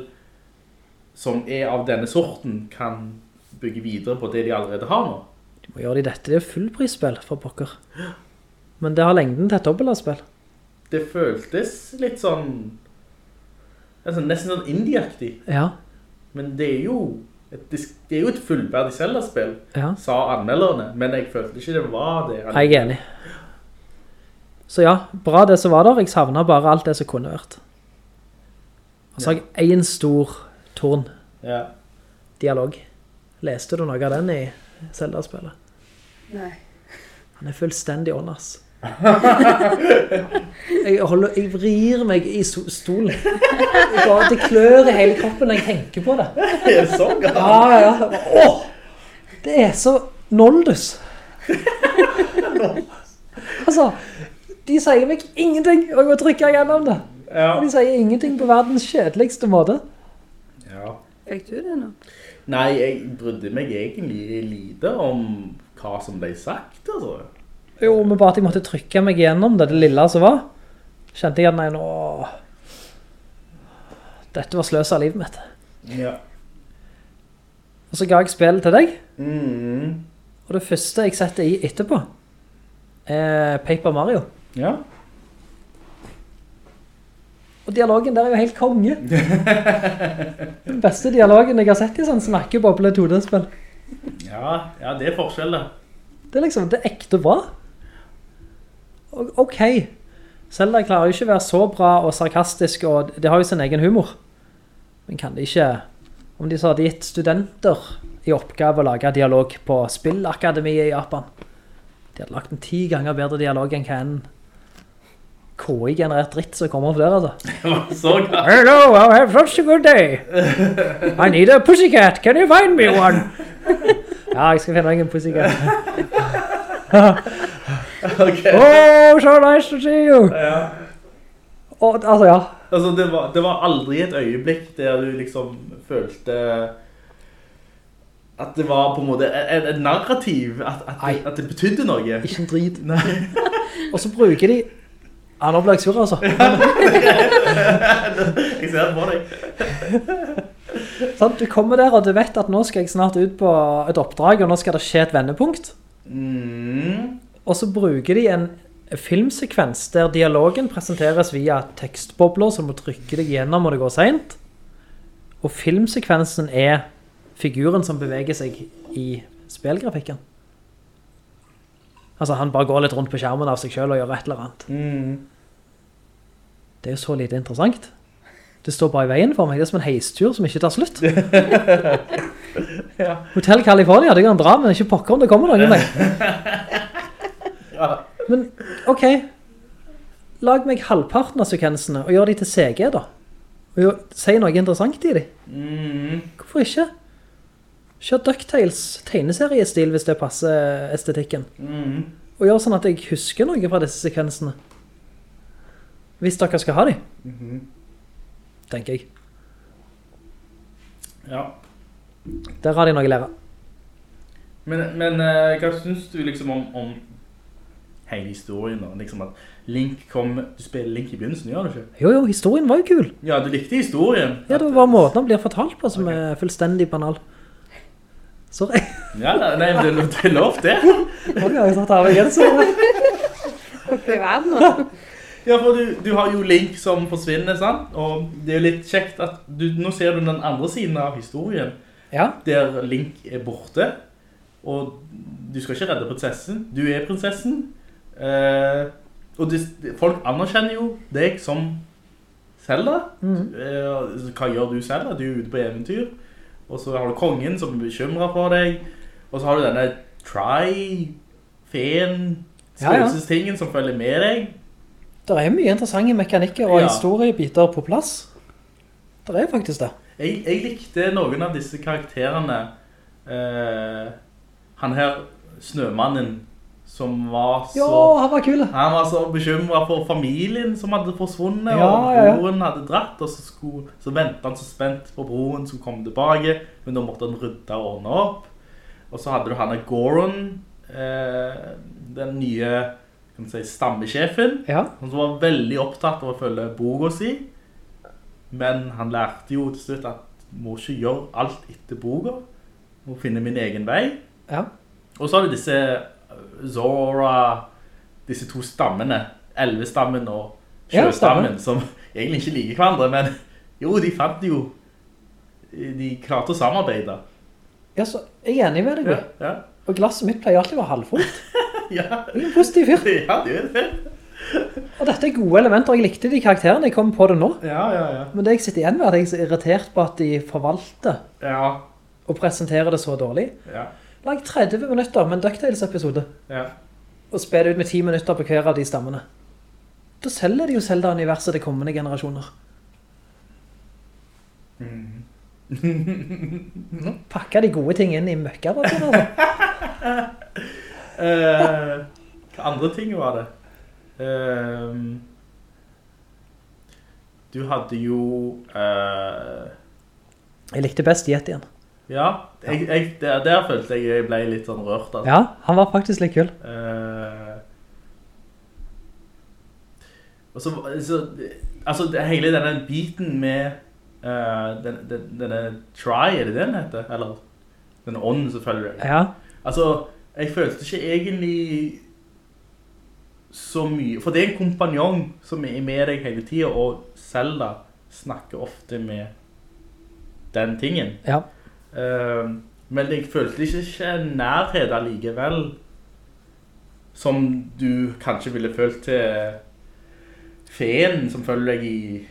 som er av denne sorten kan bygge videre på det de allerede har nå. De må gjøre det i dette, det er fullprisspill for pokker. Men det har lengden til et dobbeltspill. Det føltes litt sånn altså nesten sånn indie-aktig. Ja, Men det er jo et, det er jo et fullverdig Zelda-spill, ja. sa anmelderne. Men jeg følte ikke det var det. Jeg er enig. Så ja, bra det som var der. Jeg savnet bare alt det som kunne vært. Og så har jeg en stor torn Ja. dialog. Leste du noe av den i Zelda-spillet? Nei. Han er fullstendig åndas. Jeg, holder, jeg vrir meg i stolen. Det klør i hele kroppen når jeg tenker på det. Det er så galt. Ja, ja, ja. Åh! Det er så noldus. Altså, de sier meg ingenting, og jeg må trykke gjennom det. Ja. Og de sier ingenting på verdens kjedeligste måte. ja. Fikk du det nå? Nei, jeg brydde meg egentlig lite om hva som ble sagt, altså. Jo, men bare at jeg måtte trykke meg gjennom det, det lille som var, kjente jeg at nei, nå... Dette var sløs av livet mitt. Ja. Og så ga jeg spillet til deg, Mm. og det første jeg setter i etterpå, er Paper Mario. Ja. Og dialogen der er jo helt konge. Den beste dialogen jeg har sett i sånn snakkeboble 2D-spill. Ja, ja, det er forskjell, det. Det er liksom, det er ekte bra. Ok, Selda klarer jo ikke å være så bra og sarkastisk, og det har jo sin egen humor. Men kan det ikke, om de så hadde gitt studenter i oppgave å lage dialog på spillakademiet i Japan, de hadde lagt en ti ganger bedre dialog enn hva en KI-generert dritt som kommer opp der, altså. Hello, I have such a good day. I need a pussycat. Can you find me one? ja, jeg skal finne deg en pussycat. Ok. Oh, so nice to see you. Ja. Og, altså, ja. Altså, det var, det var aldri et øyeblikk der du liksom følte at det var på en måte et, et narrativ, at, at, det, at det betydde noe. Ikke en drit. Og så bruker de... Ja, nå ble jeg sur, altså. Jeg ser det på deg. Sånn, du kommer der, og du vet at nå skal jeg snart ut på et oppdrag, og nå skal det skje et vendepunkt. Mm. Og så bruker de en filmsekvens der dialogen presenteres via tekstbobler som må trykke deg gjennom og det går sent. Og filmsekvensen er figuren som beveger seg i spilgrafikken. Altså han bare går litt rundt på skjermen av seg selv og gjør et eller annet. Mm. Det er jo så lite interessant. Det står bare i veien for meg. Det er som en heistur som ikke tar slutt. Ja. Hotel California, det kan dra, men ikke pokker om det kommer noen. Men, ok. Lag meg halvparten av sekvensene, og gjør de til CG da. Og gjør, si noe interessant i de. Mm. Hvorfor ikke? Kjør DuckTales tegneseriestil hvis det passer estetikken. Mhm. Og gjør sånn at jeg husker noe fra disse sekvensene. Hvis dere skal ha de. Mhm. Tenker jeg. Ja. Der har de noe å lære. Men, men eh, hva synes du liksom om, om hele historien da? Liksom at Link kom, du spiller Link i begynnelsen, gjør du ikke? Jo, jo, historien var jo kul. Ja, du likte historien. Ja, det var måten han blir fortalt på som er fullstendig banal. Sorry. Ja, nei, men det, det er lov det. Har jeg tatt av igjen, så. Oppe i verden nå. Ja, for du, du har jo Link som forsvinner, sant? Og det er jo litt kjekt at du, nå ser du den andre siden av historien, Ja, der Link er borte, og du skal ikke redde prinsessen. Du er prinsessen. Eh, og de, folk anerkjenner jo deg som Zelda. Eh, hva gjør du Zelda? Du er ute på eventyr. Og så har du kongen som er bekymret for deg. Og så har du denne Try-feen, Ja, ja. som følger med deg. det er mye interessante mekanikker og Ja. historiebiter på plass. Det er faktisk det. Jeg, jeg likte noen av disse karakterene. Eh, han her, snømannen, som var så... Ja, han var kul. Han var så bekymret for familien som hadde forsvunnet, Ja, og broren ja. hadde dratt, og så, skulle, så ventet han så spent på broren som kom tilbake, men da måtte han rydde og ordne opp. Og så hadde du han Goron, eh, den nye kan man si, stammesjefen, Ja, som var veldig opptatt av å følge boka si, men han lærte jo til slutt at må ikke gjøre alt etter boka, må finne min egen vei. ja. Og så har du disse Zora, disse to stammene, elvestammen og Ja, sjøstammen, som egentlig ikke liker hverandre, men jo, de fant jo, de klarte å samarbeide. Ja, så jeg er enig med deg. Ja, ja, Og glasset mitt pleier alltid å være halvfullt. ja, det er en positiv fyr. ja, det er det. Og dette er gode elementer. Jeg likte de karakterene. Jeg kom på det nå. Ja, ja, ja. Men det jeg sitter igjen med, er at jeg er irritert på at de forvalter Ja, og presenterer det så dårlig. ja, Lag 30 minutter med en DuckTales-episode, ja. og spiller ut med 10 minutter på hver av de stammene. Da selger de jo Zelda-universet til kommende generasjoner. Nå pakker de gode ting inn i møkker. Altså. uh, hva andre ting var det? Ehm, du hadde jo Uh... Jeg likte best Yetien. Ja, jeg, jeg, der, der følte jeg jeg ble litt sånn rørt. Altså. Ja, han var faktisk litt kul. Uh, og så, så altså hele denne biten med uh, den, den, denne try, er det det den heter? Eller denne ånden selvfølgelig. Ja, Altså, jeg følte ikke egentlig så mye, for det er en kompanjong som er med deg hele tiden, og Zelda snakker ofte med den tingen. ja. Eh, men jeg følte ikke nærhet allikevel som du kanskje ville følt til feen som følger deg i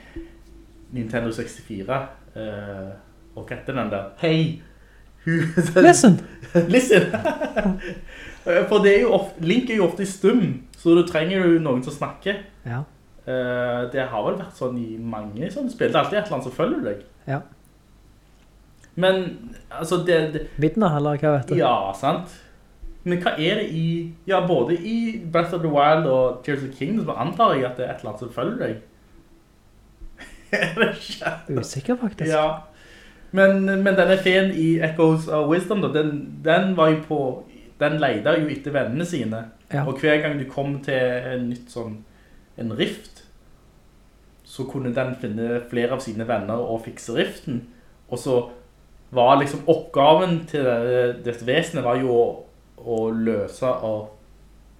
Nintendo 64. Uh, og hva heter den der? Hei! Listen! Listen! For det er jo ofte, Link er jo ofte i stum, så du trenger jo noen som snakker. Ja, Uh, det har vel vært sånn i mange sånne spill. Det er alltid et eller annet som følger deg. ja. Men, altså, det, det Midna, eller hva vet du? Ja, sant? Men hva er det i... Ja, både i Breath of the Wild og Tears of the Kingdom, så antar jeg at det er et eller annet som følger deg. er det ikke? Usikker faktisk. Ja. Men, men denne feen i Echoes of Wisdom, da, den, den var jo på... Den leide jo etter vennene sine. Ja. Og hver gang du kom til en nytt sånn... En rift, så kunne den finne flere av sine venner og fikse riften. Og så var liksom oppgaven til det- dette vesenet var jo å, å løse og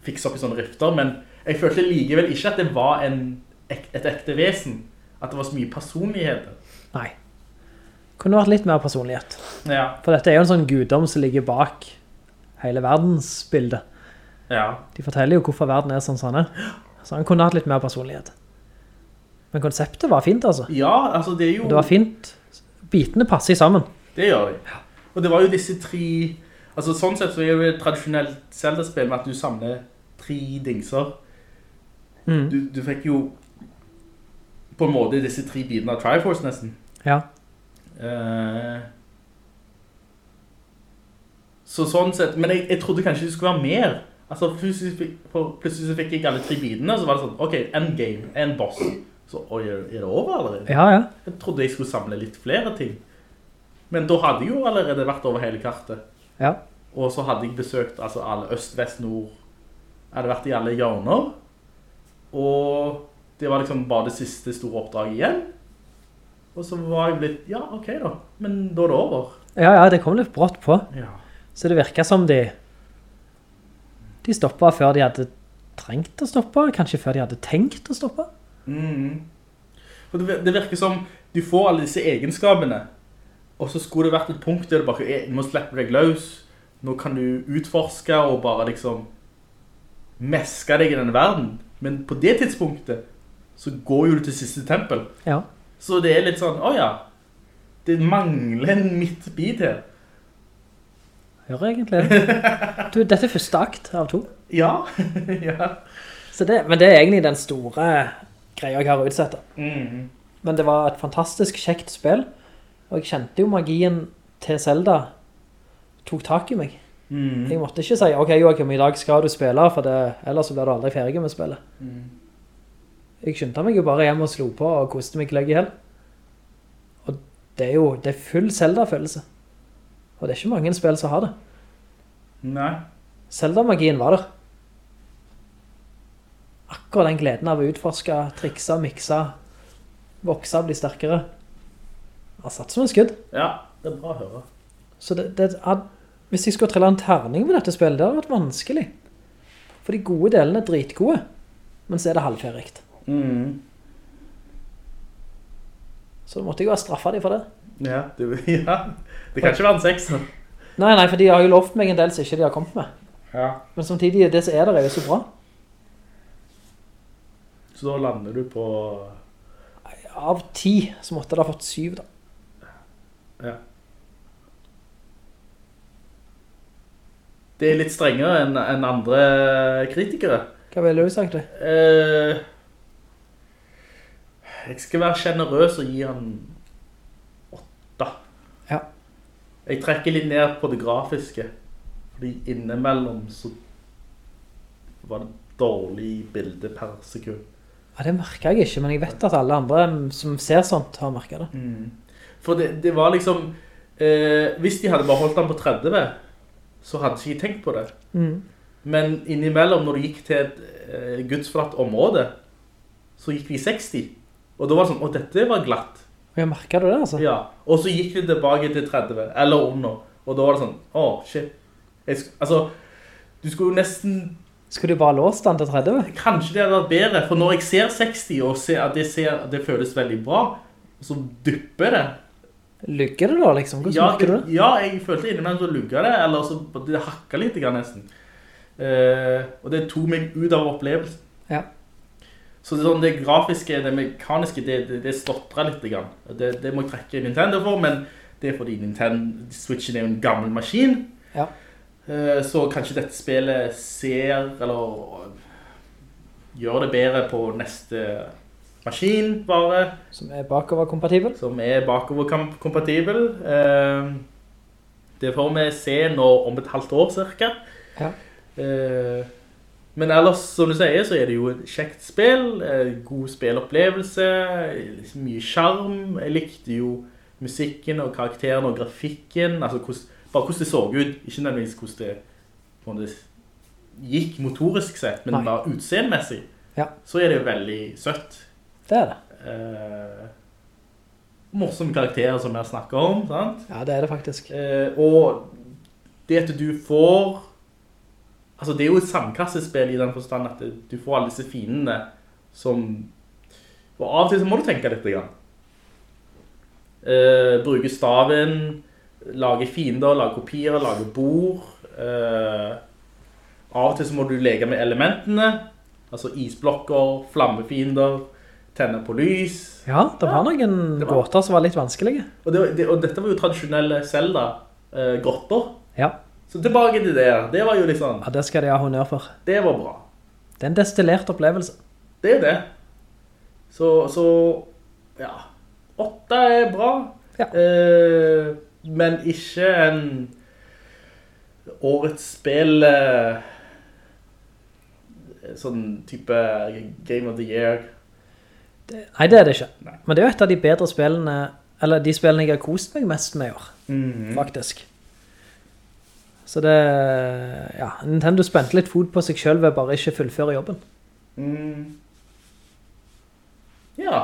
fikse opp i sånne rifter, men jeg følte likevel ikke at det var en, et ekte vesen. At det var så mye personlighet. Nei. Kunne vært litt mer personlighet. Ja, For dette er jo en sånn guddom som ligger bak hele verdensbildet. ja. De forteller jo hvorfor verden er sånn sånn. Så han kunne hatt litt mer personlighet. Men konseptet var fint, altså. Ja, altså det er jo... Det var fint. Bitene passer sammen. Det gjør de. Og det var jo disse tre... Altså sånn sett så er det et tradisjonelt Zelda-spill med at du samler tre dingser. Mm. Du, du fikk jo på en måte disse tre bitene av Triforce nesten. Ja. Eh, Så sånn sett, men jeg, jeg trodde kanskje det skulle være mer. Altså, plutselig, fikk- plutselig fikk jeg alle tre bitene, så var det sånn, ok, endgame, en boss. Så, oi, er det over allerede? Ja, ja. Jeg trodde jeg skulle samle litt flere ting. Men da hadde jeg jo allerede vært over hele kartet. Ja. Og så hadde jeg besøkt altså, alle øst, vest, nord. Jeg hadde vært i alle hjørner. Og det var liksom bare det siste store oppdraget igjen. Og så var jeg blitt, ja, ok da. Men da er det over. Ja, ja, det kom litt brått på. Ja. Så det virket som de de stoppet før de hadde trengt å stoppe, kanskje før de hadde tenkt å stoppe. Mm. For det, det virker som du får alle disse egenskapene, og så skulle det vært et punkt der du bare, «Eh, nå slipper deg løs, nå kan du utforske og bare liksom meske deg i denne verden. Men på det tidspunktet så går jo du til siste tempel. Ja. Så det er litt sånn, å ja, det mangler en midtbit her. Hører egentlig det. Du, dette er første akt av to. Ja, ja. Så det, men det er egentlig den store greia jeg har utsett. Mm. Men det var et fantastisk kjekt spill, og jeg kjente jo magien til Zelda tok tak i meg. Mm. Jeg måtte ikke si, ok Joachim, i dag skal du spille, for det, ellers blir du aldri ferdig med spillet. Jeg skyndte meg jo bare hjem og slo på og koste meg legg i hell. Og det er jo det er full Zelda-følelse. Og det er ikke mange spill som har det. Nei. Zelda-magien var der. Akkurat den gleden av å utforske, trikse, mikse, vokse, bli sterkere. Har satt som en skudd. Ja, det er bra å høre. Så det, det hvis jeg skulle trille en terning på dette spillet, det hadde vært vanskelig. For de gode delene er dritgode, men så er det halvferdigt. Mm. Så måtte jeg jo ha straffet dem for det. Ja, det, ja, det kan ikke være en sekser. Nei, nei, for de har jo lovt meg en del som ikke de har kommet med. Ja. Men samtidig, det som er der er jo så bra. Så da lander du på Av ti så måtte det ha fått syv da. Ja. Det er litt strengere enn enn andre kritikere. Hva vil du det? Eh, jeg skal være generøs og gi han åtta. Ja. Jeg trekker litt ned på det grafiske. Fordi innimellom så var det dårlig bilde per sekund. Ja, det merker jeg ikke, men jeg vet at alle andre som ser sånt har merket det. For det, det var liksom eh, Hvis de hadde bare holdt den på 30 Så hadde ikke jeg tenkt på det. Mm. Men innimellom når du gikk til et eh, gudsflatt område Så gikk vi 60 Og da var det sånn, å dette var glatt. Og jeg merket det, altså? Ja, og så gikk vi tilbake til 30 Eller under Og da var det sånn, å shit. Sk- Altså, du skulle jo nesten Skulle du bare låst den til 30? Kanskje det hadde vært bedre For når jeg ser 60 og ser at det, ser, det føles veldig bra Så dypper det Lygger det da, liksom? Hvordan ja, merker du det? Ja, jeg følte innimellom så lugger det, eller så det hakket litt grann nesten. Eh, og det tog meg ut av opplevelsen. Ja. Så det, sånn, det grafiske, det mekaniske, det, det, det stotrer litt grann. Det, det må jeg trekke Nintendo for, men det er fordi Nintendo Switchen er jo en gammel maskin. Ja. Eh, så kanskje dette spillet ser, eller gjør det bedre på neste maskin, bare Som er bakover-kompatibel? som er bakover-kompatibel. Eh, det får vi se nå om et halvt år cirka. Ja. Eh, men ellers, som du sier, så er det jo et kjekt spill, eh, god spillopplevelse, liksom mye charm. Jeg likte jo musikken og karakteren og grafikken, altså hvordan, bare hvordan det så ut, ikke nødvendigvis hvordan det, hvordan det gikk motorisk sett, men Nei. bare utseendemessig. Ja. Så er det jo veldig søtt. Det er det. Eh, morsomme karakterer som vi har snakket om, sant? Ja, det er det faktisk. Eh, og det at du får Altså det er jo et samkassespill i den forstand at du får alle disse finene som Og av og til så må du tenke litt grann. Eh, bruke staven, lage fiender, lage kopier, lage bord. Eh, av og til så må du lege med elementene, altså isblokker, flammefiender, tenne på lys. Ja, det var noen det var- gåter som var litt vanskelige. Og, det, det, og dette var jo tradisjonelle Zelda-grotter. Ja. så tilbake til det, det var jo liksom, ja, det skal de ha honnør for. det var bra. Det er en destillert opplevelse. Det er det. Så, så ja, åtta er bra. Ja. Eh, men ikke en årets spill eh, sånn type Game of the Year. Nei, det er det ikke. Nei. Men det er jo et av de bedre spillene, eller de spillene jeg har kost meg mest med i år, Mhm. faktisk. Så det, ja, Nintendo spente litt fot på seg selv ved bare ikke fullføre jobben. Mm. Ja.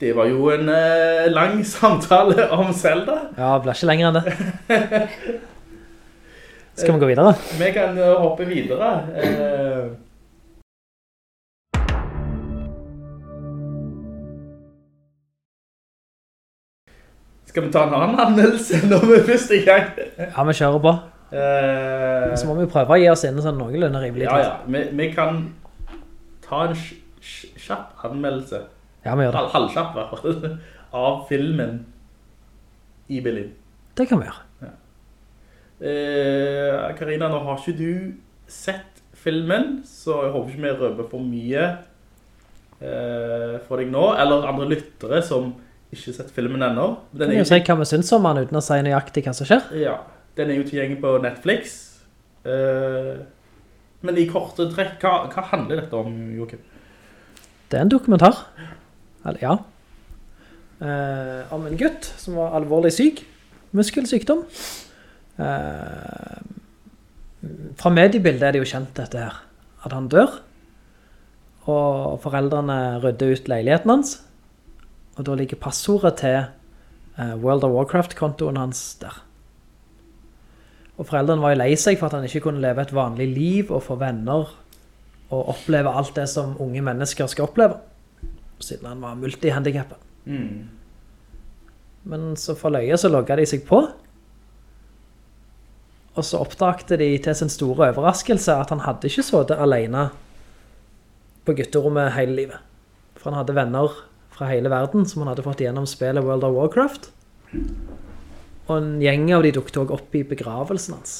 Det var jo en eh, lang samtale om Zelda. Ja, det blir ikke lenger enn det. Skal vi gå videre? Vi kan eh, hoppe videre. Eh, Skal vi ta en annen anmeldelse når vi er først i gang? Ja, vi kjører på. Uh, Så må vi prøve å gi oss inn sånn noenlunde rimelig ja, ja. Vi, vi kan ta en kj- kj- kjapp anmeldelse. Ja, vi gjør det. Halvkjapp i hvert fall. Av filmen i Berlin. Det kan vi gjøre. Eh, Karina, nå har ikke du sett filmen, så jeg håper ikke vi røper for mye uh, for deg nå, eller andre lyttere som ikke sett filmen ennå. Den kan er, jo si hva vi syns om han uten å si nøyaktig hva som skjer? ja, den er jo tilgjengelig på Netflix. Uh, men i korte trekk, hva, hva handler dette om, Joachim? Det er en dokumentar. Eller, ja. Uh, om en gutt som var alvorlig syk. Muskelsykdom. Uh, fra mediebildet er det jo kjent dette her. At han dør. Og foreldrene rydder ut leiligheten hans. Og da ligger passordet til eh, World of Warcraft-kontoen hans der. Og foreldrene var jo lei seg for at han ikke kunne leve et vanlig liv og få venner og oppleve alt det som unge mennesker skal oppleve, siden han var multihandikappet. Mm. Men så for løye så logget de seg på, og så oppdagte de til sin store overraskelse at han hadde ikke sittet alene på gutterommet hele livet. For han hadde venner fra hele verden som han hadde fått gjennom spillet World of Warcraft. Og en gjeng av de dukket også opp i begravelsen hans.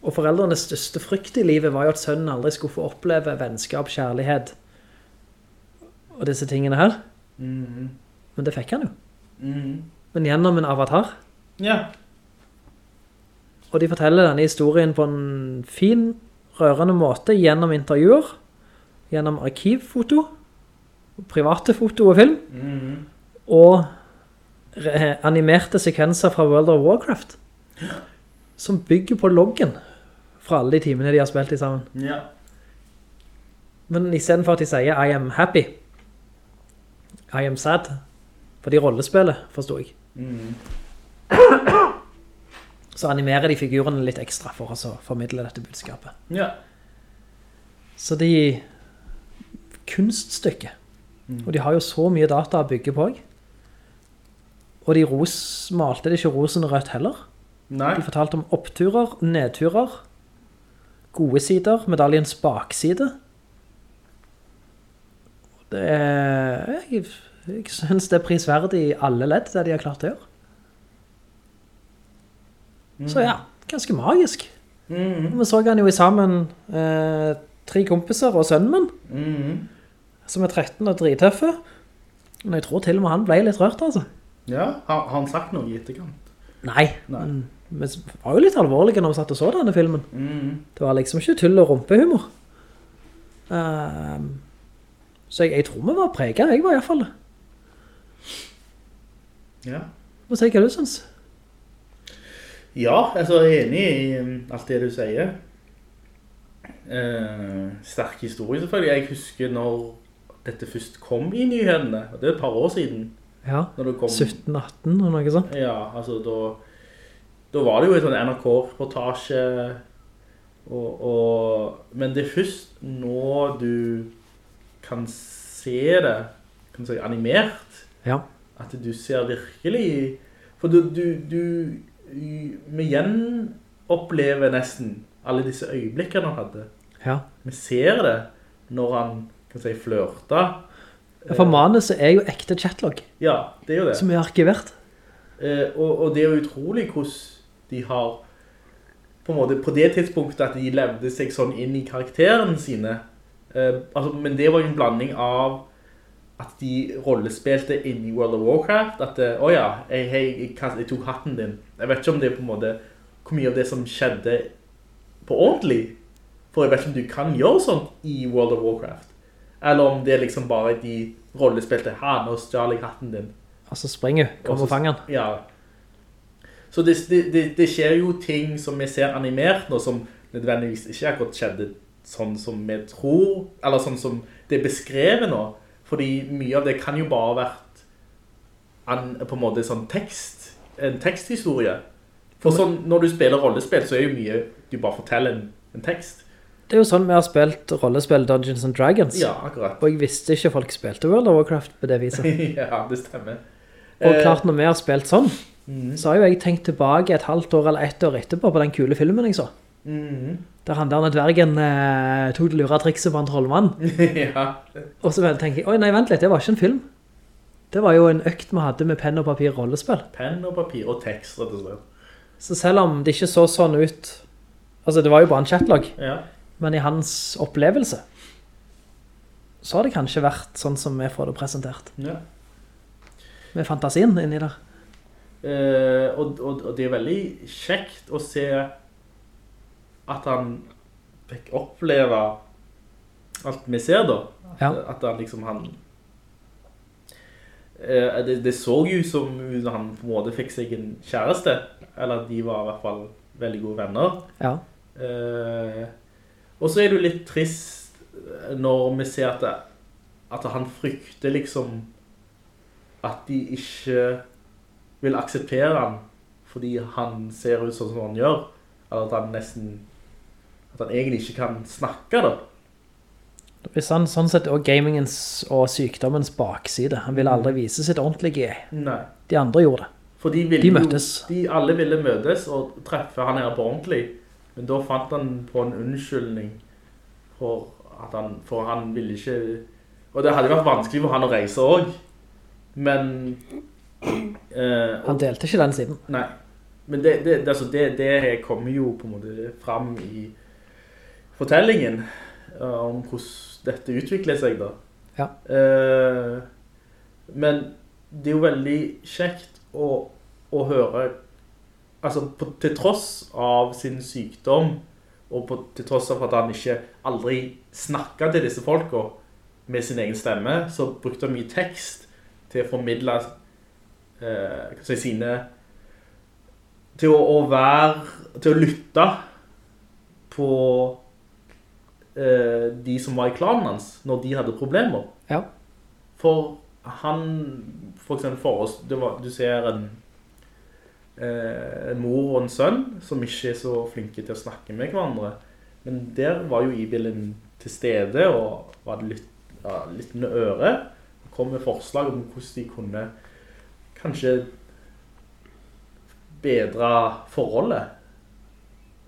Og foreldrenes største frykt i livet var jo at sønnen aldri skulle få oppleve vennskap, kjærlighet og disse tingene her. Mm. Men det fikk han jo. Mm. Men gjennom en avatar. Ja. Og de forteller denne historien på en fin, rørende måte gjennom intervjuer, gjennom arkivfoto, private foto og film, Mm. og animerte sekvenser fra World of Warcraft, som bygger på loggen fra alle de timene de har spilt i sammen. Ja. Men i stedet for at de sier I am happy, I am sad, for de rollespillet, forstod jeg. Mm. Så animerer de figurene litt ekstra for å formidle dette budskapet. Ja. Så de kunststykke. Og de har jo så mye data å bygge på. Og de ros, malte de ikke rosen rødt heller. Nei. De fortalte om oppturer, nedturer, gode sider, medaljens bakside. Det er, jeg, jeg synes det er prisverdig i alle ledd, det de har klart å gjøre. Så ja, ganske magisk. Mm. Vi så han jo i sammen eh, tre kompiser og sønnen min, Mm. Som er 13 og drittøffe. Men jeg tror til og med han ble litt rørt, altså. Ja, har, han sagt noe i etterkant? Nei, Nei. men vi var jo litt alvorlige når vi satt og så denne filmen. Mm. Det var liksom ikke tull og rumpehumor. Um, så jeg, jeg tror vi var preget, jeg var i hvert fall det. Ja. Må si hva du synes. Ja, altså jeg er enig i um, alt det du sier. Eh, sterk historie selvfølgelig. Jeg husker når dette først kom i nyhetene. Det er et par år siden. Ja, Når 17-18 og noe sånt. Ja, altså da, da var det jo en sånn NRK-reportasje. Men det er først nå du kan se det kan si, animert. Ja, At du ser virkelig For du, du, du Vi gjenopplever nesten alle disse øyeblikkene han hadde. ja. Vi ser det når han kan si, flørta. For manuset er jo ekte chatlog, Ja, det er jo det. som er arkivert. Eh, og, og det er jo utrolig hvordan de har på en måte på det tidspunktet at de levde seg sånn inn i karakteren sine. Eh, altså, men det var jo en blanding av at de rollespilte inn i World of Warcraft, at, åja, oh hei, hei, jeg, jeg tok hatten din. Jeg vet ikke om det er på en måte, hvor mye av det som skjedde på ordentlig, for jeg vet ikke om du kan gjøre sånt i World of Warcraft. Eller om det er liksom bare de rollespilte, her, nå stjal jeg hatten din. Og så springer kommer Og fanger den. Ja. Så det, det, det, det skjer jo ting som vi ser animert nå, som nødvendigvis ikke akkurat skjedde sånn som vi tror, eller sånn som det er beskrevet nå. Fordi mye av det kan jo bare ha vært en, på en måte sånn tekst, en teksthistorie. For sånn, når du spiller rollespill, så er jo mye, du bare forteller en, en tekst. Det er jo sånn vi har spilt rollespill Dungeons and Dragons. Ja, akkurat. Og jeg visste ikke folk spilte World of Warcraft på det viset. ja, det stemmer. Og Eh, klart når vi har spilt sånn, så har jo jeg tenkt tilbake et halvt år eller ett år etterpå på den kule filmen jeg så. Mm. Der han der dvergen eh, tok det lure trikset på en trollmann. ja, Og så tenker jeg, oi nei, vent litt, det var ikke en film. Det var jo en økt vi hadde med penn og papir rollespill. penn og papir og tekst, rett og slett. Så selv om det ikke så sånn ut, altså det var jo bare en chatlog, Ja. Men i hans opplevelse, så har det kanskje vært sånn som vi får det presentert. ja. Med fantasien inni der. Eh, og, og, og det er veldig kjekt å se at han fikk oppleve alt vi ser da. At, Ja. at han liksom han eh, det, det så jo som han på en måte fikk seg en kjæreste. Eller de var i hvert fall veldig gode venner. Ja. Eh, og så er det jo litt trist når vi ser at, det, at han frykter liksom at de ikke vil akseptere han fordi han ser ut sånn som han gjør. Eller at han nesten at han egentlig ikke kan snakke da. Hvis han sånn sett også gamingens og sykdommens bakside. Han ville aldri vise sitt ordentlige jeg. Nei. De andre gjorde det. For de, ville De jo- møttes. de alle ville møtes og treffe han her på ordentlig. Men da fant han på en unnskyldning for at han, for han ville ikke... Og det hadde vært vanskelig for han å reise også. Men... Eh, og, Han delte ikke den siden. nei. Men det, det, det, altså det, det kommer jo på en måte fram i fortellingen eh, om hvordan dette utvikler seg da. Ja. Eh, men det er jo veldig kjekt å, å høre, altså på, til tross av sin sykdom, og på, til tross av at han ikke aldri snakket til disse folka med sin egen stemme, så brukte han mye tekst til å formidle eh, si, sine til å, å være, til å lytte på eh, de som var i klanen hans, når de hadde problemer. Ja. For han, for eksempel for oss, det var, du ser en, en mor og en sønn som ikke er så flinke til å snakke med hverandre. Men der var jo Ibilin til stede og var litt, ja, lyttende øre. Og kom med forslag om hvordan de kunne kanskje bedre forholdet.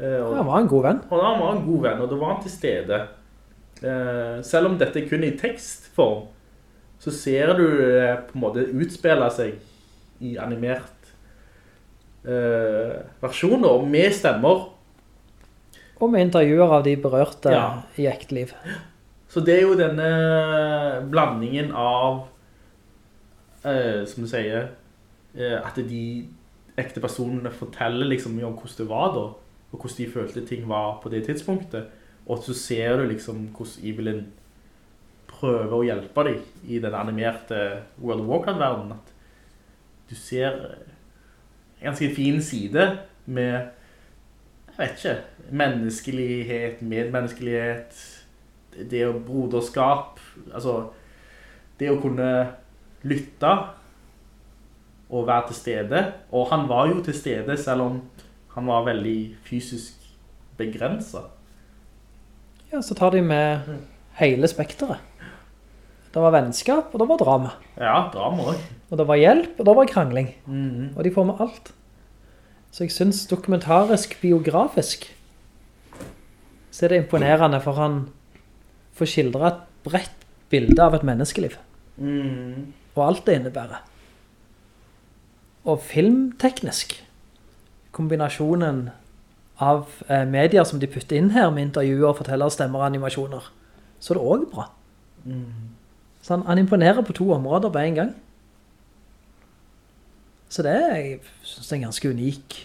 Eh, og- Han var en god venn. og han var en god venn, og da var han til stede. Eh, selv om dette er kun i tekstform, så ser du det på en måte utspille seg i animert eh, versjoner, og med stemmer. Og med intervjuer av de berørte Ja. i ektliv. Så det er jo denne blandingen av, eh, som du sier, eh, at de ekte personene forteller liksom om hvordan det var da, og hvordan de følte ting var på det tidspunktet. Og så ser du liksom hvordan Evelyn prøver å hjelpe dem i den animerte World of Warcraft-verdenen. At du ser en ganske fin side med, jeg vet ikke, menneskelighet, medmenneskelighet, det å broderskap, altså det å kunne lytte og være til stede. Og han var jo til stede selv om han var veldig fysisk begrenset. Ja, så tar de med hele spekteret. Det var vennskap, og det var drama. Ja, drama også. Og det var hjelp, og det var krangling. Mhm. Og de får med alt. Så jeg synes dokumentarisk, biografisk, så er det imponerende, for han får skildre et bredt bilde av et menneskeliv. Mhm. Og alt det innebærer. Og filmteknisk, kombinasjonen av eh, medier som de putter inn her, med intervjuer, fortellerstemmer og animasjoner, så er det også bra. Så han, han imponerer på to områder på en gang. Så det er, jeg synes det er en ganske unik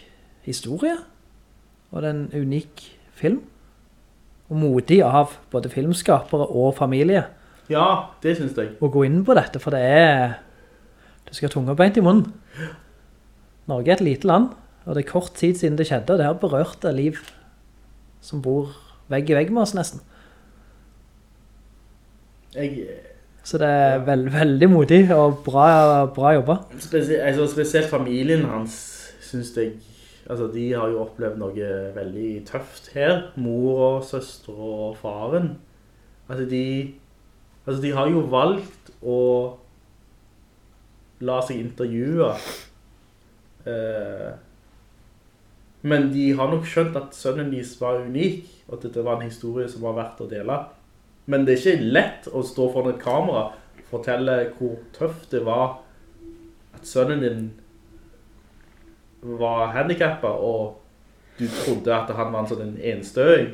historie. Og det er en unik film. Og modig av både filmskapere og familie Ja, det synes jeg. å gå inn på dette, for det er... Du skal ha tunga beint i munnen. Norge er et lite land, og det er kort tid siden det skjedde, og det har berørt det liv som bor vegg i vegg med oss nesten. jeg Så det er veld, veldig modig og bra, bra jobba. spesielt, altså, spesielt familien hans, synes jeg, altså de har jo opplevd noe veldig tøft her. Mor og søster og faren. Altså de, altså de har jo valgt å la seg intervjue. Eh, men de har nok skjønt at sønnen deres var unik, og at dette var en historie som var verdt å dele. Men det er ikke lett å stå foran et kamera og fortelle hvor tøft det var at sønnen din var handicappet, og du trodde at han var en sånn en enstøing.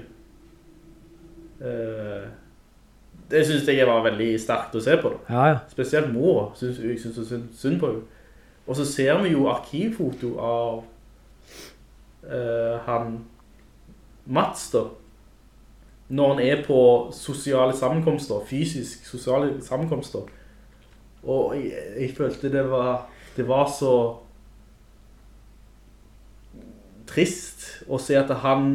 Eh, det synes jeg var veldig sterkt å se på. Ja, ja. Spesielt mor, synes, jeg synes det synd, synd på henne. Og så ser vi jo arkivfoto av uh, han Mats da, når han er på sosiale sammenkomster, fysisk sosiale sammenkomster. Og jeg, jeg følte det var, det var så trist å se at han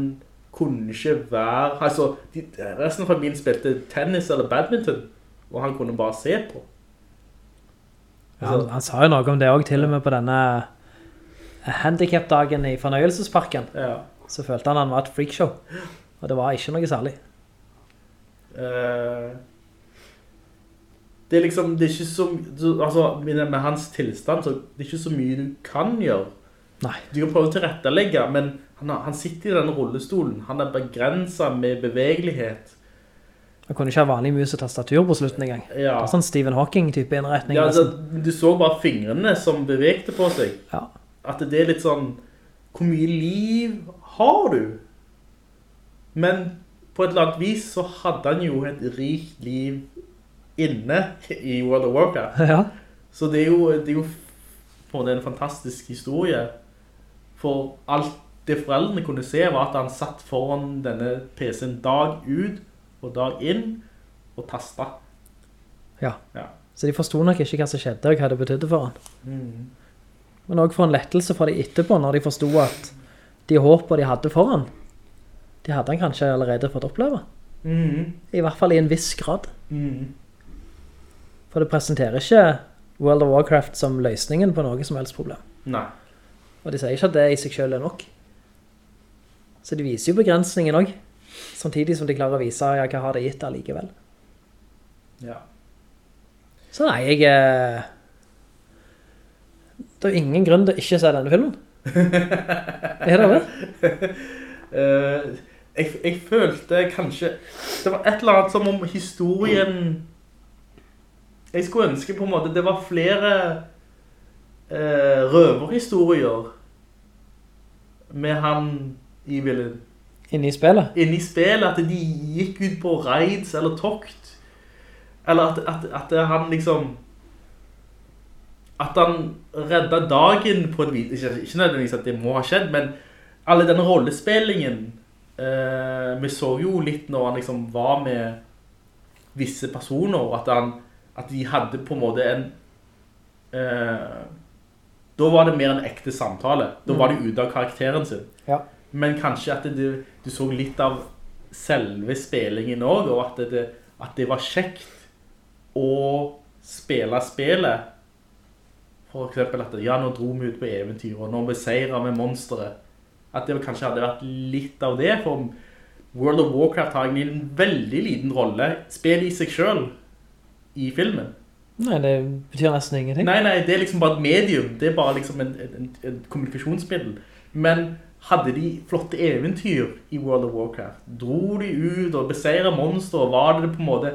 kunne ikke være, altså de, resten av familien spilte tennis eller badminton, og han kunne bare se på. Ja, han, han sa jo noe om det også, til og med på denne handicap-dagen i fornøyelsesparken. Ja. Så følte han han var et freakshow. Og det var ikke noe særlig. Eh, det er liksom, det er ikke så, så- altså med, hans tilstand, så det er ikke så mye du kan gjøre. Nei. Du kan prøve å tilrettelegge, men han, han sitter i denne rullestolen. Han er begrenset med bevegelighet. Han kunne ikke ha vanlig mus og tastatur på slutten en gang. Det er sånn Stephen Hawking-type innretning. ja altså, du så bare fingrene som bevegte på seg. Ja. At det er litt sånn, hvor mye liv har du? Men på et eller annet vis så hadde han jo et rikt liv inne i World of Warcraft. ja. Så det er jo, det er jo på en en fantastisk historie. For alt det foreldrene kunne se var at han satt foran denne PC-en dag ut og dag inn og tastet. ja. Ja. Så de forstod nok ikke hva som skjedde og hva det betydde for han. Mm. Men også for en lettelse fra de etterpå, når de forstod at de håper de hadde for han, de hadde han kanskje allerede fått oppleve. Mm. I hvert fall i en viss grad. Mm. For det presenterer ikke World of Warcraft som løsningen på noe som helst problem. Nei. Og de sier ikke at det i seg selv er nok. Så de viser jo begrensningen også. Samtidig som de klarer å vise ja, hva har det gitt allikevel. Ja. Så nei, jeg... eh, Det er ingen grunn til å ikke se denne filmen. er det det? Eh, jeg, jeg følte kanskje Det var et eller annet som om historien Jeg skulle ønske på en måte Det var flere eh, røverhistorier med han i villen. Inne i spillet. inne i spillet, at de gikk ut på raids eller tokt. Eller at, at, at han liksom At han redda dagen på et vis. Ikke, ikke nødvendigvis at det må ha skjedd, men alle denne rollespillingen eh, Vi så jo litt når han liksom var med visse personer, at, han, at de hadde på en måte en eh, Da var det mer en ekte samtale. Da var de ute av karakteren sin. Ja. Men kanskje at det, du så litt av selve spillingen også, og at det, at det var kjekt å spille spillet. For eksempel at ja, nå dro vi ut på eventyr, og nå beseiret vi monsteret. At det kanskje hadde vært litt av det, for World of Warcraft har egentlig en veldig liten rolle. Spill i seg selv i filmen. Nei, det betyr nesten ingenting. Nei, nei, det er liksom bare et medium. Det er bare liksom en, en, en kommunikasjonsmiddel. Men hadde de flotte eventyr i World of Warcraft? Dro de ut og beseiret monster? og Var det på en måte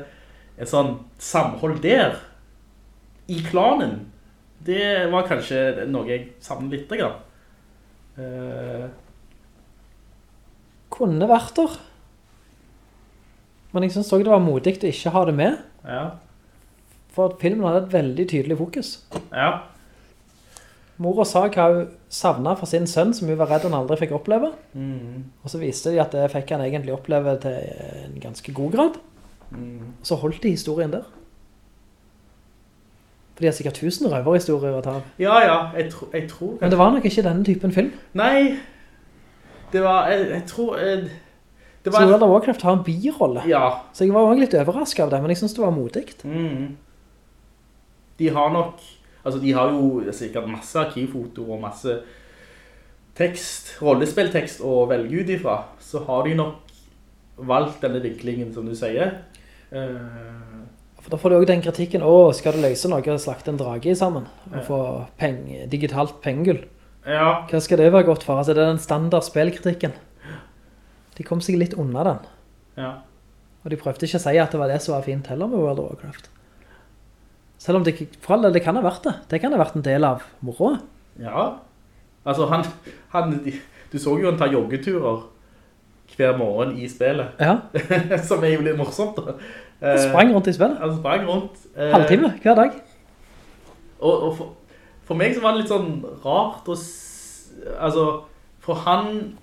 et sånn samhold der? I klanen? Det var kanskje noe jeg savnet litt. da. Eh, Kunne vært der. Men jeg synes også det var modig å ikke ha det med. ja. For at filmen hadde et veldig tydelig fokus. Ja. Mor sa hva hun savnet for sin sønn, som hun var redd han aldri fikk oppleve. Mm. Og så viste de at det fikk han egentlig oppleve til en ganske god grad. Mm. Og så holdt de historien der. For de har sikkert tusen røverhistorier å ta av. Ja, ja, jeg, tro, jeg tror Men det var nok ikke denne typen film. Nei, det var, jeg, jeg tror, jeg, det Så. World of Warcraft har en birolle. Ja. Så jeg var også litt overrasket av det, men jeg synes det var modikt. Mm. De har nok, altså de har jo sikkert masse arkivfoto og masse tekst, rollespilltekst å velge ut ifra. Så har de nok valgt denne vinklingen som du sier. Uh... For da får du også den kritikken, å, skal du løse noe og slakte en drage sammen, og få peng, digitalt pengegull? Ja, Hva skal det være godt for? Altså, det er den standard spillkritikken. De kom seg litt unna den. ja. Og de prøvde ikke å si at det var det som var fint heller med World of Warcraft. Selv om det, alle, det kan ha vært det. Det kan ha vært en del av moroa. Ja. Altså han, han, du så jo han ta joggeturer hver morgen i spillet. Ja, som er jo litt morsomt da. Han sprang rundt i spillet. Han sprang rundt. eh, Halvtime, hver dag. Og, og for, for meg så var det litt sånn rart å Altså, for han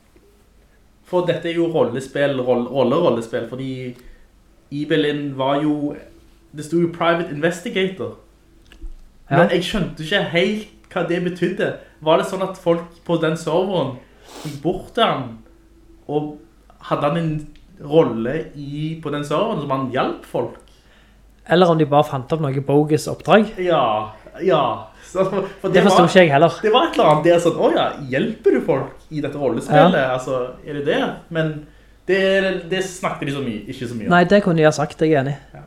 For dette er jo rollespill, rollerollespill. fordi Ibelin var jo Det sto jo Private Investigator. Men jeg skjønte ikke helt hva det betydde. Var det sånn at folk på den serveren gikk bort til han, og hadde han en rolle i, på den serveren som han hjalp folk? Eller om de bare fant opp noe bogus oppdrag. Ja, ja. Så, for, det, Det forstår ikke jeg heller. Det var et eller annet der sånn, åja, hjelper du folk i dette rollespillet? Altså, er det det? Men det, det snakket de så mye, ikke så mye om. Nei, det kunne de ha sagt, jeg er enig. Ja.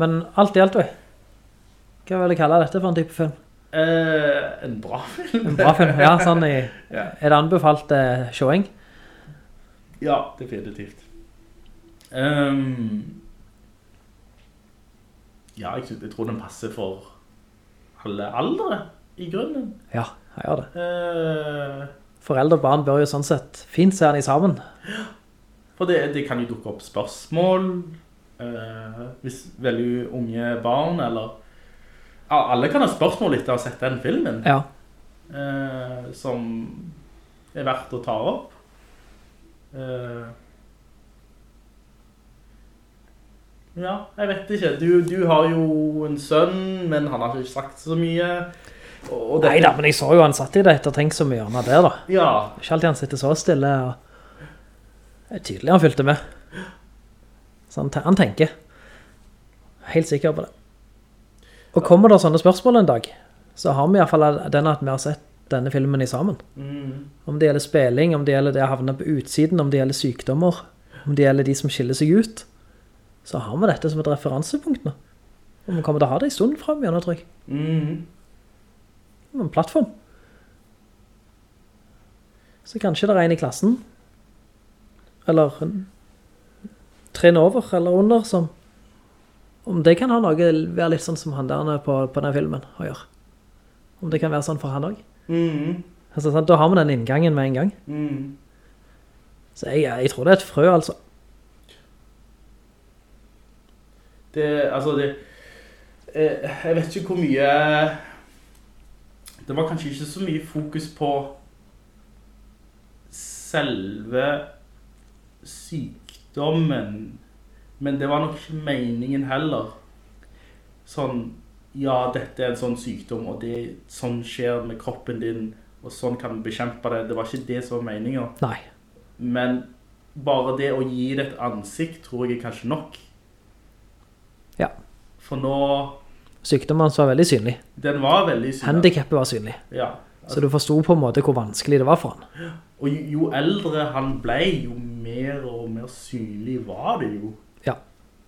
Men alt i alt, oi. Hva vil jeg kalle dette for en type film? Eh, en bra film. En bra film, ja, sånn i, Ja. er det anbefalt eh, showing? Ja, definitivt. Um, ja, jeg, jeg tror den passer for alle aldre, i grunnen. Ja, jeg gjør det. Uh, Foreldre og barn bør jo sånn sett fint se i sammen. For det, det kan jo dukke opp spørsmål uh, hvis veldig unge barn, eller ja, alle kan ha spørsmål etter å ha sett den filmen, Ja. eh, som er verdt å ta opp. Eh, ja, jeg vet ikke. Du, du har jo en sønn, men han har ikke sagt så mye. Og, og dette- Neida, men jeg så jo han satt i det etter tenk så mye han der da. Ja, Ikke alltid han sitter så stille, og det er tydelig han fylte med. Så han, han tenker. Helt sikker på det. Og kommer det sånne spørsmål en dag, så har vi i hvert fall den at vi har sett denne filmen i sammen. mm, Om det gjelder spilling, om det gjelder det å havne på utsiden, om det gjelder sykdommer, om det gjelder de som skiller seg ut, så har vi dette som et referansepunkt nå. Og vi kommer til å ha det i stunden frem tror jeg. mm. En plattform. Så kanskje det er en i klassen, eller trinn over eller under, som om det kan ha noe være litt sånn som han der på, på den filmen å gjøre. Om det kan være sånn for han også. Mm, Altså, da har vi den inngangen med en gang. mm. Så jeg, jeg tror det er et frø, altså. Det, altså det eh, Jeg vet ikke hvor mye Det var kanskje ikke så mye fokus på selve sykdommen, men det var nok ikke meningen heller. Sånn, ja, dette er en sånn sykdom, og det sånn skjer med kroppen din, og sånn kan vi bekjempe det. Det var ikke det som var meningen. Nei. Men bare det å gi det et ansikt tror jeg er kanskje nok. For nå, Sykdommen var veldig synlig. den var veldig synlig. Handicapet var synlig. Ja. Så du forstod på en måte hvor vanskelig det var for han. Og jo, jo eldre han ble, jo mer og mer synlig var det jo. Ja.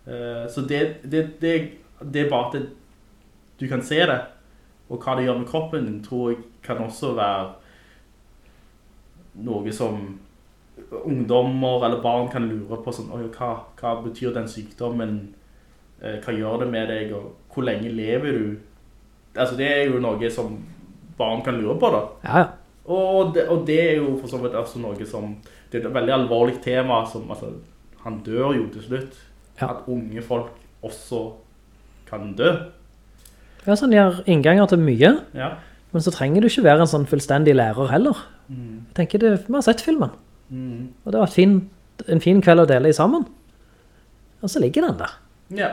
Uh, så det, det, det, det er bare at du kan se det, og hva det gjør med kroppen din, tror jeg kan også være noe som ungdommer eller barn kan lure på, sånn, hva, hva betyr den sykdommen, hva gjør det med deg, og hvor lenge lever du? Altså det er jo noe som barn kan lure på da. Ja, ja. Og det, og det er jo for så vidt altså noe som, det er et veldig alvorlig tema som, altså, han dør jo til slutt. Ja. At unge folk også kan dø. Ja, sånn gjør innganger til mye, Ja. men så trenger du ikke være en sånn fullstendig lærer heller. Jeg tenker det, vi har sett filmen, og det var vært fin, en fin kveld å dele i sammen. Og så ligger den der. Ja.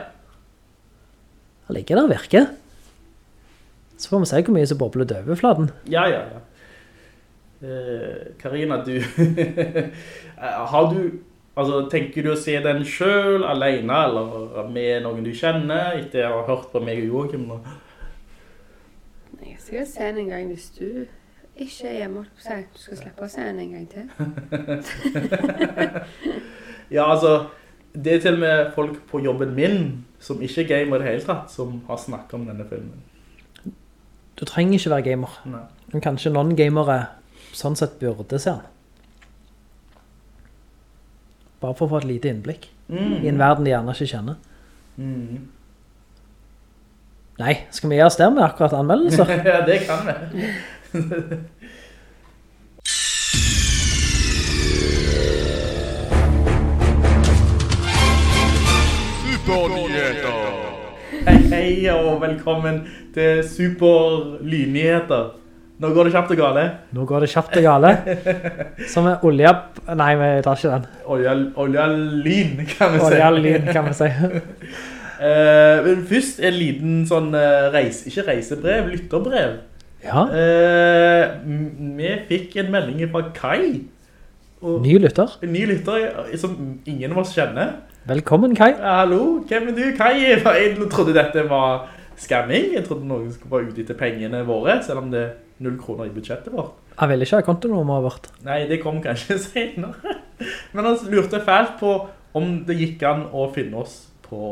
Den ligger der og virker. Så får vi se hvor mye som bobler til overflaten. Ja, ja, ja. Eh, Karina, du... har du... Altså, tenker du å se den selv, alene, eller med noen du kjenner, etter å ha hørt på meg og Joachim nå? Jeg skal se den en gang hvis du ikke er hjemme. holdt på seg. Du skal slippe å se den en gang til. Ja, altså, det er til og med folk på jobben min, som ikke er gamer i det hele tatt, som har snakket om denne filmen. Du trenger ikke være gamer. Nei. Men kanskje noen gamere sånn sett burde se den. Bare for å få et lite innblikk. I en verden de gjerne ikke kjenner. Mm. Nei, skal vi gi oss der med akkurat anmeldelser? ja, det kan vi. Hei, hei, og velkommen til Superlynnyheter. Nå går det kjapt og gale. Nå går det kjapt og gale. Som er olje... Nei, vi tar ikke den. Olja, olja lyn, kan vi si. Olje lyn, kan vi si. uh, men først en liten sånn uh, reise, ikke reisebrev, lytterbrev. Ja, Uh, vi fikk en melding fra Kai. Og ny lytter. ny lytter som ingen av oss kjenner. Velkommen, Kai. Hallo, hvem er du, Kai? Jeg trodde dette var skamming. Jeg trodde noen skulle bare ute etter pengene våre, selv om det er null kroner i budsjettet vårt. Jeg vil ikke ha kontonummeret vårt. Nei, det kom kanskje senere. Men han lurte fælt på om det gikk an å finne oss på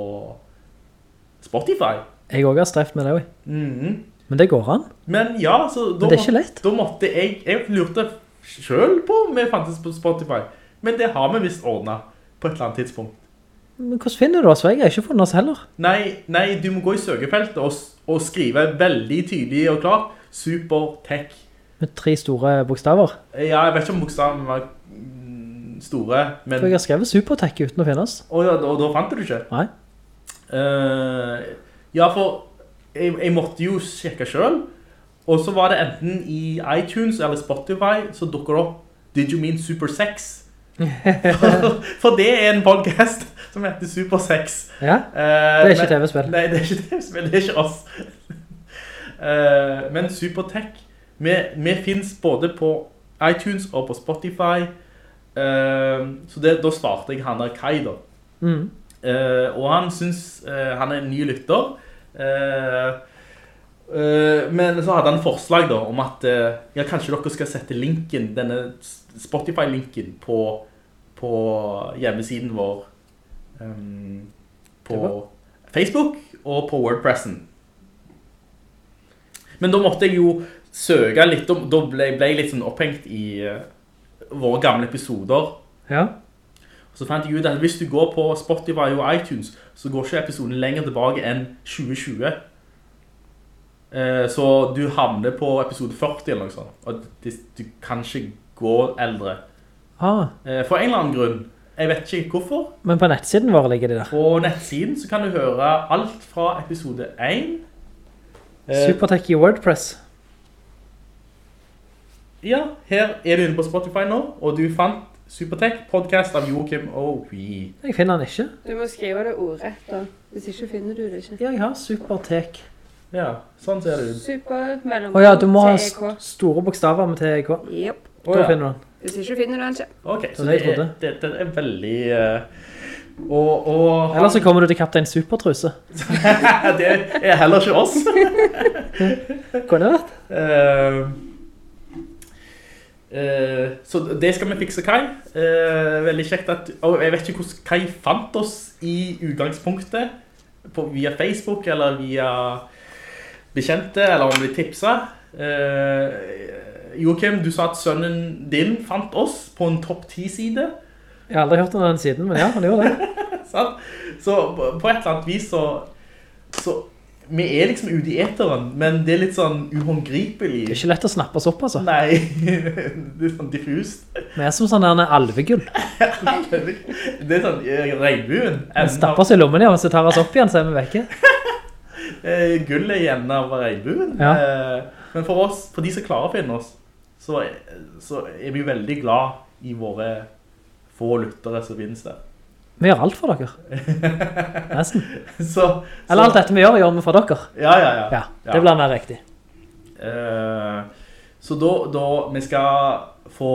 Spotify. Jeg også har streft med det også. Mhm. Men det går an. Men ja, så da, Men det er ikke lett. da måtte jeg, jeg lurte selv på om vi fantes på Spotify. Men det har vi vist ordnet på et eller annet tidspunkt. Men hvordan finner du oss? Jeg har ikke funnet oss heller. Nei, nei, du må gå i søkefeltet og, og skrive veldig tydelig og klart Supertech. Med tre store bokstaver. Ja, jeg vet ikke om bokstavene var store, store, For jeg har skrevet Supertech uten å finne oss. Og, ja, og da fant du ikke? Nei. Uh, ja, for jeg, jeg måtte jo sjekke selv. Og så var det enten i iTunes eller Spotify, så dukker det opp Did you mean Super Sex? for, det er en podcast som heter Super 6 Ja, Eh, det er ikke TV-spill. Nei, det er ikke TV-spill, det er ikke oss. Eh, men Supertech, vi, vi finnes både på iTunes og på Spotify. Eh, så det, da starter jeg han der Kai da. Mm. Og han synes han er en ny lytter. Eh, men så hadde han forslag da om at eh, ja, kanskje dere skal sette linken, denne Spotify-linken på, på hjemmesiden vår um, på Facebook og på Wordpressen. Men da måtte jeg jo søke litt, om- da ble, ble jeg litt sånn opphengt i eh, våre gamle episoder. Ja. Så fant jeg ut at hvis du går på Spotify og iTunes, så går ikke episoden lenger tilbake enn 2020. Eh, Så du havner på episode 40 eller noe sånt. Og du kan ikke gå eldre. Ah, Eh, For en eller annen grunn. Jeg vet ikke hvorfor. men på nettsiden vår ligger de der. På nettsiden så kan du høre alt fra episode 1. Eh, Supertech i WordPress. Ja, her er du inne på Spotify nå, og du fant Supertech, podcast av Joachim og vi. Jeg finner den ikke. Du må skrive det ordrett da. Hvis ikke finner du det ikke. Ja, jeg har Supertech. Ja, sånn ser det ut. Super mellom Åja, du må ha TEK. store bokstaver med TEK. Jep. Å, Da ja. finner du den. Hvis ikke finner du den ikke. Ok, så Det det er, trodde. det, det er veldig... eh, og, og Ellers så kommer du til Kaptein Supertruse. det er heller ikke oss. Kunne det vært? Eh, eh, så det skal vi fikse, Kai. Eh, veldig kjekt at... Og jeg vet ikke hvordan Kai fant oss i utgangspunktet. På, via Facebook, eller via bekjente, eller om de tipsa. Eh, Joachim, du sa at sønnen din fant oss på en topp 10-side. Jeg har aldri hørt om den siden, men ja, han gjorde det. Sant? Så på et eller annet vis så, så vi er liksom ute i eteren, men det er litt sånn uhåndgripelig. Det er ikke lett å snappe oss opp, altså. Nei, det er sånn diffust. Vi er som sånn der alvegull. Det er sånn eh, regnbuen. Vi snapper oss i lommen, ja, og så tar vi oss opp igjen, så er vi vekke. Eh, gullet igjen av regnbuen. Ja. Eh, men for oss, for de som klarer å finne oss, så, så er vi jo veldig glad i våre få lyttere som finnes der. Vi gjør alt for dere. Nesten. Så, Eller alt dette vi gjør, gjør vi for dere. Ja, ja, ja. Ja, det blir mer riktig. Eh, så da, da, vi skal få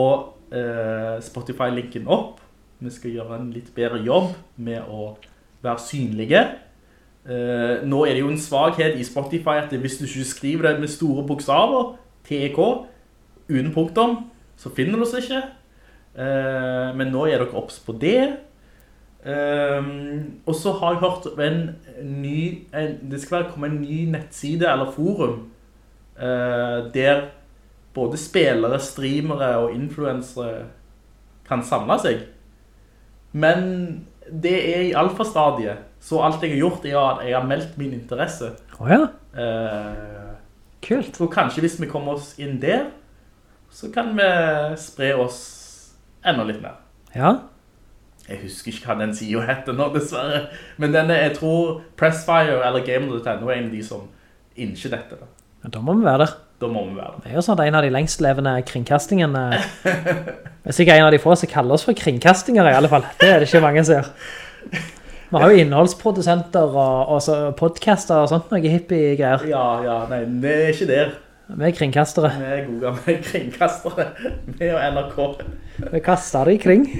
eh, Spotify-linken opp. Vi skal gjøre en litt bedre jobb med å være synlige. Eh, nå er det jo en svaghet i Spotify at hvis du ikke skriver det med store bokstaver, TK, uten punktum, så finner du oss ikke. Uh, men nå er dere opps på det. Um, og så har jeg hørt en ny, en, det skal komme en ny nettside eller forum, uh, der både spillere, streamere og influensere kan samle seg. Men det er i alfastadiet, så alt jeg har gjort er at jeg har meldt min interesse. Åja, Eh, kult. så kanskje hvis vi kommer oss inn der, så kan vi spre oss enda litt mer. Ja, Jeg husker ikke hva den siden heter nå, dessverre. Men denne, jeg tror Pressfire eller Gamer.no er en av de som innskjer dette. Men da må vi være der. da må vi være der. Det er jo sånn at en av de lengstlevende kringkastingene hvis ikke en av de få som kaller oss for kringkastinger i alle fall. Det er det ikke mange som gjør. Vi har jo innholdsprodusenter og, og så podcaster og sånt, noe hippie-greier. Ja, ja, nei, vi er ikke der. Vi er kringkastere. Vi er gode gamle kringkastere. Vi og NRK. Vi kaster det i kring.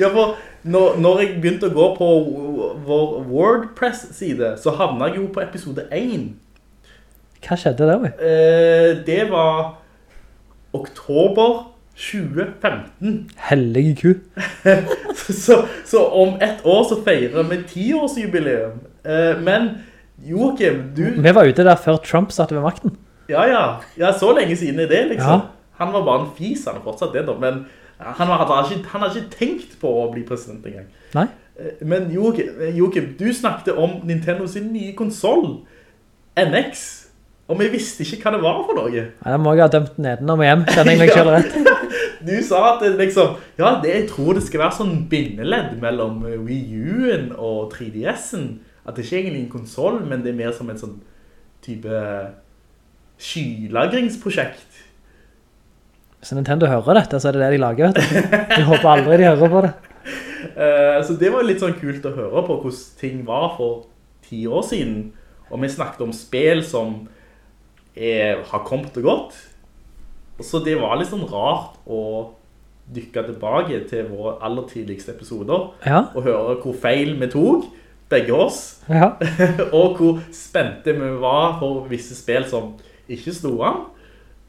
Ja, for når, når jeg begynte å gå på vår WordPress-side, så havna jeg jo på episode 1. Hva skjedde der? Eh, det var oktober 2015. Hellige ku. Så, så om ett år så feirer vi 10-årsjubileum. Eh, men Joachim, du... Vi var ute der før Trump satte ved makten. Ja, ja. Ja, så lenge siden er det, liksom. Ja. Han var bare en fis, han er fortsatt det da, men han har, ikke, han har ikke tenkt på å bli president engang. Nei? Eh, Men Joachim, Joachim, du snakket om Nintendo sin nye konsol, NX, og vi visste ikke hva det var for noe. Nei, da må jeg ha dømt nedenom hjem, kjenner jeg meg selv rett. Du sa at det liksom, ja, det, jeg tror det skal være sånn bindeledd mellom Wii U-en og 3DS-en. At det ikke er egentlig en konsol, men det er mer som en sånn type skylagringsprosjekt. Hvis Nintendo hører dette, så er det det de lager, vet du. Jeg håper aldri de hører på det. Eh, Så det var litt sånn kult å høre på hvordan ting var for ti år siden. Og vi snakket om spill som er, har kommet og gått. Så det var litt sånn rart å dykke tilbake til våre aller tidligste episoder. Ja, Og høre hvor feil vi tok, begge oss. ja. og hvor spente vi var for visse spill som ikke slo an.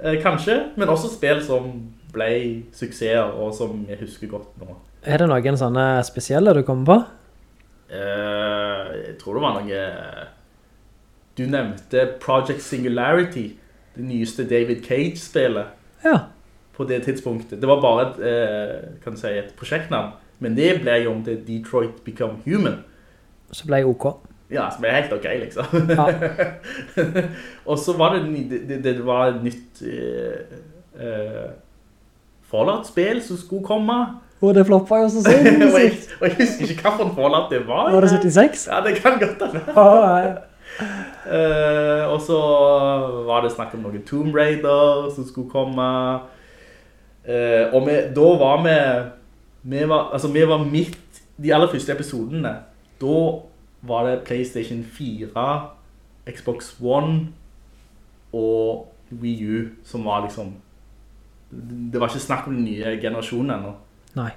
eh, Kanskje, men også spill som ble suksesser, og som jeg husker godt nå. Er det noen sånne spesielle du kommer på? Eh, jeg tror det var noe Du nevnte Project Singularity, det nyeste David Cage-spillet Ja. på det tidspunktet. Det var bare et, eh, kan si, et prosjektnavn, men det ble jo om til Detroit Become Human. Så ble jeg OK. Ja, som er helt ok, liksom. Ja. og så var det, det, det, var et nytt eh, eh, Fallout-spill som skulle komme. Og det floppet jo så og, jeg, sinnssykt. og jeg husker ikke hva for en Fallout det var. Var det 76? Ja, det kan godt være. Eh, og så var det snakk om noen Tomb Raider som skulle komme. Eh, og vi, da var vi, vi var, altså vi var midt, de aller første episodene, da var det Playstation 4, Xbox One og Wii U som var liksom, det var ikke snakk om den nye generasjonen ennå. Nei.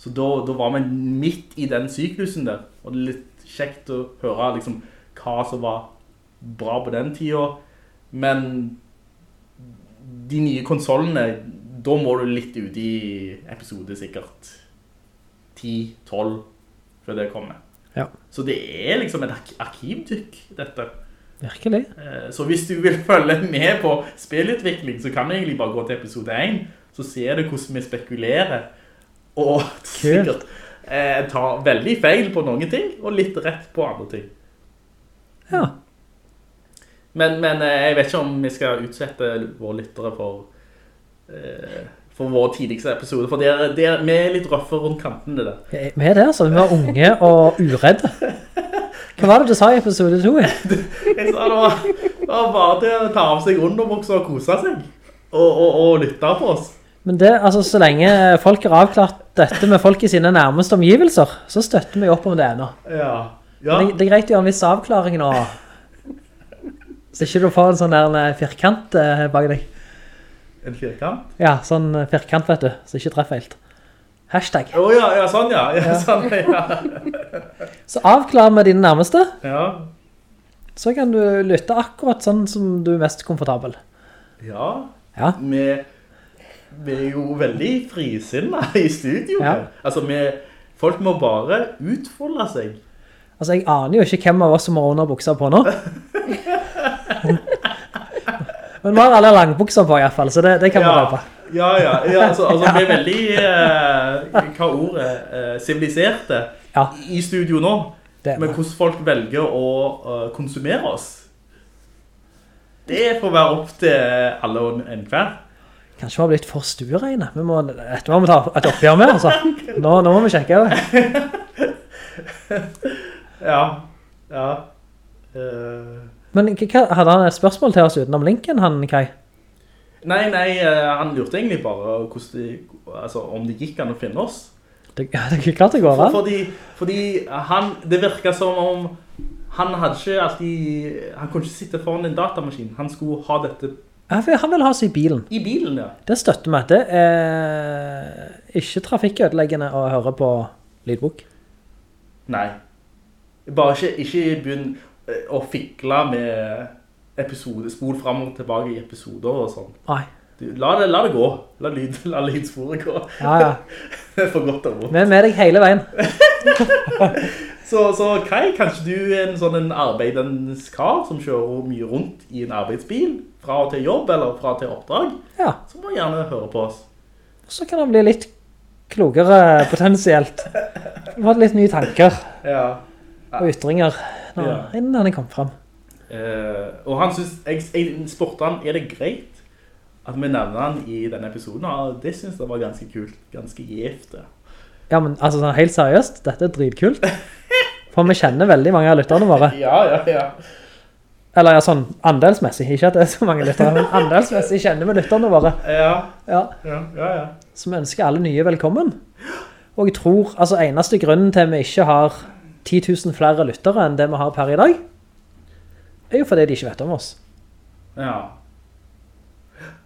Så da, da var vi midt i den syklusen der, og det er litt kjekt å høre liksom, hva som var bra på den tiden. Men de nye konsolene, da må du litt ut i episode sikkert 10-12 før det kommer. Ja. Så det er liksom et ark arkivdykk, dette. Virkelig. Eh, Så hvis du vil følge med på spillutvikling, så kan du egentlig bare gå til episode 1, så ser du hvordan vi spekulerer, og sikkert eh, tar veldig feil på noen ting, og litt rett på andre ting. Ja. Men, men eh, jeg vet ikke om vi skal utsette våre lyttere for, eh, for vår tidligste episode, for det er, det er, vi er litt røffe rundt kantene der. Vi er det, altså. Vi var unge og uredde. Hva var det du sa i episode 2? Jeg sa det var, det var bare til å ta av seg underbukser og kose seg. Og, og, og lytte på oss. Men det, altså, så lenge folk har avklart dette med folk i sine nærmeste omgivelser, så støtter vi opp om det ennå. Ja. Ja. Det, det er greit å gjøre en viss avklaring nå. Så ikke du får en sånn der firkant eh, bak deg. En firkant? Ja, sånn eh, firkant, vet du, så ikke treffer helt. Hashtag. Å ja, ja, sånn ja. ja, sånn, ja. Så avklar med dine nærmeste, ja. så kan du lytte akkurat sånn som du er mest komfortabel. Ja. Ja. Vi, vi er jo veldig frisinnet i studio. Ja. Altså, vi, folk må bare utfolde seg. Altså, jeg aner jo ikke hvem av oss som har underbuksa på nå. Men vi har alle langbukser på i hvert fall, så det, det kan vi Ja, røpe. ja, ja. ja altså, altså, vi er veldig, eh, hva ordet, eh, siviliserte Ja. i studio nå. Men hvordan folk velger å uh, konsumere oss, det får være opp til alle og enhver. Kanskje vi har blitt for stuereine. Vi må, dette må vi ta et oppgjør med, altså. Nå, nå må vi sjekke det. Ja, ja. Uh... Men hva, hadde han et spørsmål til oss utenom linken, han Kai? nei, nei, eh, han lurte egentlig bare de, altså, om det gikk an å finne oss. Det, det er ikke klart det går For, fordi, fordi han, det virket som om han hadde ikke alltid, han kunne ikke sitte foran en datamaskin. Han skulle ha dette Han vil ha oss i bilen. i bilen, ja. Det støtter meg. Det er ikke trafikkødeleggende å høre på lydbok. Nei. Bare ikke, ikke begynn eh, å fikle med episode, spol frem og tilbake i episoder og sånn. Nei. Du, La det, la det gå. La, lyd, la lydsporet gå. Ja, ja. For godt og vondt. Vi er med deg hele veien. Så, så Kai, kanskje du er en sånn en arbeidens kar som kjører mye rundt i en arbeidsbil fra og til jobb eller fra og til oppdrag, Ja. så må gjerne høre på oss. Så kan han bli litt klokere potensielt. Vi har litt nye tanker Ja. Og ytringer når, Ja. innen han kom frem. Eh, og han synes, jeg, jeg spurte han, er det greit at vi nevner han i denne episoden? Og det synes jeg var ganske kult, ganske gjevt. ja. Ja, men altså sånn helt seriøst, dette er dritkult. For vi kjenner veldig mange av lytterne våre. Ja, ja, ja. Eller ja, sånn andelsmessig, ikke at det er så mange lyttere, men andelsmessig kjenner vi lytterne våre. Ja, Ja, ja, ja. ja. så vi ønsker alle nye velkommen. Og jeg tror, altså eneste grunnen til vi ikke har 10 000 flere lyttere enn det vi har per i dag, er jo fordi de ikke vet om oss. ja.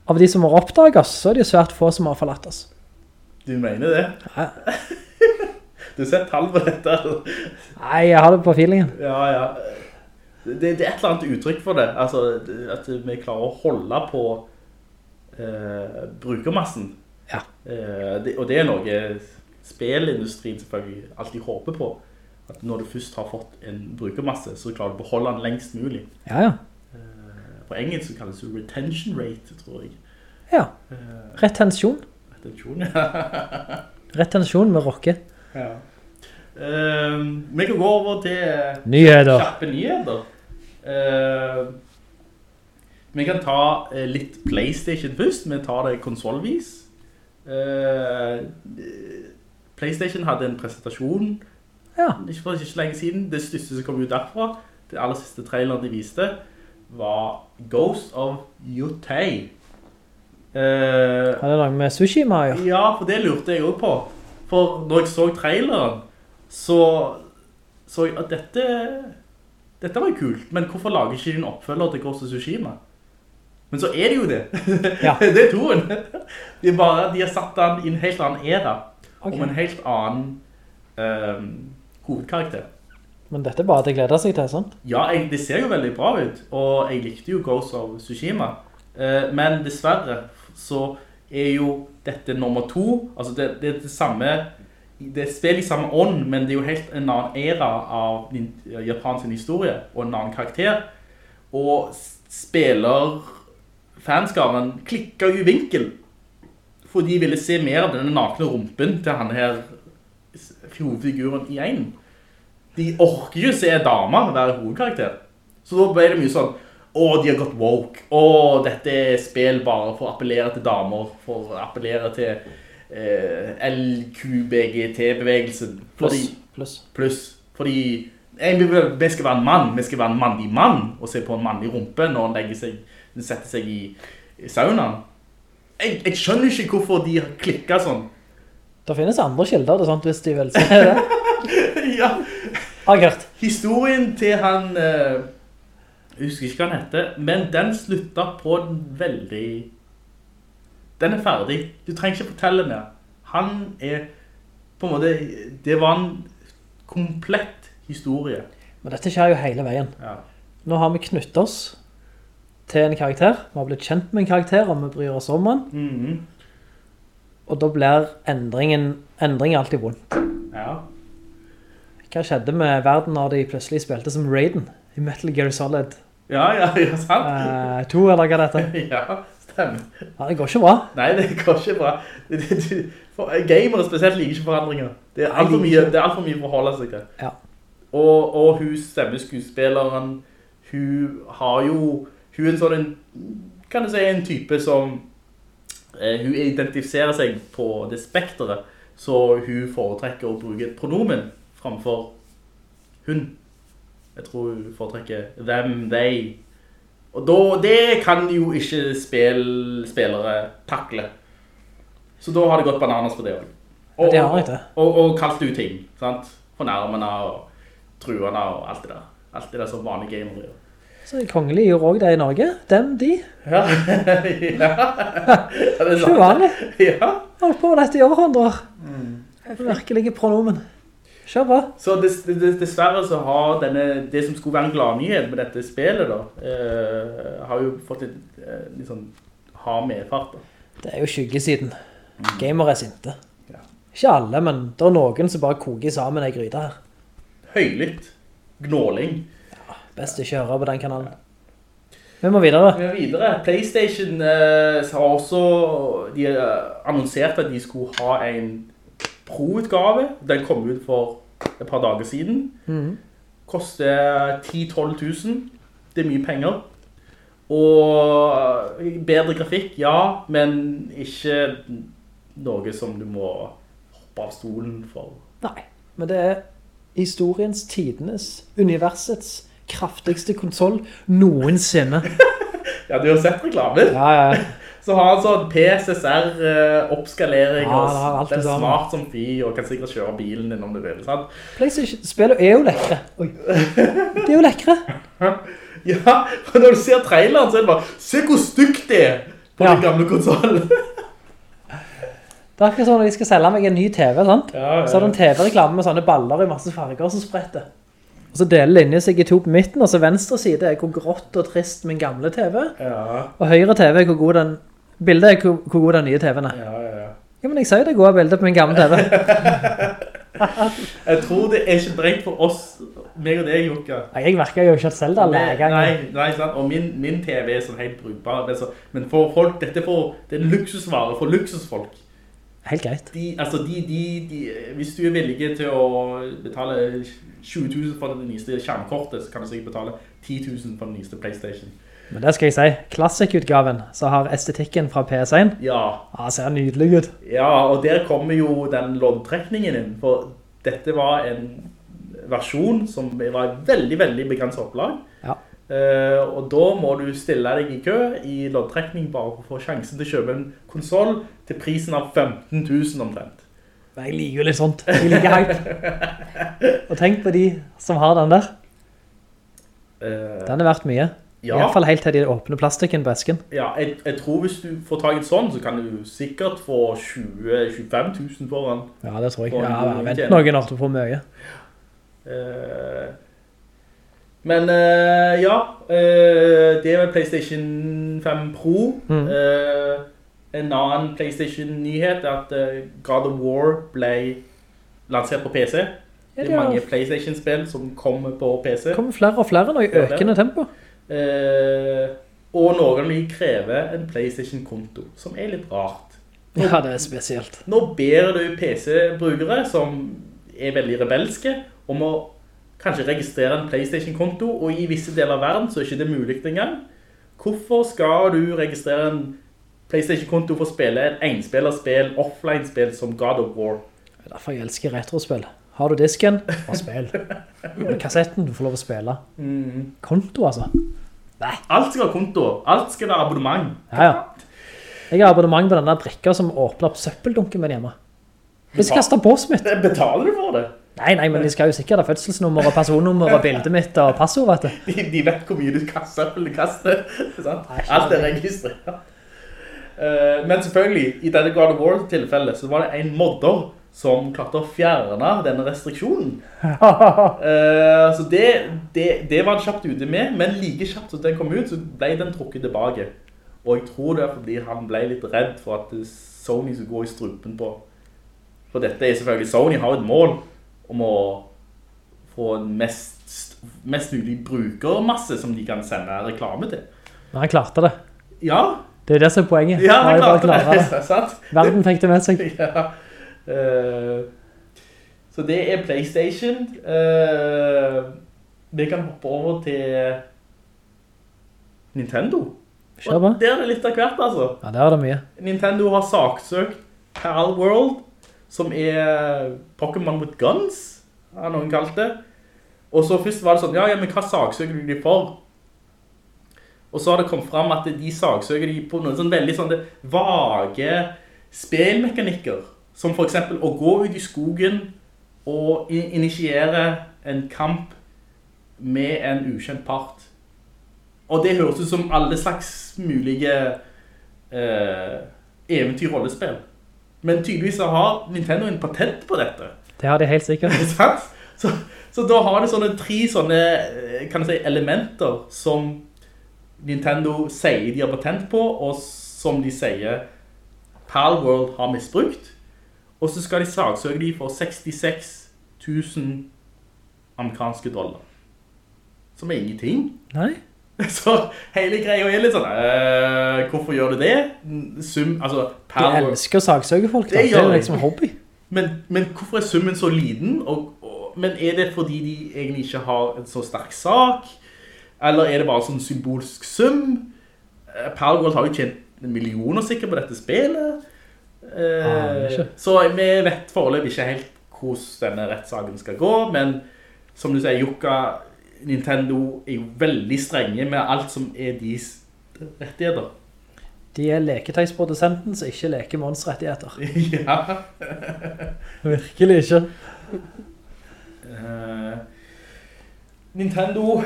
Av de som har oppdaget oss, så er det jo svært få som har forlatt oss. Du mener det? Ja. Du sett tall på dette? Nei, jeg har det på feelingen. Ja, ja. Det, det er et eller annet uttrykk for det. Altså, at vi klarer å holde på eh, brukermassen. Ja. Eh, det, og det er noe spillindustrien selvfølgelig alltid håper på. At når du først har fått en brukermasse, så klarer du å beholde den lengst mulig. Ja, ja. På engelsk så kalles det retention rate, tror jeg. Ja. Retensjon. Retensjon, ja. Retensjon med rocke. ja. Eh, vi kan gå over til Nyheter. kjappe nyheter. Uh, vi kan ta eh, litt Playstation først. Vi tar det konsolvis. Uh, Playstation hadde en presentasjon Ja. ikke for ikke lenge siden. Det største som kom ut derfra, det aller siste traileren de viste, var Ghost of Yotei. Uh, Har det noe med Sushima å ja, for det lurte jeg også på. For når jeg så traileren, så så jeg at dette, dette var kult. Men hvorfor lager ikke de en oppfølger til Ghost of Tsushima? Men så er det jo det. Ja. det er toen. De, bare, de har satt den i en helt annen era. okay. Om en helt annen ehm, hovedkarakter. Men dette er bare at jeg gleder seg til, sant? Ja, jeg, det ser jo veldig bra ut, og jeg likte jo Ghost of Tsushima. Eh, men dessverre så er jo dette nummer to, altså det, det er det samme, det spiller i samme ånd, men det er jo helt en annen era av din, Japan sin historie, og en annen karakter. Og spiller fanskaren klikket jo i vinkel, for de ville se mer av denne nakne rumpen til han her hovedfiguren i en. De orker ikke se damer være hovedkarakter. Så da ble det mye sånn, å, de har gått woke. Å, dette er spill bare for å appellere til damer, for å appellere til eh, LQBGT-bevegelsen. Pluss. Pluss. Plus. Fordi Jeg vil Vi skal være en mann, vi skal være en mannlig mann, og se på en mannlig rumpe når han seg, setter seg i, i saunaen. Jeg, jeg skjønner ikke hvorfor de har klikket sånn. Det finnes andre kilder til sånt hvis de vil se det. ja, Har jeg hørt. historien til han, eh, jeg husker ikke hva han heter, men den slutta på en veldig, den er ferdig. Du trenger ikke fortelle mer. Han er, på en måte, det var en komplett historie. Men dette skjer jo hele veien. Ja. Nå har vi knyttet oss til en karakter. Vi har blitt kjent med en karakter, og vi bryr oss om han. Mhm. Og da blir endringen, endring alltid vondt. ja. Hva skjedde med verden når de plutselig spilte som Raiden i Metal Gear Solid Ja, ja, ja, sant. eh, to, eller hva det ja, stemmer. Ja, det går ikke bra. Nei, det går ikke bra. Det, det, det, gamere spesielt liker ikke forandringer. Det er alt for mye, det er alt for mye for å holde seg til. Ja. Og, og hun stemmeskuespilleren, hun har jo, hun er en sånn, kan du si, en type som, eh, hun identifiserer seg på det spekteret, så hun foretrekker å bruke et pronomen framfor hun. Jeg tror hun foretrekker them, they. Og da, det kan jo ikke spil, spillere takle. Så da har det gått bananas på det også. Og, det har det. Og, og, og kalt ut ting, sant? Fornærmene og truene og alt det der. Alt det der som vanlige gamere gjør. Så kongelig gjør også det i Norge. Dem, de. Ja. ja. ja. det er sant. Ja. Holdt på med dette i århundrer. Mm. Virkelige pronomen. Kjør på. Så dess, dess, dessverre så har denne, det som skulle være en glad nyhet med dette spillet da, eh, har jo fått litt, eh, litt sånn hard medfart da. Det er jo skyggesiden. Gamer er sinte. Ja. Ikke alle, men det er noen som bare koker sammen i gryta her. Høylytt. Gnåling. Best kjører på den kanalen. Vi må videre. Vi må videre. Playstation eh, har også de, eh, annonsert at de skulle ha en Pro-utgave. Den kom ut for et par dager siden. Koster 10-12 000. Det er mye penger. Og eh, bedre grafikk, ja, men ikke noe som du må hoppe av stolen for. Nei, men det er historiens tidenes, universets kraftigste konsol noensinne. Ja, du har sett reklamer. Ja, ja. Så har han sånn PSSR, eh, Ja, og det er sammen. smart som fy, og kan sikkert kjøre bilen din om du vil, sant? PlayStation-spillet er jo lekre. Oi. Det er jo lekre. Ja, for når du ser traileren, så er det bare, se hvor stygt det er på Ja. den gamle konsolen. Det er akkurat sånn når de skal selge meg en ny TV, sant? Ja, ja. Så er det en TV-reklame med sånne baller i masse farger som spretter. Og så deler linje seg i to på midten, og så venstre side er hvor grått og trist min gamle TV, Ja, og høyre TV er hvor god den, bildet er hvor, hvor god den nye TV-en er. ja, ja, ja. Ja, men jeg sa jo det gode bildet på min gamle TV. Jeg tror det er ikke drengt for oss, meg og deg, Jukka. Nei, jeg merker jo ikke at Zelda Nei, leger. nei, nei, sant? Og min, min TV er sånn helt brukbar. Men, så, men for folk, dette er for, det er en luksusvare for luksusfolk. Helt greit. De, altså de, de, de, hvis du er villig til å betale 20 000 for det nyeste skjermkortet, så kan du sikkert betale 10 000 for den nyeste Playstation. Men det skal jeg si. Klassik-utgaven, så har estetikken fra PS1, Ja, ja, ser nydelig ut. ja, og der kommer jo den loddtrekningen inn, for dette var en versjon som var veldig, veldig begrenset opplag. Ja. Eh, og da må du stille deg i kø i loddtrekning bare for å få sjansen til å kjøpe en konsol til prisen av 15 000 omtrent. Men jeg liker jo litt sånt. Jeg liker hype. Og tenk på de som har den der. Eh, Den er verdt mye. I Ja. hvert fall helt til de åpner plastikken på esken. Ja, jeg, jeg tror hvis du får tag i en sånn, så kan du sikkert få 20-25 000 for den. Ja, det tror jeg. Ja, vent noen år til å få mye. Eh, men eh, ja, eh, det er vel PlayStation 5 Pro. Mm. Eh, en annen PlayStation-nyhet er at God of War ble lansert på PC. Ja, det det er mange PlayStation-spill som kommer på PC. Det kommer flere og flere nå i økende tempo. Og noen vil kreve en PlayStation-konto, som er litt rart. Ja, det er spesielt. Nå ber du PC-brukere som er veldig rebelske om å kanskje registrere en PlayStation-konto, og i visse deler av verden så er ikke det mulig engang. Hvorfor skal du registrere en PlayStation-konto for å spille et enspillerspill, offline-spill som God of War? Det er derfor jeg elsker retrospill. Har du disken? Bare spill. Har du kassetten? Du får lov å spille. Konto, altså. Alt skal ha konto. Alt skal ha abonnement. Ja, ja. Jeg har abonnement på denne brikka som åpner opp søppeldunken min hjemme. Hvis jeg kaster bås mitt. Betaler du for det? Nei, nei, men de skal jo sikkert ha fødselsnummer og personnummer og bildet mitt og passord, vet du. De, de vet hvor mye du kaster eller kaster. sant? Nei, Alt er registrert. Eh, men selvfølgelig, i dette God of War-tilfellet, så var det en modder som klarte å fjerne denne restriksjonen. Uh, så det, det, det var han kjapt ute med, men like kjapt som den kom ut, så ble den trukket tilbake. Og jeg tror det er fordi han ble litt redd for at Sony skulle gå i strupen på. For dette er selvfølgelig, Sony har et mål om å få en mest, mest mulig brukermasse som de kan sende reklame til. Men han klarte det. Ja, Det er det som er poenget. ja Han han klarte det. det. Verden fikk det med seg. Ja. Uh, så det er Playstation. Uh, vi kan hoppe over til Nintendo. Kjør på. Og der er det litt av hvert, altså. Ja, der er det mye. Nintendo har saksøkt Pal World, som er Pokémon with Guns, har noen kalt det. Og så først var det sånn, ja, ja, men hva saksøker du de for? Og så har det kommet frem at de saksøker de på noen sånn veldig sånne vage spilmekanikker, som for eksempel å gå ut i skogen og initiere en kamp med en ukjent part. Og det høres ut som alle slags mulige eh, eventyr-rollespill. Men tydeligvis har Nintendo en patent på dette. Det har de helt sikkert. Så, så da har de sånne tre sånne eh, si, elementer som Nintendo sier de har patent på, og som de sier Palworld har misbrukt. Og så skal de saksøke de for 66 000 amerikanske dollar. Som er ingenting. Nei? Så hele greia er litt sånn, øh, hvorfor gjør du det? Sum, altså, per... Du elsker å saksøke folk, da. Det Det, er jo liksom hobby. men, men hvorfor er summen så liten? Og, og, men er det fordi de egentlig ikke har en så sterk sak? Eller er det bare sånn symbolsk sum? Paragold har jo tjent millioner sikkert på dette spillet. Eh, så vi vet foreløpig ikke helt hvordan denne rettssaken skal gå, men som du sier, Jukka, Nintendo er jo veldig strenge med alt som er deres rettigheter. De er leketøysprodusenten som ikke leker månsrettigheter. ja. Virkelig ikke. Uh, Nintendo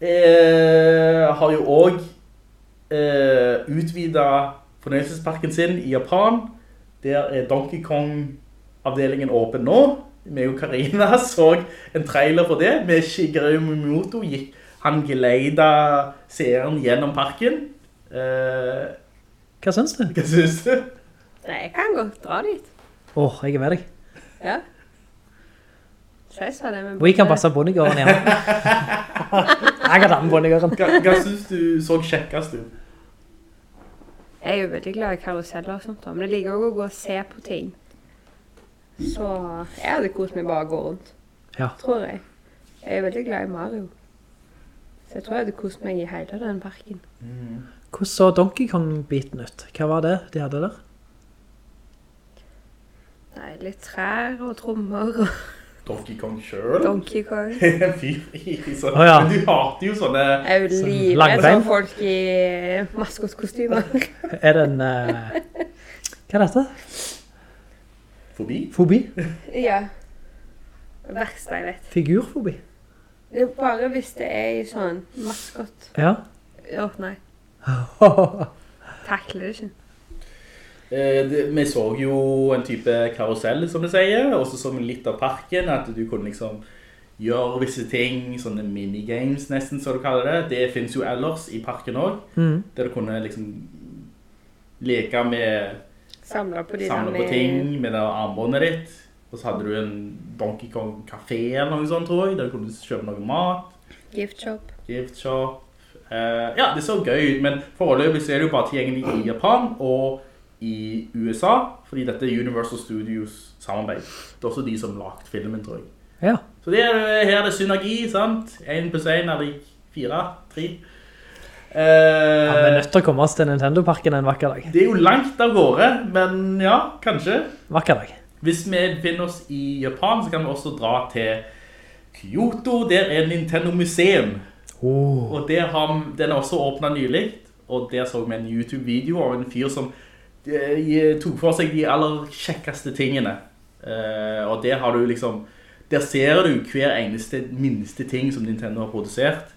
eh, har jo også eh, utvidet fornøyelsesparken sin i Japan. Der er Donkey Kong-avdelingen åpen nå. Meg og Karina så en trailer for det med Shigeru Miyamoto. Gikk, han geleida seeren gjennom parken. Eh, Hva synes du? hva syns du? Nei, jeg kan godt dra dit. Åh, jeg er med deg. Ja. Så jeg sa det med Vi kan passe bondegården igjen. jeg kan ta med bondegården. Hva, hva synes du så kjekkest ut? Jeg er jo veldig glad i karuseller og sånt, men jeg liker også å gå og se på ting. Så jeg hadde kost meg bare å gå rundt, Ja. tror jeg. Jeg er veldig glad i Mario. Så jeg tror jeg hadde kost meg i hele den parken. Hvordan så Donkey Kong-biten ut? Hva var det de hadde der? Nei, litt trær og trommer og Donkey Kong selv? Donkey Kong. Fy, så, Å, ja. Men du hater jo sånne Jeg er jo Sånn livredd for folk i maskotkostymer. Er det en... Uh, hva er dette? Forbi. Fobi? ja. Verst, verste jeg vet. Figurfobi? Det er bare hvis det er i sånn maskot. Ja. Å, nei. Takler det ikke. Eh, det, vi så jo en type karusell, som du sier, også som litt av parken, at du kunne liksom gjøre visse ting, sånne minigames nesten, som du kaller det. Det finnes jo ellers i parken også, Mm. der du kunne liksom leke med, Samle på de Samla på ting med det armbåndet ditt. Og så hadde du en Donkey Kong-kafé eller noe sånt, tror jeg, der kunne du kjøpe noe mat. gift shop. Gift shop. Uh, ja, det så gøy ut, men foreløpig så er det jo bare tilgjengelig i Japan og i USA, fordi dette er Universal Studios samarbeid. Det er også de som lagt filmen, tror jeg. Ja. Så det er, her er det synergi, sant? En pluss en er lik fire, tre. Ja. Vi er Eh, nødt til å komme oss til Nintendo-parken en vakker dag. det er jo langt av gårde, men ja, kanskje. Vakker dag. Hvis vi befinner oss i Japan, så kan vi også dra til Kyoto. Der er Nintendo Museum. Og har, den er også åpnet nylig. Og der så vi en YouTube-video av en fyr som eh, tok for seg de aller kjekkeste tingene. Uh, og der har du liksom Der ser du hver eneste minste ting som Nintendo har produsert.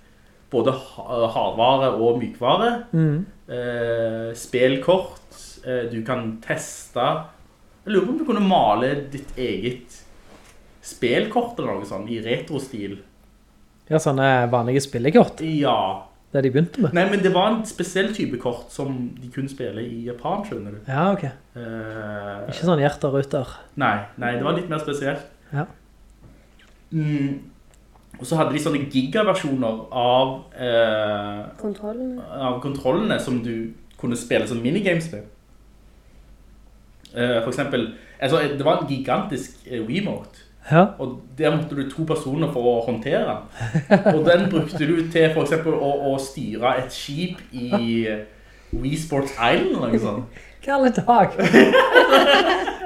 Både hardvare og mykvare. Eh, spelkort. Eh, du kan teste. Jeg lurer på om du kunne male ditt eget spelkort eller noe sånt i retrostil. Ja, sånne vanlige spillekort, Ja. det de begynte med. Nei, men det var en spesiell type kort som de kunne spille i Japan, skjønner du. Ja, ok. Eh, Ikke sånn ruter. Nei, nei, det var litt mer spesielt. Ja. Mm. Og så hadde de sånne gigaversjoner av, eh, kontrollene. av kontrollene som du kunne spille som minigames med. Eh, for eksempel, altså, det var en gigantisk eh, Wiimote. Ja. Og der måtte du to personer for å håndtere den. Og den brukte du til for eksempel å, å styre et skip i eh, Wii Sports Island eller noe sånt. Kalle dag.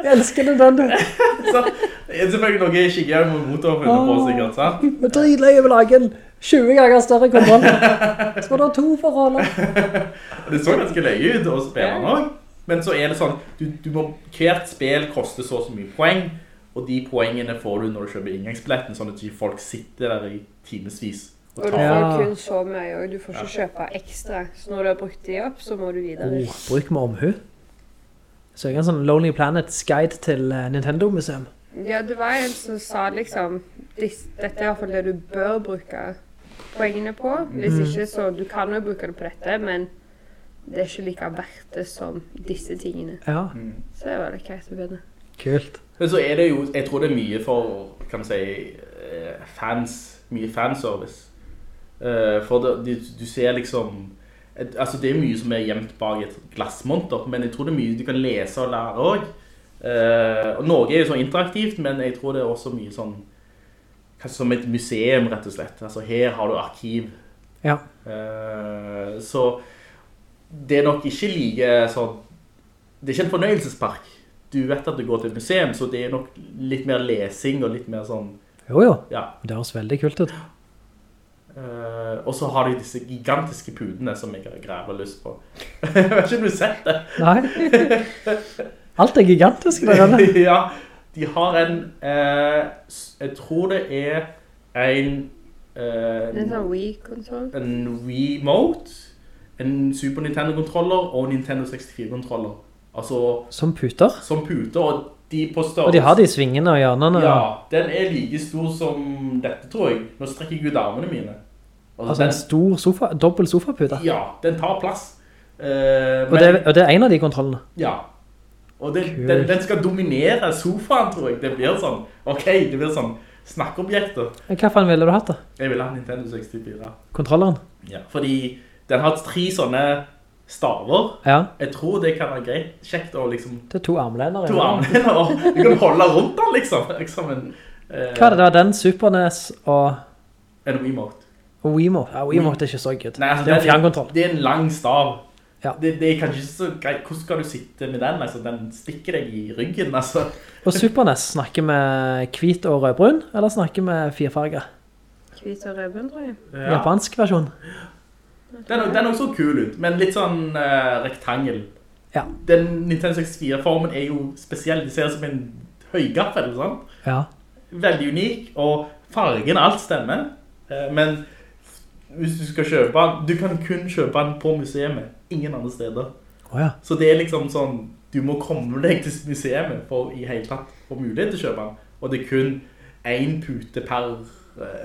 Jeg elsker det den, du. Så, det er selvfølgelig noe Shigeru Momoto har funnet på sikkert, sant? Vi er dritløye lagen. en 20 ganger større kontroll. Så du ha to forhold. Det så ganske løye ut å spille den også. Men så er det sånn, du, du må, hvert spill koster så og så mye poeng, og de poengene får du når du kjøper inngangsbilletten, sånn at ikke folk sitter der i timesvis. Og Og du får kun så mye, og du får ikke kjøpe ekstra. Så når du har brukt de opp, så må du videre. Oh, bruk med omhu. Så jeg har en sånn Lonely Planets guide til eh, Nintendo-museum. Ja, det var en som sa liksom Dette er i hvert fall det du bør bruke poengene på. Hvis ikke, så Du kan jo bruke det på dette, men det er ikke like verdt det som disse tingene. Ja, Så det var litt greit å begynne. kult. Men så er det jo, jeg tror det er mye for, kan man si, eh, fans, mye fanservice. Eh, For det, du, du ser liksom, et, altså det er mye som er gjemt bak et glassmonter, men jeg tror det er mye du kan lese og lære også. Eh, og Norge er jo sånn interaktivt, men jeg tror det er også mye sånn, kanskje som et museum rett og slett. Altså her har du arkiv. Ja. Eh, så det er nok ikke like sånn Det er ikke en fornøyelsespark. Du vet at du går til et museum, så det er nok litt mer lesing og litt mer sånn Jo, jo. Ja. Det høres veldig kult ut. Eh, og så har de disse gigantiske pudene som jeg har grævla lyst på. jeg vet ikke om du har sett det. Nei. Alt er gigantisk der eller? ja, de har en uh, Jeg tror det er en Uh, En sånn Wii-kontroll? en Wiimote, en Super Nintendo-kontroller og en Nintendo 64-kontroller. Altså Som puter. som puter, og de på størrelse. Og de har de svingene og hjørnene. Ja, den er like stor som dette, tror jeg. Nå strekker jeg ut armene mine. Altså en stor sofa, dobbel sofapute. Ja, den tar plass. Eh, Og men- det, og det er en av de kontrollene. Ja. Og det, den, den skal dominere sofaen, tror jeg. Det blir sånn, ok, det blir sånn snakkeobjekter. Hva faen ville du hatt da? Jeg ville ha Nintendo 64. Kontrolleren? Ja. Fordi den har tre sånne staver. Ja. Jeg tror det kan være greit, kjekt å liksom, Det er to armlener. to armlener, og du kan holde rundt den, liksom. liksom en, eh, Hva er det? Det var den Super NES og, En Wiimote. Og Wiimo. Ja, Wiimote er ikke så good. Nei, altså, det er en fjernkontroll. Det er en lang stav. Ja. Det, det er kanskje ikke så greit. Hvordan skal du sitte med den? Altså, den stikker deg i ryggen, altså. Og Super NES snakker med hvit og rødbrun, eller snakker med firfarger? Hvit og rødbrun, tror jeg. Ja. Japansk versjon. Den, den er også kul ut, men litt sånn uh, rektangel. Ja. Den Nintendo 64-formen er jo spesiell. Det ser ut som en høygaffel, sånn. Ja. Veldig unik, og fargen, alt stemmer. Uh, men hvis du skal kjøpe den, du kan kun kjøpe den på museet, ingen andre steder. Åja. Så det er liksom sånn, du må komme deg til museet for i hele tatt få mulighet til å kjøpe den. Og det er kun en pute per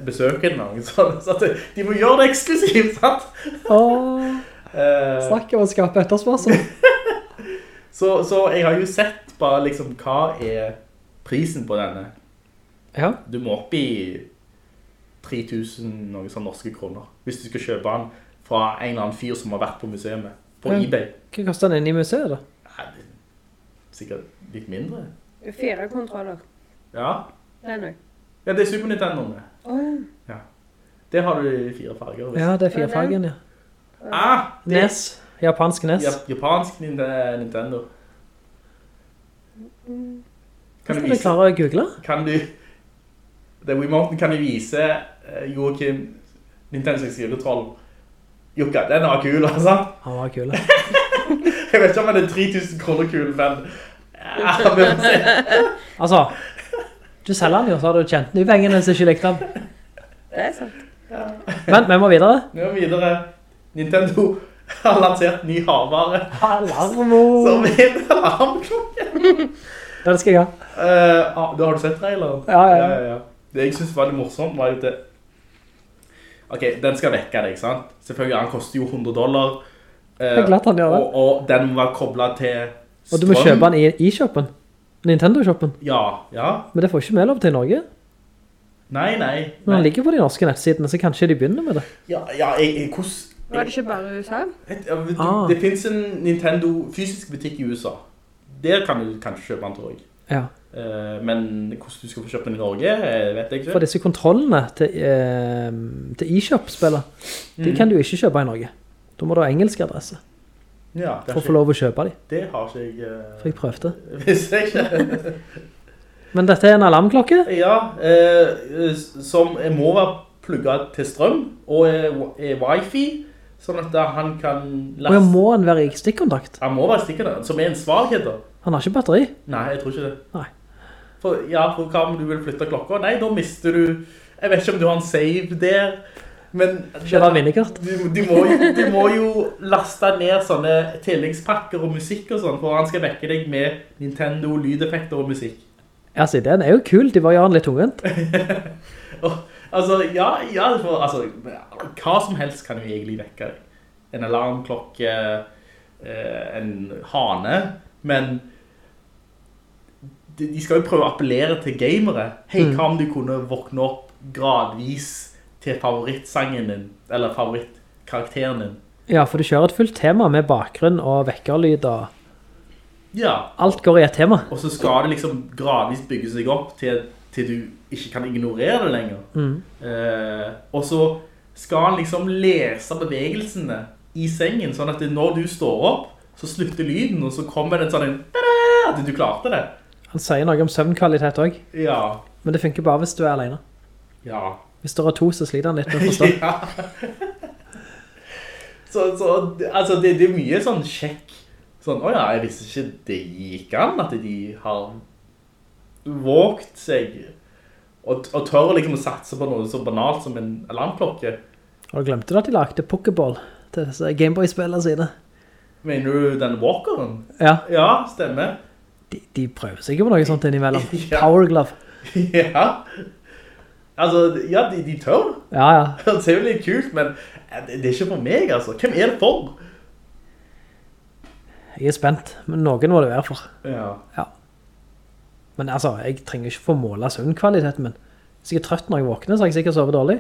besøk en gang, noe. Så at de må gjøre det eksklusivt, sant? Åh, Eh, snakk om å skape etterspørsel. så, så jeg har jo sett bare liksom, hva er prisen på denne? Ja. Du må opp i 3000 noen sånn norske kroner. Hvis du skal kjøpe den fra en eller annen fyr som har vært på museet. På Men, eBay. Hva koster den inne i museet da? Nei, det er sikkert litt mindre. Fire kontroller. Ja, Den òg. ja det er Super Nintendo. Oh, Det har du i fire farger. hvis- Ja, det er firefargen, ja. Ah, det er NES. Japansk NES. ja, japansk Nintendo. Kan du Skal du vise, klare å google? kan du, det Wiimoten kan du vise eh, Joachim Nintendo 64-troll. Jukka, den var kul, altså. Han var kul. Jeg vet ikke om han er 3000 kroner kul, men... Ja, vi får se. Altså, du selger den jo, så har du tjent de pengene som ikke likte den. Det er sant. Ja. Men vi må videre. Vi må videre. Nintendo har lansert ny havvare. Alarmo! som er en alarmklokke. Ja, det skal jeg ha. Eh, ah, da har du sett traileren? Ja, ja, ja. Det jeg synes var litt morsomt var jo det Ok, den skal vekke deg, sant? Selvfølgelig, han koster jo 100 dollar. eh, Det er klart han gjør det. Og, og den må være koblet til strøm. Og du må kjøpe den i e-shoppen. Nintendo-shoppen. Ja, ja. Men det får ikke vi lov til i Norge. Nei, nei. Men den ligger på de norske nettsidene, så kanskje de begynner med det. Ja, ja, jeg, jeg, hvordan... Var det ikke bare USA? Et- ja, du, Ah. Det finnes en Nintendo fysisk butikk i USA. Der kan du kanskje kjøpe den, tror jeg. Ja. Eh, men hvordan du skal få kjøpt den i Norge, eh, vet jeg ikke. For disse kontrollene til, eh, e-shop-spillet, de mm. kan du ikke kjøpe i Norge. Da må du ha engelsk adresse ja, for å få lov å kjøpe dem. det har ikke jeg... For jeg prøvde. Hvis jeg ikke. Men dette er en alarmklokke. Ja, eh, som må være plugget til strøm og er, er wifi, sånn at han kan Og laste... jeg må han være i stikkontakt. Han må være i stikkontakt, som er en svaghet da. Han har ikke batteri. Nei, jeg tror ikke det. Nei. For, ja, hva om du vil flytte klokka? Nei, da mister du... Jeg vet ikke om du har en save der, men... Du, du, må, du må jo laste ned sånne tilleggspakker og musikk og sånn, for han skal vekke deg med Nintendo, lydeffekter og musikk. Altså, den er jo kul. De var jo annerledes litt. Og, altså, ja, ja for, altså, hva som helst kan jo egentlig vekke deg. En alarmklokke, eh, en hane, men de, skal jo prøve å appellere til gamere. Hei, hva om du kunne våkne opp gradvis til favorittsangen din, eller favorittkarakteren din? Ja, for du kjører et fullt tema med bakgrunn og vekkerlyd og Ja, alt går i et tema. og så skal det liksom gradvis bygge seg opp til, til du ikke kan ignorere det lenger. Eh, og så skal han liksom lese bevegelsene i sengen, sånn at når du står opp, så slutter lyden, og så kommer det en sånn at du klarte det. Han sier noe om søvnkvalitet også, Ja, men det funker bare hvis du er alene. ja. Hvis det er to, så sliter han litt med å forstå. ja. så, så altså, det, det er mye sånn sjekk. Sånn, åja, jeg visste ikke det gikk an at de har vågt seg og, og tør liksom å satse på noe så banalt som en alarmklokke. Har du glemt det at de lagde pokeball til Gameboy-spillene sine? Mener du den walkeren? Ja, Ja, stemmer. De, de prøver sikkert på noe sånt innimellom. Ja. Power Glove. ja. Altså, ja, de, de tør. Ja, ja. Det ser jo litt kult, men det, det er ikke for meg, altså. Hvem er det for? Jeg er spent, men noen må det være for. Ja. Ja. Men altså, jeg trenger ikke få måle søvnkvaliteten min. Hvis jeg er trøtt når jeg våkner, så har jeg sikkert sovet dårlig.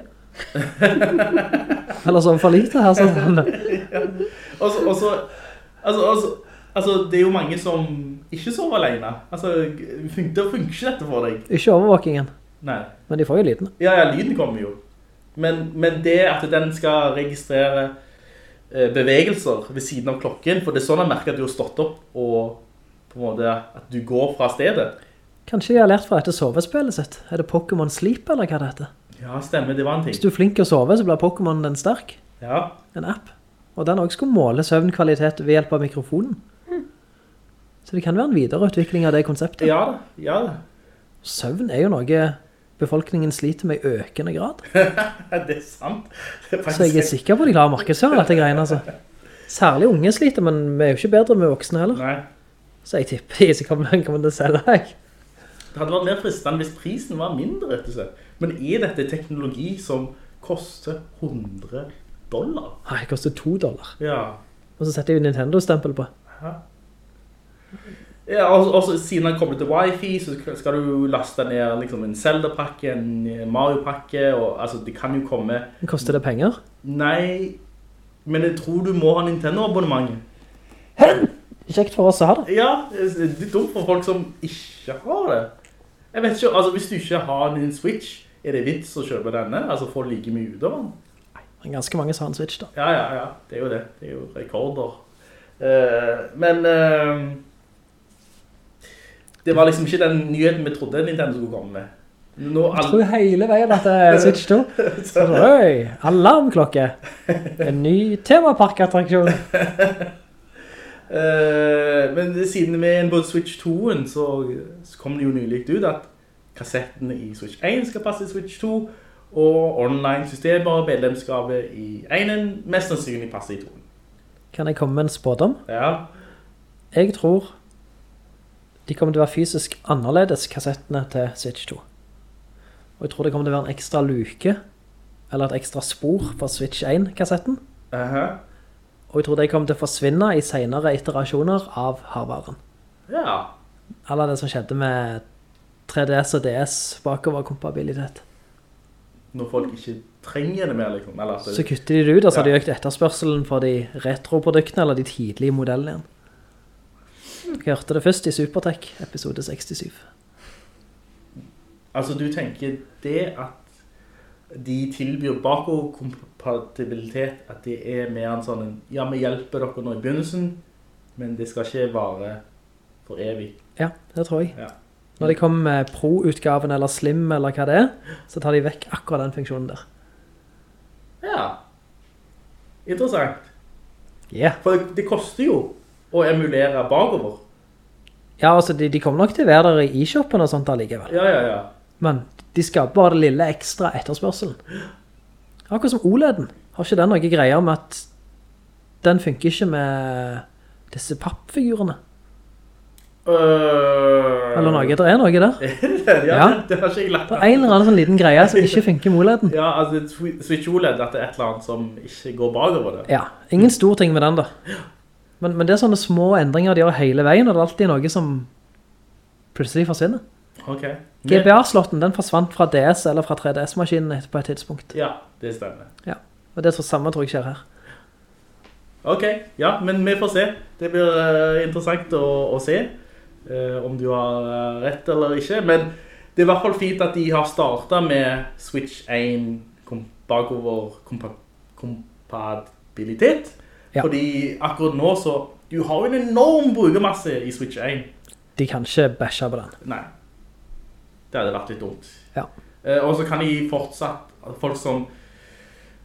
Eller sovet for lite her, sånn. Og så, og så altså, altså, det er jo mange som ikke sover alene. Altså, det funker ikke dette for deg. Ikke overvåkingen, Nei. men de får jo lyden. Ja, ja, lyden kommer jo. Men, men det at den skal registrere eh, bevegelser ved siden av klokken, for det er sånn jeg merker at du har stått opp og på en måte at du går fra stedet. Kanskje de har lært fra dette sovespillet sitt. Er det Pokémon Sleep, eller hva det heter? Ja, stemmer, det var en ting. Hvis du er flink til å sove, så blir Pokémon den sterk. Ja, En app. Og den også skulle måle søvnkvalitet ved hjelp av mikrofonen. Så det kan være en videreutvikling av det konseptet. ja ja. Søvn er jo noe befolkningen sliter med i økende grad. Det er sant. Det er Så jeg er sikker på at de klarer å dette greiene, altså. Særlig unge sliter, men vi er jo ikke bedre med voksne heller. Nei. Så jeg tipper de som kommer, kommer til å selge deg. Det hadde vært mer fristende hvis prisen var mindre, rett og slett. Men er dette teknologi som koster 100 dollar? Nei, det koster 2 dollar. Ja. Og så setter jeg jo Nintendo-stempel på. Ja, altså, og så siden han kommer til wifi, så skal du laste ned liksom en Zelda-pakke, en Mario-pakke, og altså, det kan jo komme... Koster det penger? Nei, men jeg tror du må ha Nintendo-abonnementet. Kjekt for oss å ha det. Ja, det er dumt for folk som ikke har det. Jeg vet ikke, altså hvis du ikke har en Switch, er det vits å kjøpe denne? Altså få like mye ut av den? Nei, ganske mange som har en Switch da. Ja, ja, ja, det er jo det. Det er jo rekorder. Uh, men, eh, det var liksom ikke den nyheten vi trodde Nintendo skulle komme med. Nå, Jeg tror hele veien at det er Switch 2. Så, øy, alarmklokke. En ny temaparkattraksjon. uh, men siden vi er på Switch 2-en, så, så kom det jo nylig ut at kassettene i Switch 1 skal passe i Switch 2, og online-systemer og medlemskapet i 1 mest sannsynlig passer i 2. Kan jeg komme med en spådom? Ja, Jeg tror de kommer til å være fysisk annerledes kassettene til Switch 2. Og jeg tror det kommer til å være en ekstra luke, eller et ekstra spor for Switch 1-kassetten. Aha. Og jeg tror det kommer til å forsvinne i senere iterasjoner av hardvaren. ja. Eller det som skjedde med 3DS og DS bakoverkompabilitet. Når folk ikke trenger det mer, liksom. Det, Så kutter de det ut, og så har de økt etterspørselen for de retroproduktene, eller de tidlige modellene igjen. Jeg hørte det først i Supertech, episode 67. Altså, du tenker det at de tilbyr bakoverkompatibilitet, at det er mer en sånn, ja, vi hjelper dere nå i begynnelsen, men det skal ikke vare for evig. Ja, det tror jeg. Ja. Når de kommer med Pro-utgaven eller Slim eller hva det er, så tar de vekk akkurat den funksjonen der. Ja. Interessant. Ja. For det, det koster jo å emulere bakover. Ja, altså de, de kommer nok til å være der i e-shoppen og sånt allikevel. Ja, ja, ja. Men de skaper bare det lille ekstra etterspørselen. Akkurat som OLEDen. Har ikke den noe greier med at den funker ikke med disse pappfigurene? Øh, Eller noe, det er noe der. ja, Ja. Det, det har ikke jeg lagt Det er en eller annen sånn liten greie som ikke funker med OLEDen. Ja, altså Switch OLED, at det er et eller annet som ikke går bakover det. Ja, ingen stor ting med den da. Men, men det er sånne små endringer de gjør hele veien, og det er alltid noe som plutselig forsvinner. Ok. GBA-slotten, den forsvant fra DS eller fra 3DS-maskinen på et tidspunkt. Ja, det stemmer. Ja, og det er så samme tror jeg skjer her. Ok, ja, men vi får se. Det blir uh, interessant å, å se uh, om du har eh, rett eller ikke. Men det er i hvert fall fint at de har startet med Switch 1 kom bakover kompa kompatibilitet. Ja. Fordi akkurat nå så, du har jo en enorm brukermasse i Switch 1. De kan ikke bashe på den. Nei, det hadde vært litt dumt. Ja. Eh, og så kan de fortsatt, folk som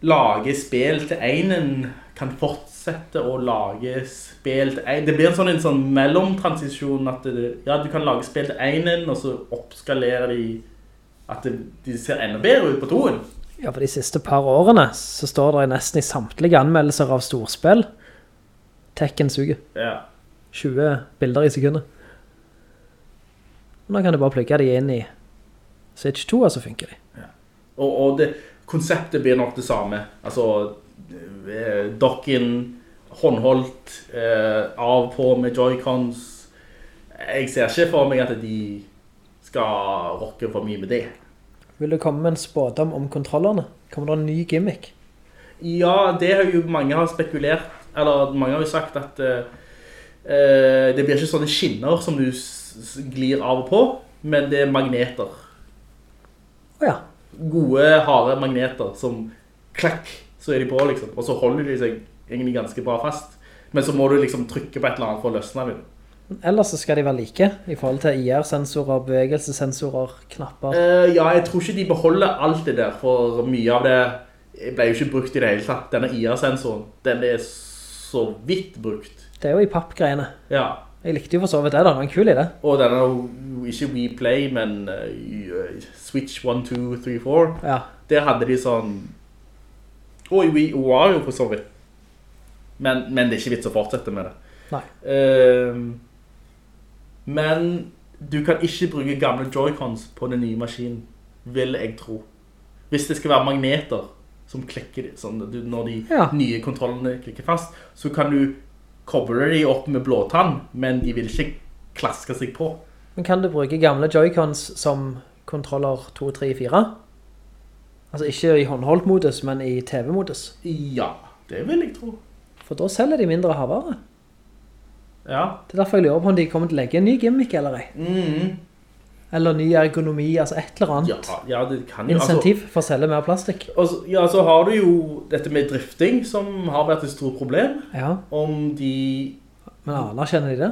lager spill til enen, kan fortsette å lage spill til en. Det blir en sånn, en sånn mellomtransisjon at det, ja, du kan lage spill til enen, og så oppskalerer de at det, de ser enda bedre ut på toen. Ja, for de siste par årene så står det nesten i samtlige anmeldelser av storspill. Tekken suger. Ja. 20 bilder i sekundet. Nå kan du bare plugge de inn i Switch 2, og så funker de. Og, og det, konseptet blir nok det samme. Altså, eh, dokken, håndholdt, eh, av på med Joy-Cons. Jeg ser ikke for meg at de skal rocke for mye med det. Vil du komme med en spådom om kontrollerne? Kommer det en ny gimmick? Ja, det har jo mange har spekulert, eller mange har jo sagt at eh, det blir ikke sånne skinner som du glir av og på, men det er magneter. Åja, Gode, harde magneter som klakk, så er de på liksom, og så holder de seg egentlig ganske bra fast. Men så må du liksom trykke på et eller annet for å løsne dem. Ellers så skal de være like i forhold til IR-sensorer, bevegelsessensorer, knapper. Uh, ja, jeg tror ikke de beholder alt det der, for mye av det ble jo ikke brukt i det hele tatt. Denne IR-sensoren, den er så vidt brukt. Det er jo i pappgreiene. Ja, Jeg likte jo for så vidt det da, det var en kul idé. og den er jo ikke WePlay, men uh, Switch 1, 2, 3, 4. Ja, Der hadde de sånn Og i Wii jo for så vidt. Men, men det er ikke vits å fortsette med det. nei. Ehm, men du kan ikke bruke gamle Joy-Cons på den nye maskinen, vil jeg tro. Hvis det skal være magneter som klikker, sånn, når de Ja. nye kontrollene klikker fast, så kan du koble de opp med blåtann, men de vil ikke klaske seg på. Men kan du bruke gamle Joy-Cons som kontroller 2, 3, 4? Altså ikke i håndholdt-modus, men i TV-modus. Ja, det vil jeg tro. For da selger de mindre havare. Ja. Det er derfor jeg lurer på om de kommer til å legge en ny gimmick eller ei. Mm. Eller ny ergonomi, altså et eller annet. Ja, ja, det kan jo. altså- for å selge mer plastikk. Altså, ja, så har du jo dette med drifting, som har vært et stort problem. Ja, Om de... men anerkjenner de det?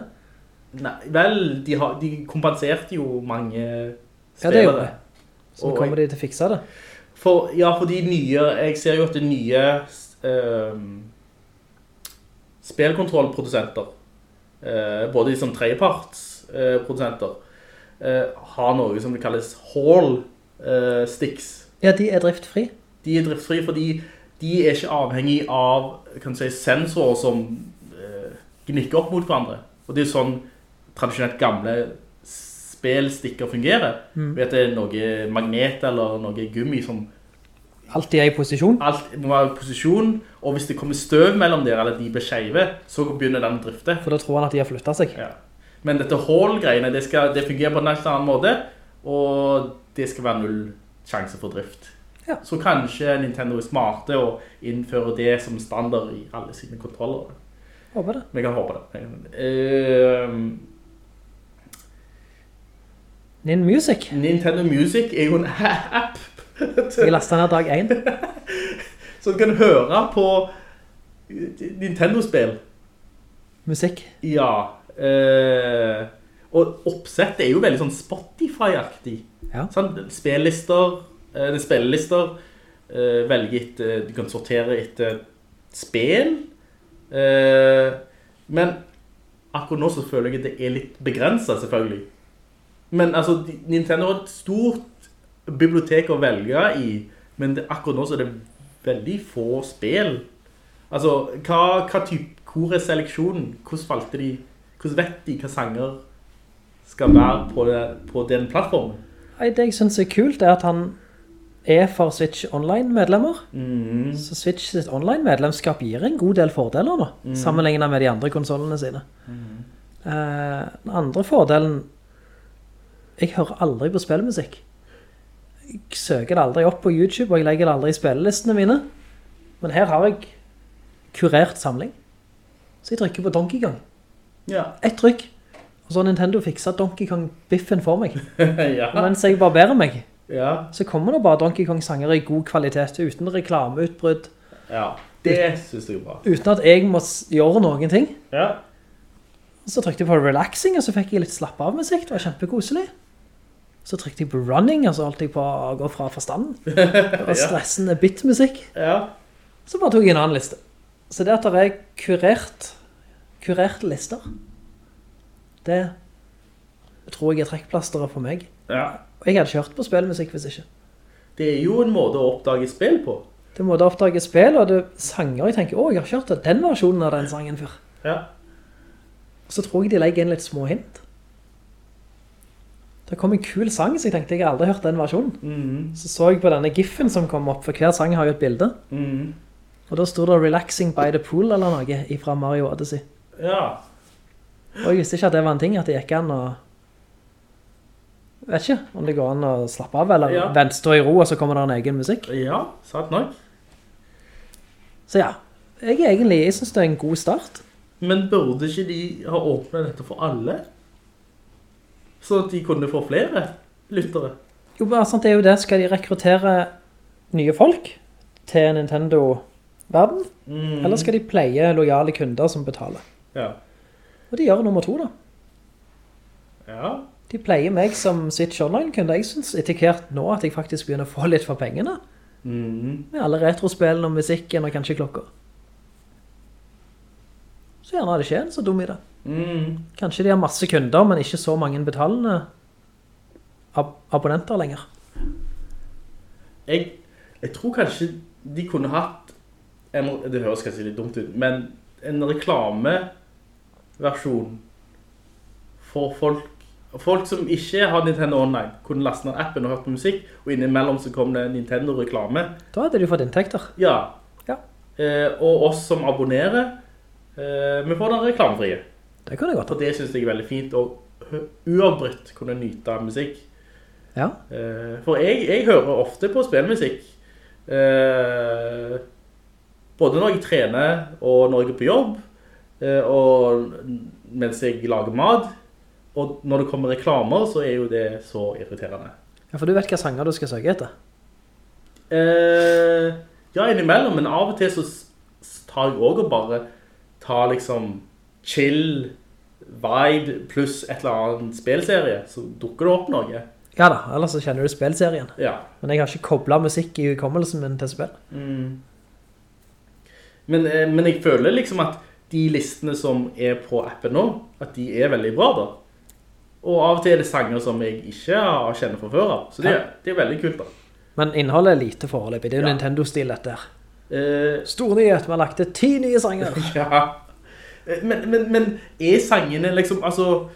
Nei, vel, de, har, de kompenserte jo mange Ja, det gjorde spillere. det. Så Og kommer de til å fikse det. For, ja, for de nye, jeg ser jo at det nye ehm, spillkontrollprodusenter, både de som tredjepartsprodusenter, eh, har noe som det kalles Hall eh, Sticks. Ja, de er driftfri. De er driftfri fordi de er ikke avhengig av kan si, sensorer som eh, gnikker opp mot hverandre. Og det er sånn tradisjonelt gamle spelstikker fungerer. Ved at det er noe magnet eller noe gummi som Alt de er i posisjon. alt må være i posisjon, og hvis det kommer støv mellom dere, eller de blir skjeve, så begynner den å drifte. For da tror han at de har flyttet seg. Ja. Men dette hål-greiene, det, det fungerer på en helt annen måte, og det skal være null sjanse for drift. Ja. Så kanskje Nintendo er smarte og innfører det som standard i alle sine kontroller. Håper det. Vi kan håpe det. Uh, Nintendo Music. Nintendo Music er jo en app Jeg lastet ned dag 1. så du kan høre på Nintendo-spill. Musikk. Ja. eh, og oppsett er jo veldig sånn Spotify-aktig. Ja. Sånn, spillister, eh, det er eh, velge etter, du kan sortere etter spill. Eh, men akkurat nå så føler jeg at det er litt begrenset, selvfølgelig. Men altså, Nintendo har et stort bibliotek å velge i, men det, akkurat nå så er det veldig få spill. Altså, hva, hva type, hvor er seleksjonen? Hvordan valgte de, hvordan vet de hva sanger skal være på, det, på den plattformen? Det jeg synes er kult er at han er for Switch Online-medlemmer. Mm. Så Switch sitt online-medlemskap gir en god del fordeler nå, sammenlignet med de andre konsolene sine. Eh, den andre fordelen, jeg hører aldri på spillmusikk. Jeg søker det aldri opp på YouTube, og jeg legger det aldri i spillelistene mine. Men her har jeg kurert samling. Så jeg trykker på Donkey Kong. Ja. Et trykk. Og så har Nintendo fikset Donkey Kong-biffen for meg. ja. Mens jeg barberer meg, ja. så kommer det bare Donkey Kong-sanger i god kvalitet, uten reklameutbrudd, Ja. Det synes jeg er bra. uten at jeg må gjøre noen ting. Ja. Så trykte jeg på relaxing, og så fikk jeg litt slapp av musikk, det var kjempekoselig. Så trykte jeg på running, og så holdt jeg på å gå fra forstanden. Det var stressende bitmusikk. Ja. Så bare tok jeg en annen liste. Så det at det er kurert, kurerte lister, det tror jeg er trekkplasteret for meg. ja. Og jeg hadde kjørt på spillmusikk hvis ikke. Det er jo en måte å oppdage spill på. Det er en måte å oppdage spill, og det er sanger jeg tenker, å, jeg har kjørt den versjonen av den sangen før. Ja. Så tror jeg de legger inn litt små hint. Det kom en kul sang, så jeg tenkte jeg aldri hørt den versjonen. Mhm. Så så jeg på denne giffen som kom opp, for hver sang har jo et bilde. Mhm. Og da stod det 'Relaxing by the Pool' eller noe fra Mario Odyssey. Ja. Og jeg visste ikke at det var en ting, at det gikk an å... Vet ikke om det går an å slappe av, eller Ja. vent, stå i ro, og så kommer det en egen musikk. Ja, sant nok. Så ja, jeg egentlig, jeg synes det er en god start. Men burde ikke de ha åpnet dette for alle? Så at de kunne få flere lyttere? Jo, bare sant, det er jo det. Skal de rekruttere nye folk til Nintendo-verden? Mm. Eller skal de pleie lojale kunder som betaler? Ja. Og de gjør nummer to da. Ja. De pleier meg som Switch Online-kunde. Jeg synes etter hvert nå at jeg faktisk begynner å få litt for pengene. Mm. Med alle retrospillene og musikken og kanskje klokka. Så gjerne er det ikke en så dum i det. Mhm. Kanskje de har masse kunder, men ikke så mange betalende ab abonnenter lenger. Jeg, jeg tror kanskje de kunne hatt en, Det høres kanskje litt dumt ut, men en reklameversjon for folk Folk som ikke har Nintendo Online, kunne laste ned appen og hørt på musikk, og innimellom så kom det Nintendo-reklame. Da hadde de fått inntekter. Ja. Ja. Eh, og oss som abonnerer, eh, vi får den reklamefrie. Det kunne jeg godt Og det synes jeg er veldig fint, å uavbrytt uavbrutt kunne nyte av musikk. Ja. Eh, For jeg, jeg hører ofte på spillmusikk. Eh, både når jeg trener og når jeg er på jobb, og mens jeg lager mat. Og når det kommer reklamer, så er jo det så irriterende. ja, for du vet hva sanger du skal søke etter. Eh, ja, innimellom, men av og til så tar jeg også og bare tar liksom chill vibe pluss et eller annet spilserie, så dukker det opp noe. Ja da, ellers så kjenner du spilserien. Ja. Men jeg har ikke koblet musikk i hukommelsen min til spill. Men, eh, men jeg føler liksom at de listene som er på appen nå, at de er veldig bra da. Og av og til er det sanger som jeg ikke har kjenner fra før av. Så det, Ja. det er veldig kult da. Men innholdet er lite foreløpig. Det er jo Ja. Nintendo-stil dette her. Eh, Stor nyhet, vi har lagt til ti nye sanger. Ja. Eh, Men, men, men er sangene liksom, altså,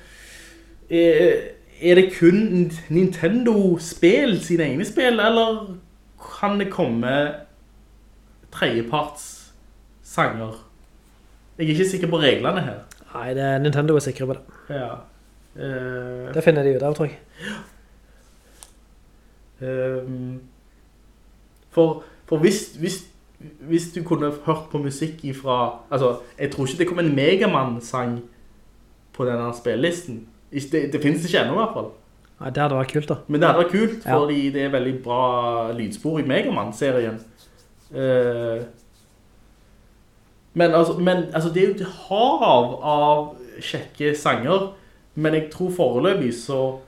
er, er det kun Nintendo-spill, sine egne spill, eller kan det komme tredjeparts sanger? Jeg er ikke sikker på reglene her. Nei, det er Nintendo er sikre på det. Ja. Uh, Det finner de ut av, tror jeg. ehm, for, for hvis, hvis, hvis du kunne hørt på musikk ifra, altså, jeg tror ikke det kom en Megaman-sang på denne spillelisten. Det, det finnes ikke ennå i hvert fall. Nei, det hadde vært kult da. Men det hadde vært kult, Ja. fordi det er veldig bra lydspor i Megaman-serien. Uh, men, altså, men altså, det er jo et hav av kjekke sanger, men jeg tror foreløpig så,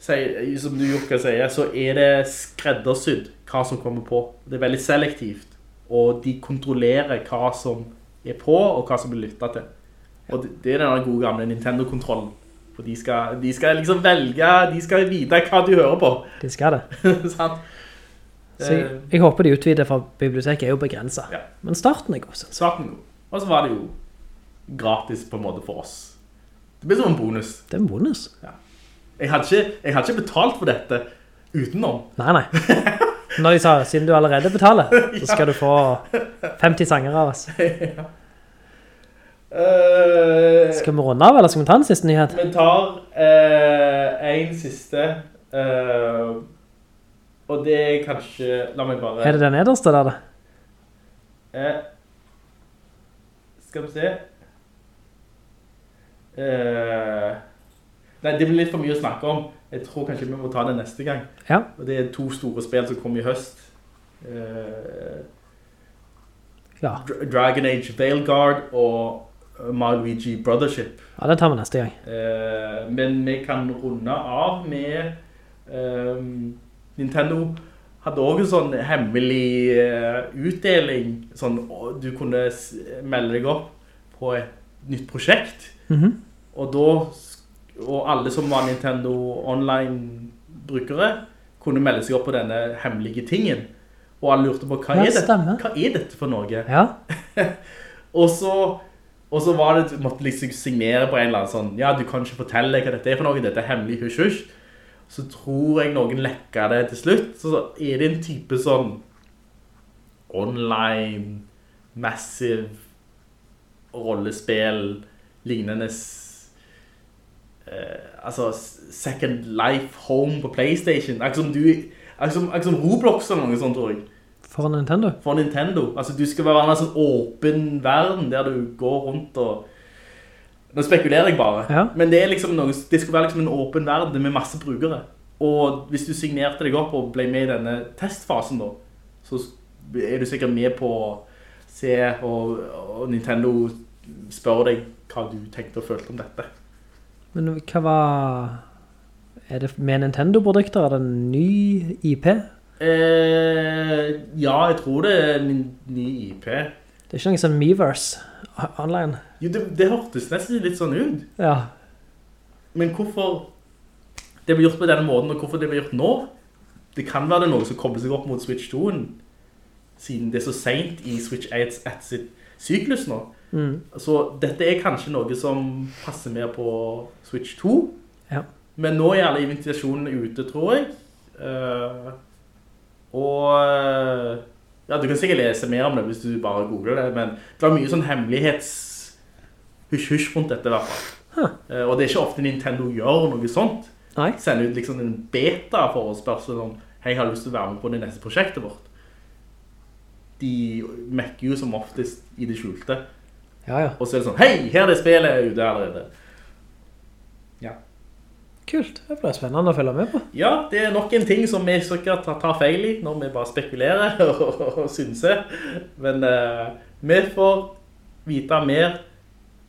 som du Jukka sier, så er det skreddersydd hva som kommer på. Det er veldig selektivt, og de kontrollerer hva som er på, og hva som blir lyttet til. Og det, det er den gode gamle Nintendo-kontrollen. For de skal, de skal liksom velge, de skal vite hva du hører på. De skal det. sånn. Så jeg, jeg håper de utvider, for biblioteket er jo begrenset. Ja. Men starten er god, synes jeg. Starten god. Og så var det jo gratis på en måte for oss. Det blir som en bonus. Det er en bonus. Jeg hadde ikke, jeg hadde ikke betalt for dette utenom. Nei, nei. Når de sa, siden du allerede betaler, så skal du få 50 sanger av oss. Uh, Skal vi runde av, eller skal vi ta en siste nyhet? Vi tar uh, en siste, uh, og det er kanskje, la meg bare... Er det den nederste der, da? Skal vi se. Nei, det blir litt for mye å snakke om. Jeg tror kanskje vi må ta det neste gang. Ja. Og det er to store spill som kommer i høst. Eh, Ja. Dragon Age Veilguard og Maluigi Mario Brothership. Ja, det tar vi neste gang. Eh, men vi kan runde av med ehm, Nintendo hadde også en sånn hemmelig eh, utdeling. Sånn, du kunne melde deg opp på et nytt prosjekt. Mhm. Og da, og alle som var Nintendo Online-brukere, kunne melde seg opp på denne hemmelige tingen. Og alle lurte på, hva Ja, er, det? hva er dette for noe? Ja, Og så, og så var det, måtte liksom signere på en eller annen sånn, ja, du kan ikke fortelle hva dette er for noe, dette er hemmelig husj husj. Så tror jeg noen lekka det til slutt, så er det en type sånn online, massive rollespill, lignende, altså Second Life Home på Playstation, akkurat som du, akkurat som, akkurat som Roblox eller noe sånt, tror jeg for Nintendo. for Nintendo. Altså, du skal være en sånn åpen verden der du går rundt og... Nå spekulerer jeg bare. Ja. Men det liksom noe, det skal være liksom en åpen verden med masse brukere. Og hvis du signerte deg opp og ble med i denne testfasen da, så er du sikkert med på å se, og, og Nintendo spør deg hva du tenkte og følte om dette. Men hva var... Er det med Nintendo-produkter? Er det en ny IP? Eh, ja, jeg tror det er en ny IP. Det er ikke noe sånn Miiverse online. Jo, det, det hørtes nesten litt sånn ut. Ja, Men hvorfor det blir gjort på denne måten, og hvorfor det blir gjort nå? Det kan være det noe som kobler seg opp mot Switch 2-en, siden det er så sent i Switch 1 sitt syklus nå. Mm. Så dette er kanskje noe som passer mer på Switch 2. ja. Men nå er alle invitasjonene ute, tror jeg. Uh, og eh, ja, du kan sikkert lese mer om det hvis du bare googler det, men det var mye sånn hemmelighets husj-husj rundt dette i hvert fall. Eh, og det er ikke ofte Nintendo gjør noe sånt. Nei. Sender ut liksom en beta for å spørsmål om hei, jeg har lyst til å være med på det neste prosjektet vårt. De mekker jo som oftest i det skjulte. Ja, ja. Og så er det sånn, hei, her er det spillet ute allerede. Ja. Kult. Det blir spennende å følge med på. Ja, det er nok en ting som vi sikkert tar, feil i når vi bare spekulerer og, og synser. Men uh, vi får vite mer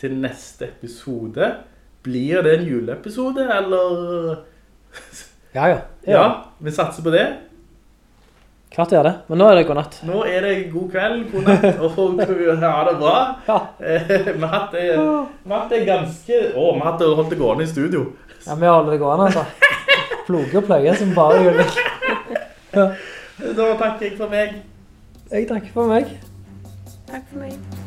til neste episode. Blir det en juleepisode, eller... Ja, ja. Ja, vi satser på det. Klart det er det. Men nå er det god natt. Nå er det god kveld, god natt, og ha det bra. Ja. Vi har hatt det, har ganske... Å, vi har holdt det gående i studio. Ja, vi holder det gående, altså. Ploge og pløye som bare juling. Da takker jeg for meg. Jeg takker for meg. Takk for meg.